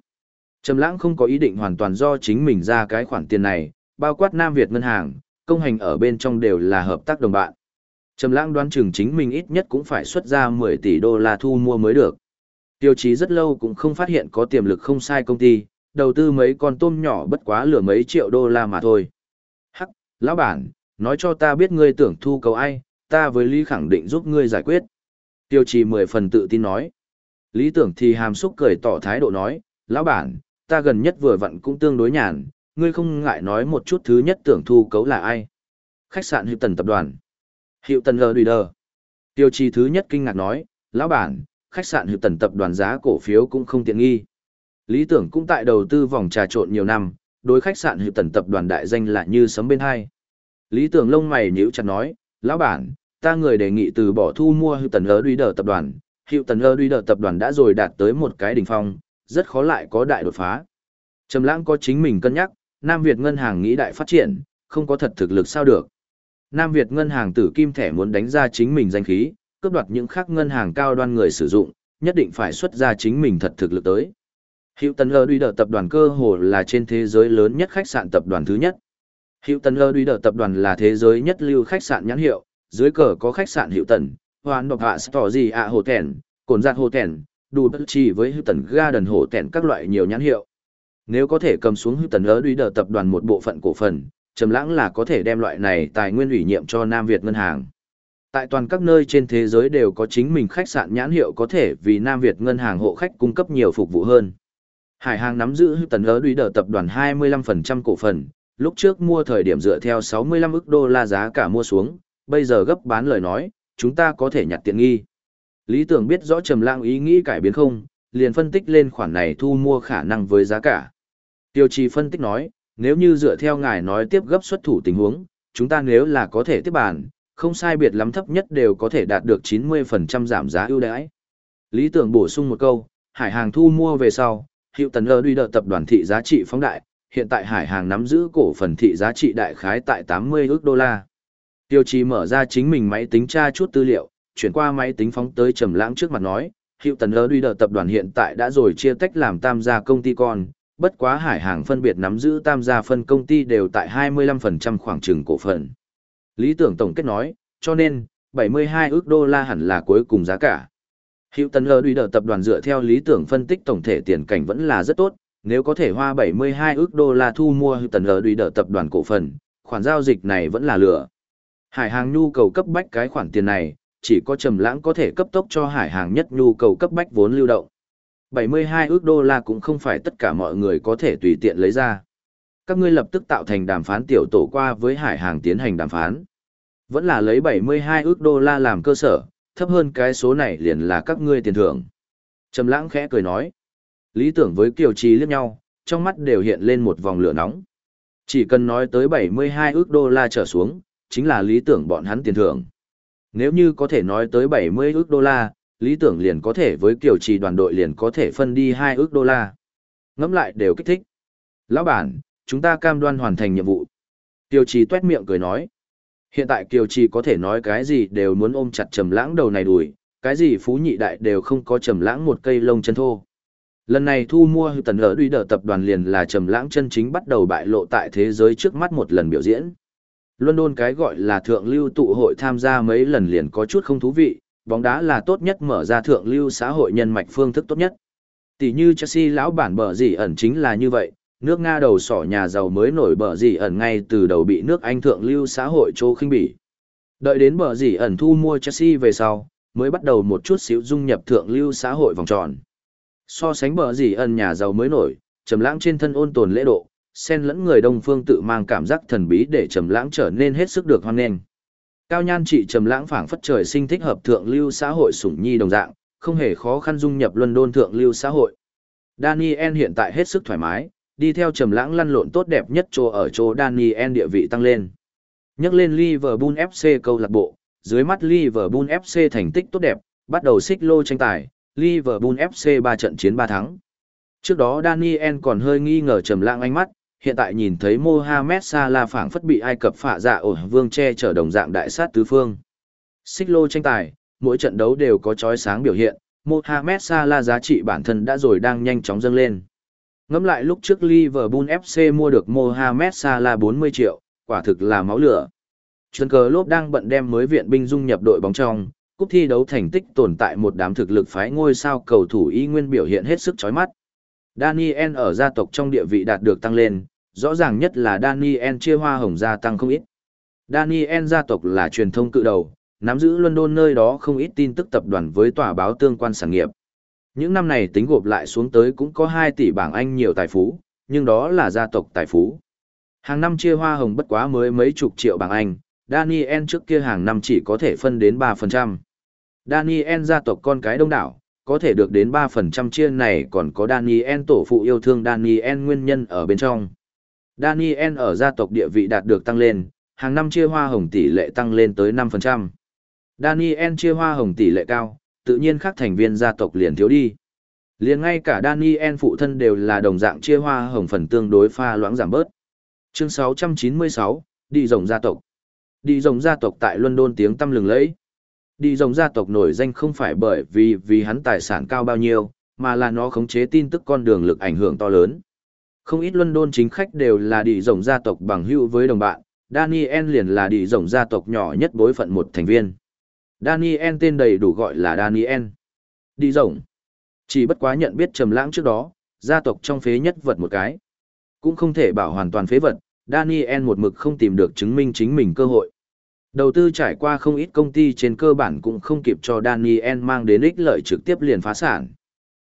Trầm Lãng không có ý định hoàn toàn do chính mình ra cái khoản tiền này, bao quát Nam Việt ngân hàng, công hành ở bên trong đều là hợp tác đồng bạn. Trầm Lãng đoán chừng chính mình ít nhất cũng phải xuất ra 10 tỷ đô la thu mua mới được. Tiêu chí rất lâu cũng không phát hiện có tiềm lực không sai công ty, đầu tư mấy con tôm nhỏ bất quá lửa mấy triệu đô la mà thôi. Hắc, lão bản, nói cho ta biết ngươi tưởng thu cầu ai, ta với Lý khẳng định giúp ngươi giải quyết. Tiêu chí mười phần tự tin nói. Lý tưởng thì hàm xúc cười tỏ thái độ nói, lão bản, ta gần nhất vừa vặn cũng tương đối nhàn, ngươi không ngại nói một chút thứ nhất tưởng thu cấu là ai. Khách sạn Hiệu Tần Tập đoàn. Hiệu Tần Lờ Đùi Tiêu chí thứ nhất kinh ngạc nói, lão bản, khách sạn Hiệu Tần Tập đoàn giá cổ phiếu cũng không tiện nghi. Lý tưởng cũng tại đầu tư vòng trà trộn nhiều năm, đối khách sạn Hiệu Tần Tập đoàn đại danh là như sấm bên hai. Lý tưởng lông mày nhíu chặt nói, lão bản, ta người đề nghị từ bỏ thu mua Hiệu Tần Lờ Đùi Đờ Tập đoàn. Hiệu Tần Lờ Đùi Đờ Tập đoàn đã rồi đạt tới một cái đỉnh phong, rất khó lại có đại đột phá. Trầm lãng có chính mình cân nhắc, Nam Việt ngân hàng nghĩ đại phát triển, không có thật thực lực sao được. Nam Việt ngân hàng tử kim thẻ muốn đánh ra chính mình danh khí, cướp đoạt những khác ngân hàng cao đoan người sử dụng, nhất định phải xuất ra chính mình thật thực lực tới. Hiệu Tần Lơ Duy Đờ tập đoàn cơ hồ là trên thế giới lớn nhất khách sạn tập đoàn thứ nhất. Hiệu Tần Lơ Duy Đờ tập đoàn là thế giới nhất lưu khách sạn nhãn hiệu, dưới cờ có khách sạn Hiệu Tần, Hoàn Độc Hạ Tỏ Gì ạ Hồ Tèn, Cồn Giạt Hồ đủ bất chi với Hiệu Tần Garden hổ tẹn các loại nhiều nhãn hiệu. Nếu có thể cầm xuống Hiệu Tần ớ Đuy Đờ tập đoàn một bộ phận cổ phần, trầm lãng là có thể đem loại này tài nguyên ủy nhiệm cho Nam Việt ngân hàng. Tại toàn các nơi trên thế giới đều có chính mình khách sạn nhãn hiệu có thể vì Nam Việt ngân hàng hộ khách cung cấp nhiều phục vụ hơn. Hải hàng nắm giữ tần ớ đuý đờ tập đoàn 25% cổ phần, lúc trước mua thời điểm dựa theo 65 ức đô la giá cả mua xuống, bây giờ gấp bán lời nói, chúng ta có thể nhặt tiện nghi. Lý tưởng biết rõ trầm lãng ý nghĩ cải biến không, liền phân tích lên khoản này thu mua khả năng với giá cả. Tiêu trì phân tích nói, nếu như dựa theo ngài nói tiếp gấp xuất thủ tình huống, chúng ta nếu là có thể tiếp bàn, không sai biệt lắm thấp nhất đều có thể đạt được 90% giảm giá ưu đãi. Lý tưởng bổ sung một câu, hải hàng thu mua về sau, hiệu tần lơ đuôi đợt tập đoàn thị giá trị phóng đại, hiện tại hải hàng nắm giữ cổ phần thị giá trị đại khái tại 80 ước đô la. Tiêu chí mở ra chính mình máy tính tra chút tư liệu, chuyển qua máy tính phóng tới trầm lãng trước mặt nói, hiệu tần lơ đuôi Đờ tập đoàn hiện tại đã rồi chia tách làm tam gia công ty con, bất quá hải hàng phân biệt nắm giữ tam gia phân công ty đều tại 25% khoảng trừng cổ phần. Lý tưởng tổng kết nói, cho nên, 72 ước đô la hẳn là cuối cùng giá cả. Hiệu tần lờ đuôi đờ tập đoàn dựa theo lý tưởng phân tích tổng thể tiền cảnh vẫn là rất tốt, nếu có thể hoa 72 ước đô la thu mua hiệu tần lờ đuôi đờ tập đoàn cổ phần, khoản giao dịch này vẫn là lửa. Hải hàng nhu cầu cấp bách cái khoản tiền này, chỉ có trầm lãng có thể cấp tốc cho hải hàng nhất nhu cầu cấp bách vốn lưu động. 72 ước đô la cũng không phải tất cả mọi người có thể tùy tiện lấy ra. Các ngươi lập tức tạo thành đàm phán tiểu tổ qua với hải hàng tiến hành đàm phán. Vẫn là lấy 72 ước đô la làm cơ sở, thấp hơn cái số này liền là các ngươi tiền thưởng. Trầm lãng khẽ cười nói. Lý tưởng với Kiều Trì liếc nhau, trong mắt đều hiện lên một vòng lửa nóng. Chỉ cần nói tới 72 ước đô la trở xuống, chính là lý tưởng bọn hắn tiền thưởng. Nếu như có thể nói tới 70 ước đô la, lý tưởng liền có thể với Kiều Trì đoàn đội liền có thể phân đi 2 ước đô la. Ngẫm lại đều kích thích. Lão bản, chúng ta cam đoan hoàn thành nhiệm vụ. Kiều Trì tuét miệng cười nói. Hiện tại Kiều Trì có thể nói cái gì đều muốn ôm chặt trầm lãng đầu này đuổi, cái gì phú nhị đại đều không có trầm lãng một cây lông chân thô. Lần này thu mua hư tần lỡ đuôi đỡ tập đoàn liền là trầm lãng chân chính bắt đầu bại lộ tại thế giới trước mắt một lần biểu diễn. London cái gọi là thượng lưu tụ hội tham gia mấy lần liền có chút không thú vị, bóng đá là tốt nhất mở ra thượng lưu xã hội nhân mạch phương thức tốt nhất. Tỷ như Chelsea lão bản bờ gì ẩn chính là như vậy, nước Nga đầu sỏ nhà giàu mới nổi bờ gì ẩn ngay từ đầu bị nước Anh thượng lưu xã hội chỗ khinh bỉ. Đợi đến bờ gì ẩn thu mua Chelsea về sau, mới bắt đầu một chút xíu dung nhập thượng lưu xã hội vòng tròn. So sánh bờ gì ẩn nhà giàu mới nổi, trầm lãng trên thân ôn tồn lễ độ, xen lẫn người đông phương tự mang cảm giác thần bí để trầm lãng trở nên hết sức được hoan nghênh. Cao nhan trị trầm lãng phảng phất trời sinh thích hợp thượng lưu xã hội sủng nhi đồng dạng, không hề khó khăn dung nhập luân đôn thượng lưu xã hội. Daniel hiện tại hết sức thoải mái, đi theo trầm lãng lăn lộn tốt đẹp nhất chỗ ở chỗ Daniel địa vị tăng lên. Nhắc lên Liverpool FC câu lạc bộ, dưới mắt Liverpool FC thành tích tốt đẹp, bắt đầu xích lô tranh tài, Liverpool FC 3 trận chiến 3 thắng. Trước đó Daniel còn hơi nghi ngờ trầm lãng ánh mắt, hiện tại nhìn thấy Mohamed Salah phảng phất bị Ai Cập phạ dạ ổ vương che chở đồng dạng đại sát tứ phương. Xích lô tranh tài, mỗi trận đấu đều có chói sáng biểu hiện, Mohamed Salah giá trị bản thân đã rồi đang nhanh chóng dâng lên. Ngẫm lại lúc trước Liverpool FC mua được Mohamed Salah 40 triệu, quả thực là máu lửa. Trần cờ lốp đang bận đem mới viện binh dung nhập đội bóng trong, cúp thi đấu thành tích tồn tại một đám thực lực phái ngôi sao cầu thủ y nguyên biểu hiện hết sức chói mắt. Daniel ở gia tộc trong địa vị đạt được tăng lên, rõ ràng nhất là Daniel chia hoa hồng gia tăng không ít. Daniel gia tộc là truyền thông cự đầu, nắm giữ London nơi đó không ít tin tức tập đoàn với tòa báo tương quan sản nghiệp. Những năm này tính gộp lại xuống tới cũng có 2 tỷ bảng Anh nhiều tài phú, nhưng đó là gia tộc tài phú. Hàng năm chia hoa hồng bất quá mới mấy chục triệu bảng Anh, Daniel trước kia hàng năm chỉ có thể phân đến 3%. Daniel gia tộc con cái đông đảo, có thể được đến 3% chia này còn có Daniel tổ phụ yêu thương Daniel nguyên nhân ở bên trong. Daniel ở gia tộc địa vị đạt được tăng lên, hàng năm chia hoa hồng tỷ lệ tăng lên tới 5%. Daniel chia hoa hồng tỷ lệ cao, tự nhiên các thành viên gia tộc liền thiếu đi. Liền ngay cả Daniel phụ thân đều là đồng dạng chia hoa hồng phần tương đối pha loãng giảm bớt. Chương 696, đi rồng gia tộc. Đi rồng gia tộc tại London tiếng tăm lừng lẫy. Đi dòng gia tộc nổi danh không phải bởi vì vì hắn tài sản cao bao nhiêu, mà là nó khống chế tin tức con đường lực ảnh hưởng to lớn. Không ít London chính khách đều là đi dòng gia tộc bằng hữu với đồng bạn, Daniel liền là đi dòng gia tộc nhỏ nhất bối phận một thành viên. Daniel tên đầy đủ gọi là Daniel. Đi rộng. Chỉ bất quá nhận biết trầm lãng trước đó, gia tộc trong phế nhất vật một cái. Cũng không thể bảo hoàn toàn phế vật, Daniel một mực không tìm được chứng minh chính mình cơ hội. Đầu tư trải qua không ít công ty trên cơ bản cũng không kịp cho Daniel mang đến ích lợi trực tiếp liền phá sản.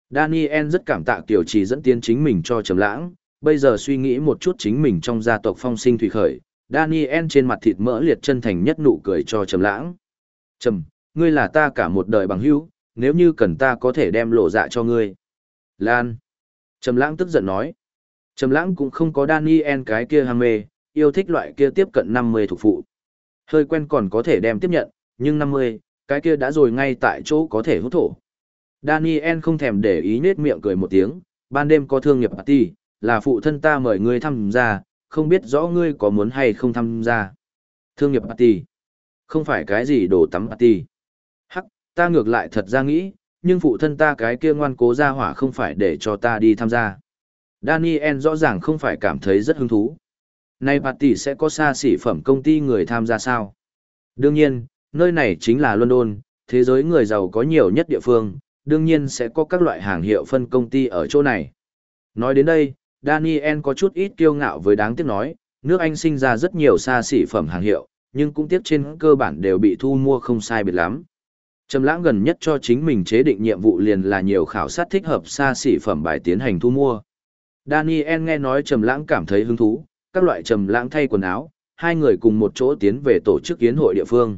Daniel rất cảm tạ tiểu trì dẫn tiến chính mình cho trầm lãng, bây giờ suy nghĩ một chút chính mình trong gia tộc phong sinh thủy khởi, Daniel trên mặt thịt mỡ liệt chân thành nhất nụ cười cho trầm lãng. Trầm, ngươi là ta cả một đời bằng hữu, nếu như cần ta có thể đem lộ dạ cho ngươi. Lan. Trầm lãng tức giận nói. Trầm lãng cũng không có Daniel cái kia ham mê, yêu thích loại kia tiếp cận 50 thuộc phụ. Hơi quen còn có thể đem tiếp nhận, nhưng 50, cái kia đã rồi ngay tại chỗ có thể hút thổ. Daniel không thèm để ý nết miệng cười một tiếng, ban đêm có thương nghiệp party, là phụ thân ta mời ngươi tham gia, không biết rõ ngươi có muốn hay không tham gia. Thương nghiệp party, không phải cái gì đồ tắm party. Hắc, ta ngược lại thật ra nghĩ, nhưng phụ thân ta cái kia ngoan cố ra hỏa không phải để cho ta đi tham gia. Daniel rõ ràng không phải cảm thấy rất hứng thú. Nay tỷ sẽ có xa xỉ phẩm công ty người tham gia sao? Đương nhiên, nơi này chính là London, thế giới người giàu có nhiều nhất địa phương, đương nhiên sẽ có các loại hàng hiệu phân công ty ở chỗ này. Nói đến đây, Daniel có chút ít kiêu ngạo với đáng tiếc nói, nước Anh sinh ra rất nhiều xa xỉ phẩm hàng hiệu, nhưng cũng tiếc trên cơ bản đều bị thu mua không sai biệt lắm. Trầm lãng gần nhất cho chính mình chế định nhiệm vụ liền là nhiều khảo sát thích hợp xa xỉ phẩm bài tiến hành thu mua. Daniel nghe nói Trầm lãng cảm thấy hứng thú, các loại Trầm lãng thay quần áo, hai người cùng một chỗ tiến về tổ chức yến hội địa phương.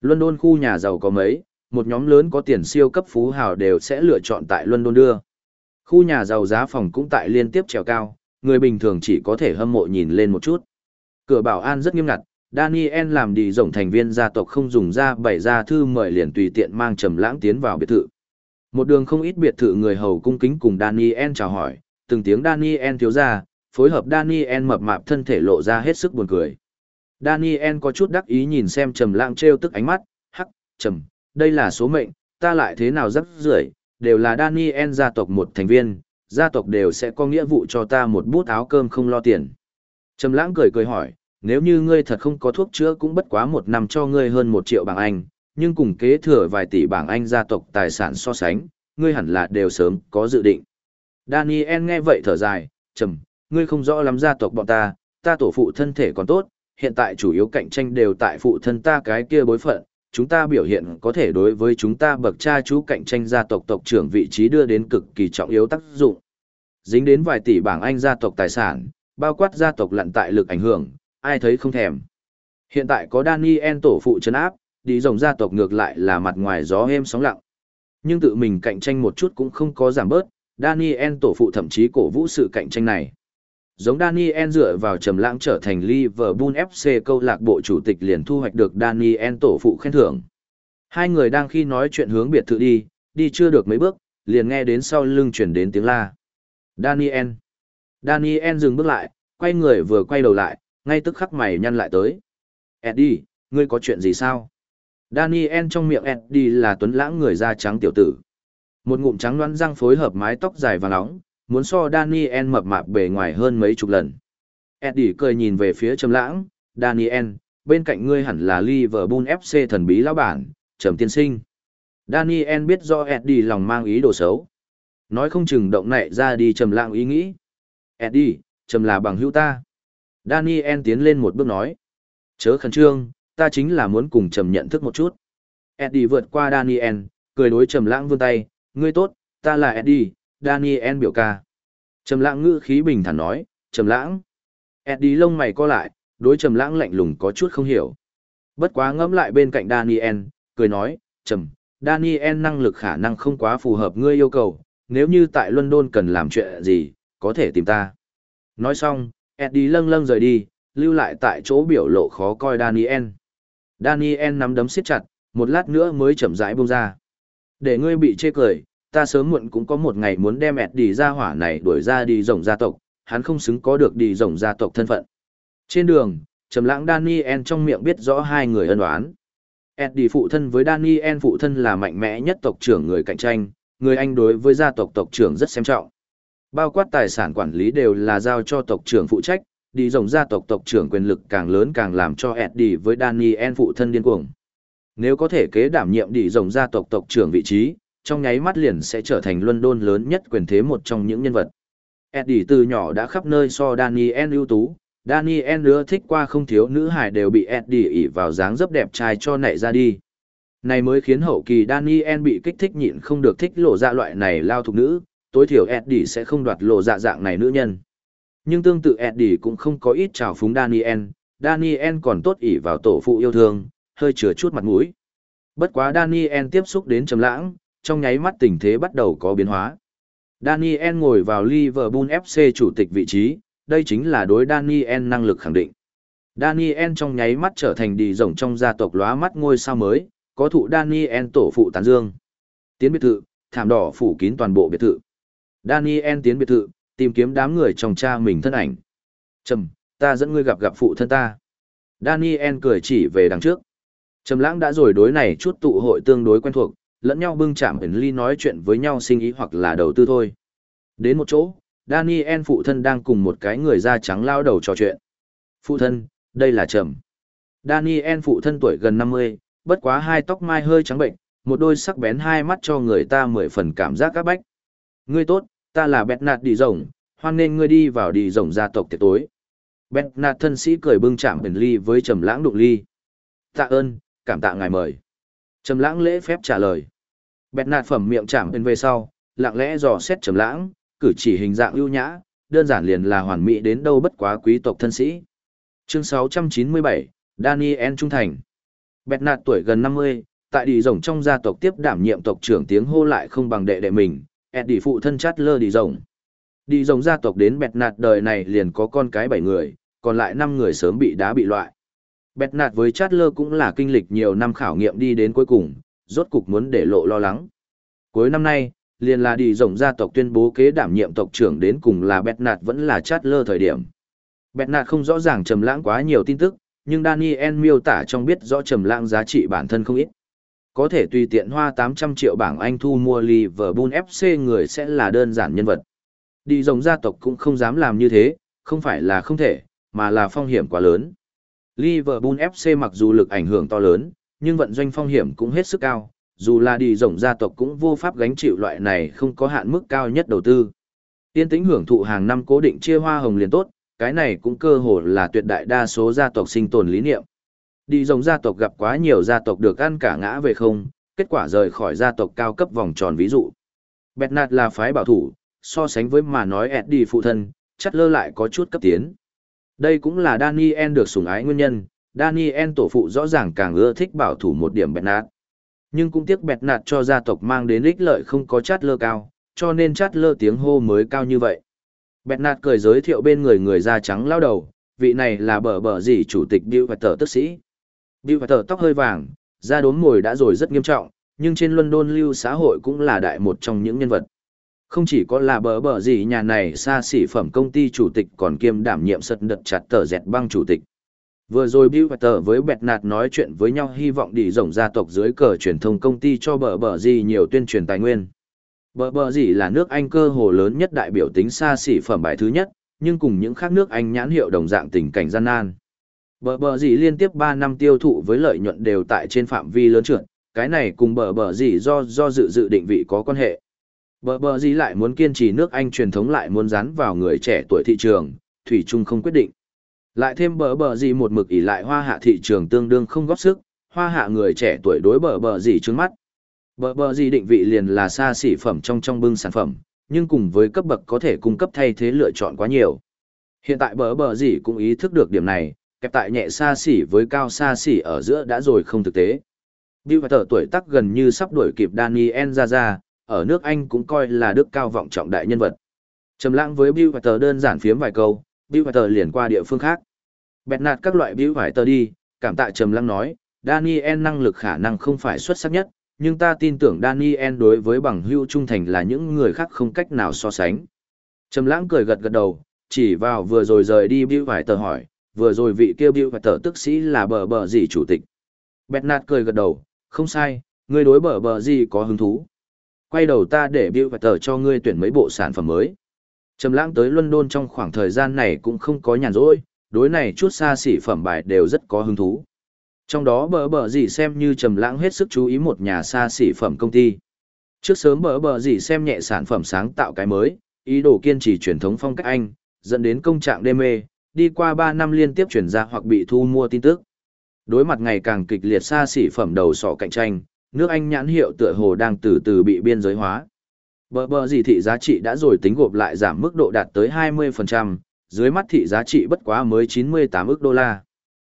London khu nhà giàu có mấy, một nhóm lớn có tiền siêu cấp phú hào đều sẽ lựa chọn tại London đưa. Khu nhà giàu giá phòng cũng tại liên tiếp trèo cao, người bình thường chỉ có thể hâm mộ nhìn lên một chút. Cửa bảo an rất nghiêm ngặt, Daniel làm đi rộng thành viên gia tộc không dùng ra bảy gia thư mời liền tùy tiện mang trầm lãng tiến vào biệt thự. Một đường không ít biệt thự người hầu cung kính cùng Daniel chào hỏi, từng tiếng Daniel thiếu gia phối hợp Daniel mập mạp thân thể lộ ra hết sức buồn cười. Daniel có chút đắc ý nhìn xem trầm lãng trêu tức ánh mắt, hắc, trầm, đây là số mệnh, ta lại thế nào rất rưởi, đều là Daniel gia tộc một thành viên, gia tộc đều sẽ có nghĩa vụ cho ta một bút áo cơm không lo tiền. Trầm lãng cười cười hỏi, nếu như ngươi thật không có thuốc chữa cũng bất quá một năm cho ngươi hơn một triệu bảng Anh, nhưng cùng kế thừa vài tỷ bảng Anh gia tộc tài sản so sánh, ngươi hẳn là đều sớm có dự định. Daniel nghe vậy thở dài, trầm, ngươi không rõ lắm gia tộc bọn ta, ta tổ phụ thân thể còn tốt, hiện tại chủ yếu cạnh tranh đều tại phụ thân ta cái kia bối phận, chúng ta biểu hiện có thể đối với chúng ta bậc cha chú cạnh tranh gia tộc tộc trưởng vị trí đưa đến cực kỳ trọng yếu tác dụng. dính đến vài tỷ bảng Anh gia tộc tài sản, bao quát gia tộc lặn tại lực ảnh hưởng, ai thấy không thèm. Hiện tại có Daniel tổ phụ chấn áp, đi rồng gia tộc ngược lại là mặt ngoài gió êm sóng lặng. Nhưng tự mình cạnh tranh một chút cũng không có giảm bớt, Daniel tổ phụ thậm chí cổ vũ sự cạnh tranh này. Giống Daniel dựa vào trầm lãng trở thành Liverpool FC câu lạc bộ chủ tịch liền thu hoạch được Daniel tổ phụ khen thưởng. Hai người đang khi nói chuyện hướng biệt thự đi, đi chưa được mấy bước, liền nghe đến sau lưng chuyển đến tiếng la. Daniel. Daniel dừng bước lại, quay người vừa quay đầu lại, ngay tức khắc mày nhăn lại tới. Eddie, ngươi có chuyện gì sao? Daniel trong miệng Eddie là tuấn lãng người da trắng tiểu tử. Một ngụm trắng loãng răng phối hợp mái tóc dài và nóng, muốn so Daniel mập mạp bề ngoài hơn mấy chục lần. Eddie cười nhìn về phía Trầm Lãng, "Daniel, bên cạnh ngươi hẳn là Liverpool FC thần bí lão bản, Trầm tiên sinh." Daniel biết do Eddie lòng mang ý đồ xấu. Nói không chừng động nảy ra đi Trầm Lãng ý nghĩ. "Eddie, Trầm là bằng hữu ta." Daniel tiến lên một bước nói. "Chớ khẩn trương, ta chính là muốn cùng Trầm nhận thức một chút." Eddie vượt qua Daniel, cười đối Trầm Lãng vươn tay, "Ngươi tốt, ta là Eddie, Daniel biểu ca. Trầm lãng ngữ khí bình thản nói, trầm lãng. Eddie lông mày co lại, đối trầm lãng lạnh lùng có chút không hiểu. Bất quá ngẫm lại bên cạnh Daniel, cười nói, trầm, Daniel năng lực khả năng không quá phù hợp ngươi yêu cầu, nếu như tại London cần làm chuyện gì, có thể tìm ta. Nói xong, Eddie lâng lâng rời đi, lưu lại tại chỗ biểu lộ khó coi Daniel. Daniel nắm đấm siết chặt, một lát nữa mới chậm rãi buông ra. Để ngươi bị chê cười, ta sớm muộn cũng có một ngày muốn đem ẹt đi ra hỏa này đuổi ra đi rồng gia tộc, hắn không xứng có được đi rồng gia tộc thân phận. Trên đường, Trầm lãng Daniel trong miệng biết rõ hai người ân oán. Eddie phụ thân với Daniel phụ thân là mạnh mẽ nhất tộc trưởng người cạnh tranh, người Anh đối với gia tộc tộc trưởng rất xem trọng. Bao quát tài sản quản lý đều là giao cho tộc trưởng phụ trách, đi rồng gia tộc tộc trưởng quyền lực càng lớn càng làm cho Eddie với Daniel phụ thân điên cuồng. Nếu có thể kế đảm nhiệm đi rồng gia tộc tộc trưởng vị trí, trong nháy mắt liền sẽ trở thành London lớn nhất quyền thế một trong những nhân vật. Eddie từ nhỏ đã khắp nơi so Daniel ưu tú, Daniel nữa thích qua không thiếu nữ hài đều bị Eddie ỉ vào dáng dấp đẹp trai cho nảy ra đi. Này mới khiến hậu kỳ Daniel bị kích thích nhịn không được thích lộ ra loại này lao thục nữ, tối thiểu Eddie sẽ không đoạt lộ dạ dạng này nữ nhân. Nhưng tương tự Eddie cũng không có ít trào phúng Daniel, Daniel còn tốt ỉ vào tổ phụ yêu thương, hơi chừa chút mặt mũi. Bất quá Daniel tiếp xúc đến trầm lãng, trong nháy mắt tình thế bắt đầu có biến hóa. Daniel ngồi vào Liverpool FC chủ tịch vị trí, đây chính là đối Daniel năng lực khẳng định. Daniel trong nháy mắt trở thành đi rồng trong gia tộc lóa mắt ngôi sao mới, có thụ Daniel tổ phụ tán dương. Tiến biệt thự, thảm đỏ phủ kín toàn bộ biệt thự. Daniel tiến biệt thự, tìm kiếm đám người trong cha mình thân ảnh. Trầm, ta dẫn ngươi gặp gặp phụ thân ta. Daniel cười chỉ về đằng trước. Trầm lãng đã rồi đối này chút tụ hội tương đối quen thuộc, lẫn nhau bưng chạm ẩn ly nói chuyện với nhau sinh ý hoặc là đầu tư thôi. Đến một chỗ, Daniel phụ thân đang cùng một cái người da trắng lao đầu trò chuyện. Phụ thân, đây là Trầm. Daniel phụ thân tuổi gần 50, bất quá hai tóc mai hơi trắng bệnh, một đôi sắc bén hai mắt cho người ta mười phần cảm giác các bách. Ngươi tốt, ta là Bẹt Nạt Đi Rồng, hoan nên ngươi đi vào Đi Rồng gia tộc tiệc tối. Bẹt Nạt thân sĩ cười bưng chạm ẩn ly với Trầm lãng đụng ly. Tạ ơn, cảm tạ ngài mời. Trầm lãng lễ phép trả lời. Bẹt nạt phẩm miệng chạm bên về sau, lặng lẽ dò xét trầm lãng, cử chỉ hình dạng ưu nhã, đơn giản liền là hoàn mỹ đến đâu bất quá quý tộc thân sĩ. Chương 697, Daniel Trung Thành Bẹt nạt tuổi gần 50, tại đi rồng trong gia tộc tiếp đảm nhiệm tộc trưởng tiếng hô lại không bằng đệ đệ mình, Eddie phụ thân chát lơ đi rồng. Đi rồng gia tộc đến bẹt nạt đời này liền có con cái 7 người, còn lại 5 người sớm bị đá bị loại. Bẹt nạt với chát lơ cũng là kinh lịch nhiều năm khảo nghiệm đi đến cuối cùng, rốt cục muốn để lộ lo lắng. Cuối năm nay, liền là đi rộng gia tộc tuyên bố kế đảm nhiệm tộc trưởng đến cùng là Bẹt Nạt vẫn là chát lơ thời điểm. Bẹt Nạt không rõ ràng trầm lãng quá nhiều tin tức, nhưng Daniel miêu tả trong biết rõ trầm lãng giá trị bản thân không ít. Có thể tùy tiện hoa 800 triệu bảng Anh thu mua Liverpool FC người sẽ là đơn giản nhân vật. Đi rộng gia tộc cũng không dám làm như thế, không phải là không thể, mà là phong hiểm quá lớn. Liverpool FC mặc dù lực ảnh hưởng to lớn, nhưng vận doanh phong hiểm cũng hết sức cao, dù là đi rộng gia tộc cũng vô pháp gánh chịu loại này không có hạn mức cao nhất đầu tư. Tiên tĩnh hưởng thụ hàng năm cố định chia hoa hồng liền tốt, cái này cũng cơ hồ là tuyệt đại đa số gia tộc sinh tồn lý niệm. Đi rộng gia tộc gặp quá nhiều gia tộc được ăn cả ngã về không, kết quả rời khỏi gia tộc cao cấp vòng tròn ví dụ. Bernard là phái bảo thủ, so sánh với mà nói Eddie phụ thân, chắc lơ lại có chút cấp tiến. Đây cũng là Daniel được sủng ái nguyên nhân, Daniel tổ phụ rõ ràng càng ưa thích bảo thủ một điểm bẹt nạt. Nhưng cũng tiếc bẹt nạt cho gia tộc mang đến ích lợi không có chát lơ cao, cho nên chát lơ tiếng hô mới cao như vậy. Bẹt nạt cười giới thiệu bên người người da trắng lao đầu, vị này là bờ bờ gì chủ tịch Bill và tờ tức sĩ. Bill và tờ tóc hơi vàng, da đốm mồi đã rồi rất nghiêm trọng, nhưng trên London lưu xã hội cũng là đại một trong những nhân vật. Không chỉ có là bờ bờ gì nhà này xa xỉ phẩm công ty chủ tịch còn kiêm đảm nhiệm sật đật chặt tờ dẹt băng chủ tịch. Vừa rồi Bill và tờ với bẹt nạt nói chuyện với nhau hy vọng đi rộng gia tộc dưới cờ truyền thông công ty cho bờ bờ gì nhiều tuyên truyền tài nguyên. Bờ bờ gì là nước Anh cơ hồ lớn nhất đại biểu tính xa xỉ phẩm bài thứ nhất, nhưng cùng những khác nước Anh nhãn hiệu đồng dạng tình cảnh gian nan. Bờ bờ gì liên tiếp 3 năm tiêu thụ với lợi nhuận đều tại trên phạm vi lớn trượt, cái này cùng bờ bờ gì do do dự dự định vị có quan hệ. Bờ bờ gì lại muốn kiên trì nước Anh truyền thống lại muốn dán vào người trẻ tuổi thị trường, Thủy Trung không quyết định. Lại thêm bờ bờ gì một mực ỉ lại hoa hạ thị trường tương đương không góp sức, hoa hạ người trẻ tuổi đối bờ bờ gì trước mắt. Bờ bờ gì định vị liền là xa xỉ phẩm trong trong bưng sản phẩm, nhưng cùng với cấp bậc có thể cung cấp thay thế lựa chọn quá nhiều. Hiện tại bờ bờ gì cũng ý thức được điểm này, kẹp tại nhẹ xa xỉ với cao xa xỉ ở giữa đã rồi không thực tế. Bill và tờ tuổi tác gần như sắp đuổi kịp Daniel Zaza, ở nước Anh cũng coi là đức cao vọng trọng đại nhân vật. Trầm lãng với Bill và tờ đơn giản phiếm vài câu, Bill Vải tờ liền qua địa phương khác. Bẹt nạt các loại Bill Vải tờ đi, cảm tạ Trầm lãng nói, Daniel năng lực khả năng không phải xuất sắc nhất, nhưng ta tin tưởng Daniel đối với bằng hữu trung thành là những người khác không cách nào so sánh. Trầm lãng cười gật gật đầu, chỉ vào vừa rồi rời đi Bill Vải tờ hỏi, vừa rồi vị kia Bill Vải tờ tức sĩ là bờ bờ gì chủ tịch. Bẹt nạt cười gật đầu, không sai, ngươi đối bờ bờ gì có hứng thú. Quay đầu ta để Bill Vải tờ cho ngươi tuyển mấy bộ sản phẩm mới. Trầm lãng tới London trong khoảng thời gian này cũng không có nhàn rỗi, đối này chút xa xỉ phẩm bài đều rất có hứng thú. Trong đó bờ bờ gì xem như trầm lãng hết sức chú ý một nhà xa xỉ phẩm công ty. Trước sớm bờ bờ gì xem nhẹ sản phẩm sáng tạo cái mới, ý đồ kiên trì truyền thống phong cách Anh, dẫn đến công trạng đê mê, đi qua 3 năm liên tiếp chuyển ra hoặc bị thu mua tin tức. Đối mặt ngày càng kịch liệt xa xỉ phẩm đầu sọ cạnh tranh, nước Anh nhãn hiệu tựa hồ đang từ từ bị biên giới hóa. Bờ bờ gì thị giá trị đã rồi tính gộp lại giảm mức độ đạt tới 20%, dưới mắt thị giá trị bất quá mới 98 ức đô la.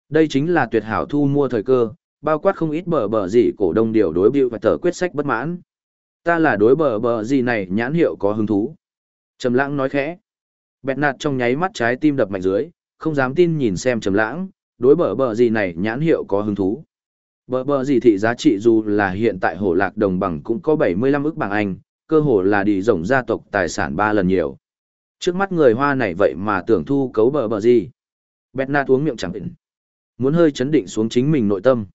Đây chính là tuyệt hảo thu mua thời cơ, bao quát không ít bờ bờ gì cổ đông điều đối biểu và tờ quyết sách bất mãn. Ta là đối bờ bờ gì này nhãn hiệu có hứng thú. Trầm lãng nói khẽ. Bẹt nạt trong nháy mắt trái tim đập mạnh dưới, không dám tin nhìn xem trầm lãng, đối bờ bờ gì này nhãn hiệu có hứng thú. Bờ bờ gì thị giá trị dù là hiện tại hổ lạc đồng bằng cũng có 75 ức bảng Anh, cơ hồ là đi rộng gia tộc tài sản ba lần nhiều. Trước mắt người Hoa này vậy mà tưởng thu cấu bờ bờ gì. Bẹt nạt uống miệng chẳng định. Muốn hơi chấn định xuống chính mình nội tâm.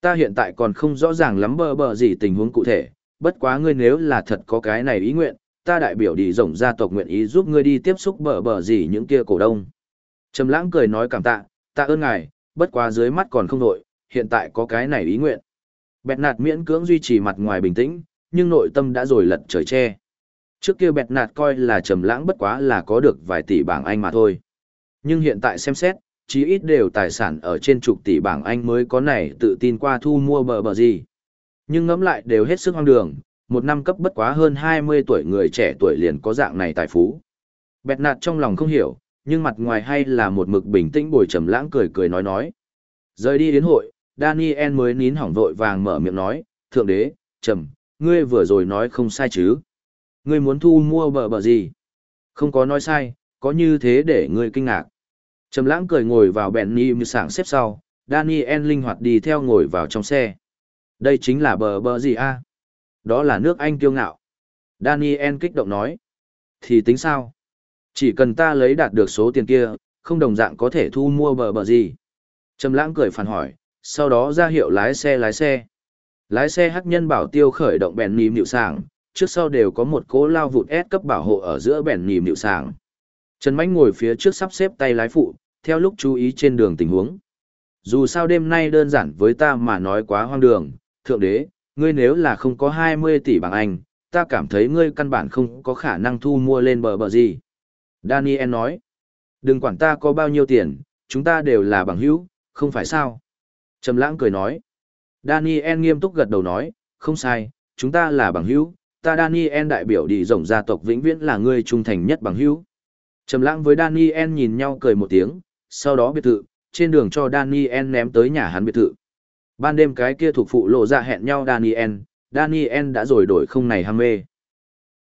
Ta hiện tại còn không rõ ràng lắm bờ bờ gì tình huống cụ thể, bất quá ngươi nếu là thật có cái này ý nguyện, ta đại biểu đi rộng gia tộc nguyện ý giúp ngươi đi tiếp xúc bờ bờ gì những kia cổ đông. Trầm lãng cười nói cảm tạ, ta ơn ngài, bất quá dưới mắt còn không nổi hiện tại có cái này ý nguyện. Bẹt nạt miễn cưỡng duy trì mặt ngoài bình tĩnh, nhưng nội tâm đã rồi lật trời che. Trước kia bẹt nạt coi là trầm lãng bất quá là có được vài tỷ bảng Anh mà thôi. Nhưng hiện tại xem xét, chí ít đều tài sản ở trên chục tỷ bảng Anh mới có này tự tin qua thu mua bờ bờ gì. Nhưng ngẫm lại đều hết sức hoang đường, một năm cấp bất quá hơn 20 tuổi người trẻ tuổi liền có dạng này tài phú. Bẹt nạt trong lòng không hiểu, nhưng mặt ngoài hay là một mực bình tĩnh bồi trầm lãng cười cười nói nói. Rời đi đến hội, Daniel mới nín hỏng vội vàng mở miệng nói, thượng đế, trầm, ngươi vừa rồi nói không sai chứ. Ngươi muốn thu mua bờ bờ gì? Không có nói sai, có như thế để ngươi kinh ngạc. Trầm lãng cười ngồi vào bèn ni như sảng xếp sau, Daniel linh hoạt đi theo ngồi vào trong xe. Đây chính là bờ bờ gì a? Đó là nước Anh kiêu ngạo. Daniel kích động nói. Thì tính sao? Chỉ cần ta lấy đạt được số tiền kia, không đồng dạng có thể thu mua bờ bờ gì. Trầm lãng cười phản hỏi, sau đó ra hiệu lái xe lái xe. Lái xe hắc nhân bảo tiêu khởi động bèn nìm nịu sảng, trước sau đều có một cố lao vụt S cấp bảo hộ ở giữa bèn nìm nịu sảng. Trần Mánh ngồi phía trước sắp xếp tay lái phụ, theo lúc chú ý trên đường tình huống. Dù sao đêm nay đơn giản với ta mà nói quá hoang đường, thượng đế, ngươi nếu là không có 20 tỷ bằng Anh, ta cảm thấy ngươi căn bản không có khả năng thu mua lên bờ bờ gì. Daniel nói, đừng quản ta có bao nhiêu tiền, chúng ta đều là bằng hữu, không phải sao. Trầm lãng cười nói, Daniel nghiêm túc gật đầu nói, không sai, chúng ta là bằng hữu, ta Daniel đại biểu đi rộng gia tộc vĩnh viễn là người trung thành nhất bằng hữu. Trầm lãng với Daniel nhìn nhau cười một tiếng, sau đó biệt thự, trên đường cho Daniel ném tới nhà hắn biệt thự. Ban đêm cái kia thuộc phụ lộ ra hẹn nhau Daniel, Daniel đã rồi đổi không này ham mê.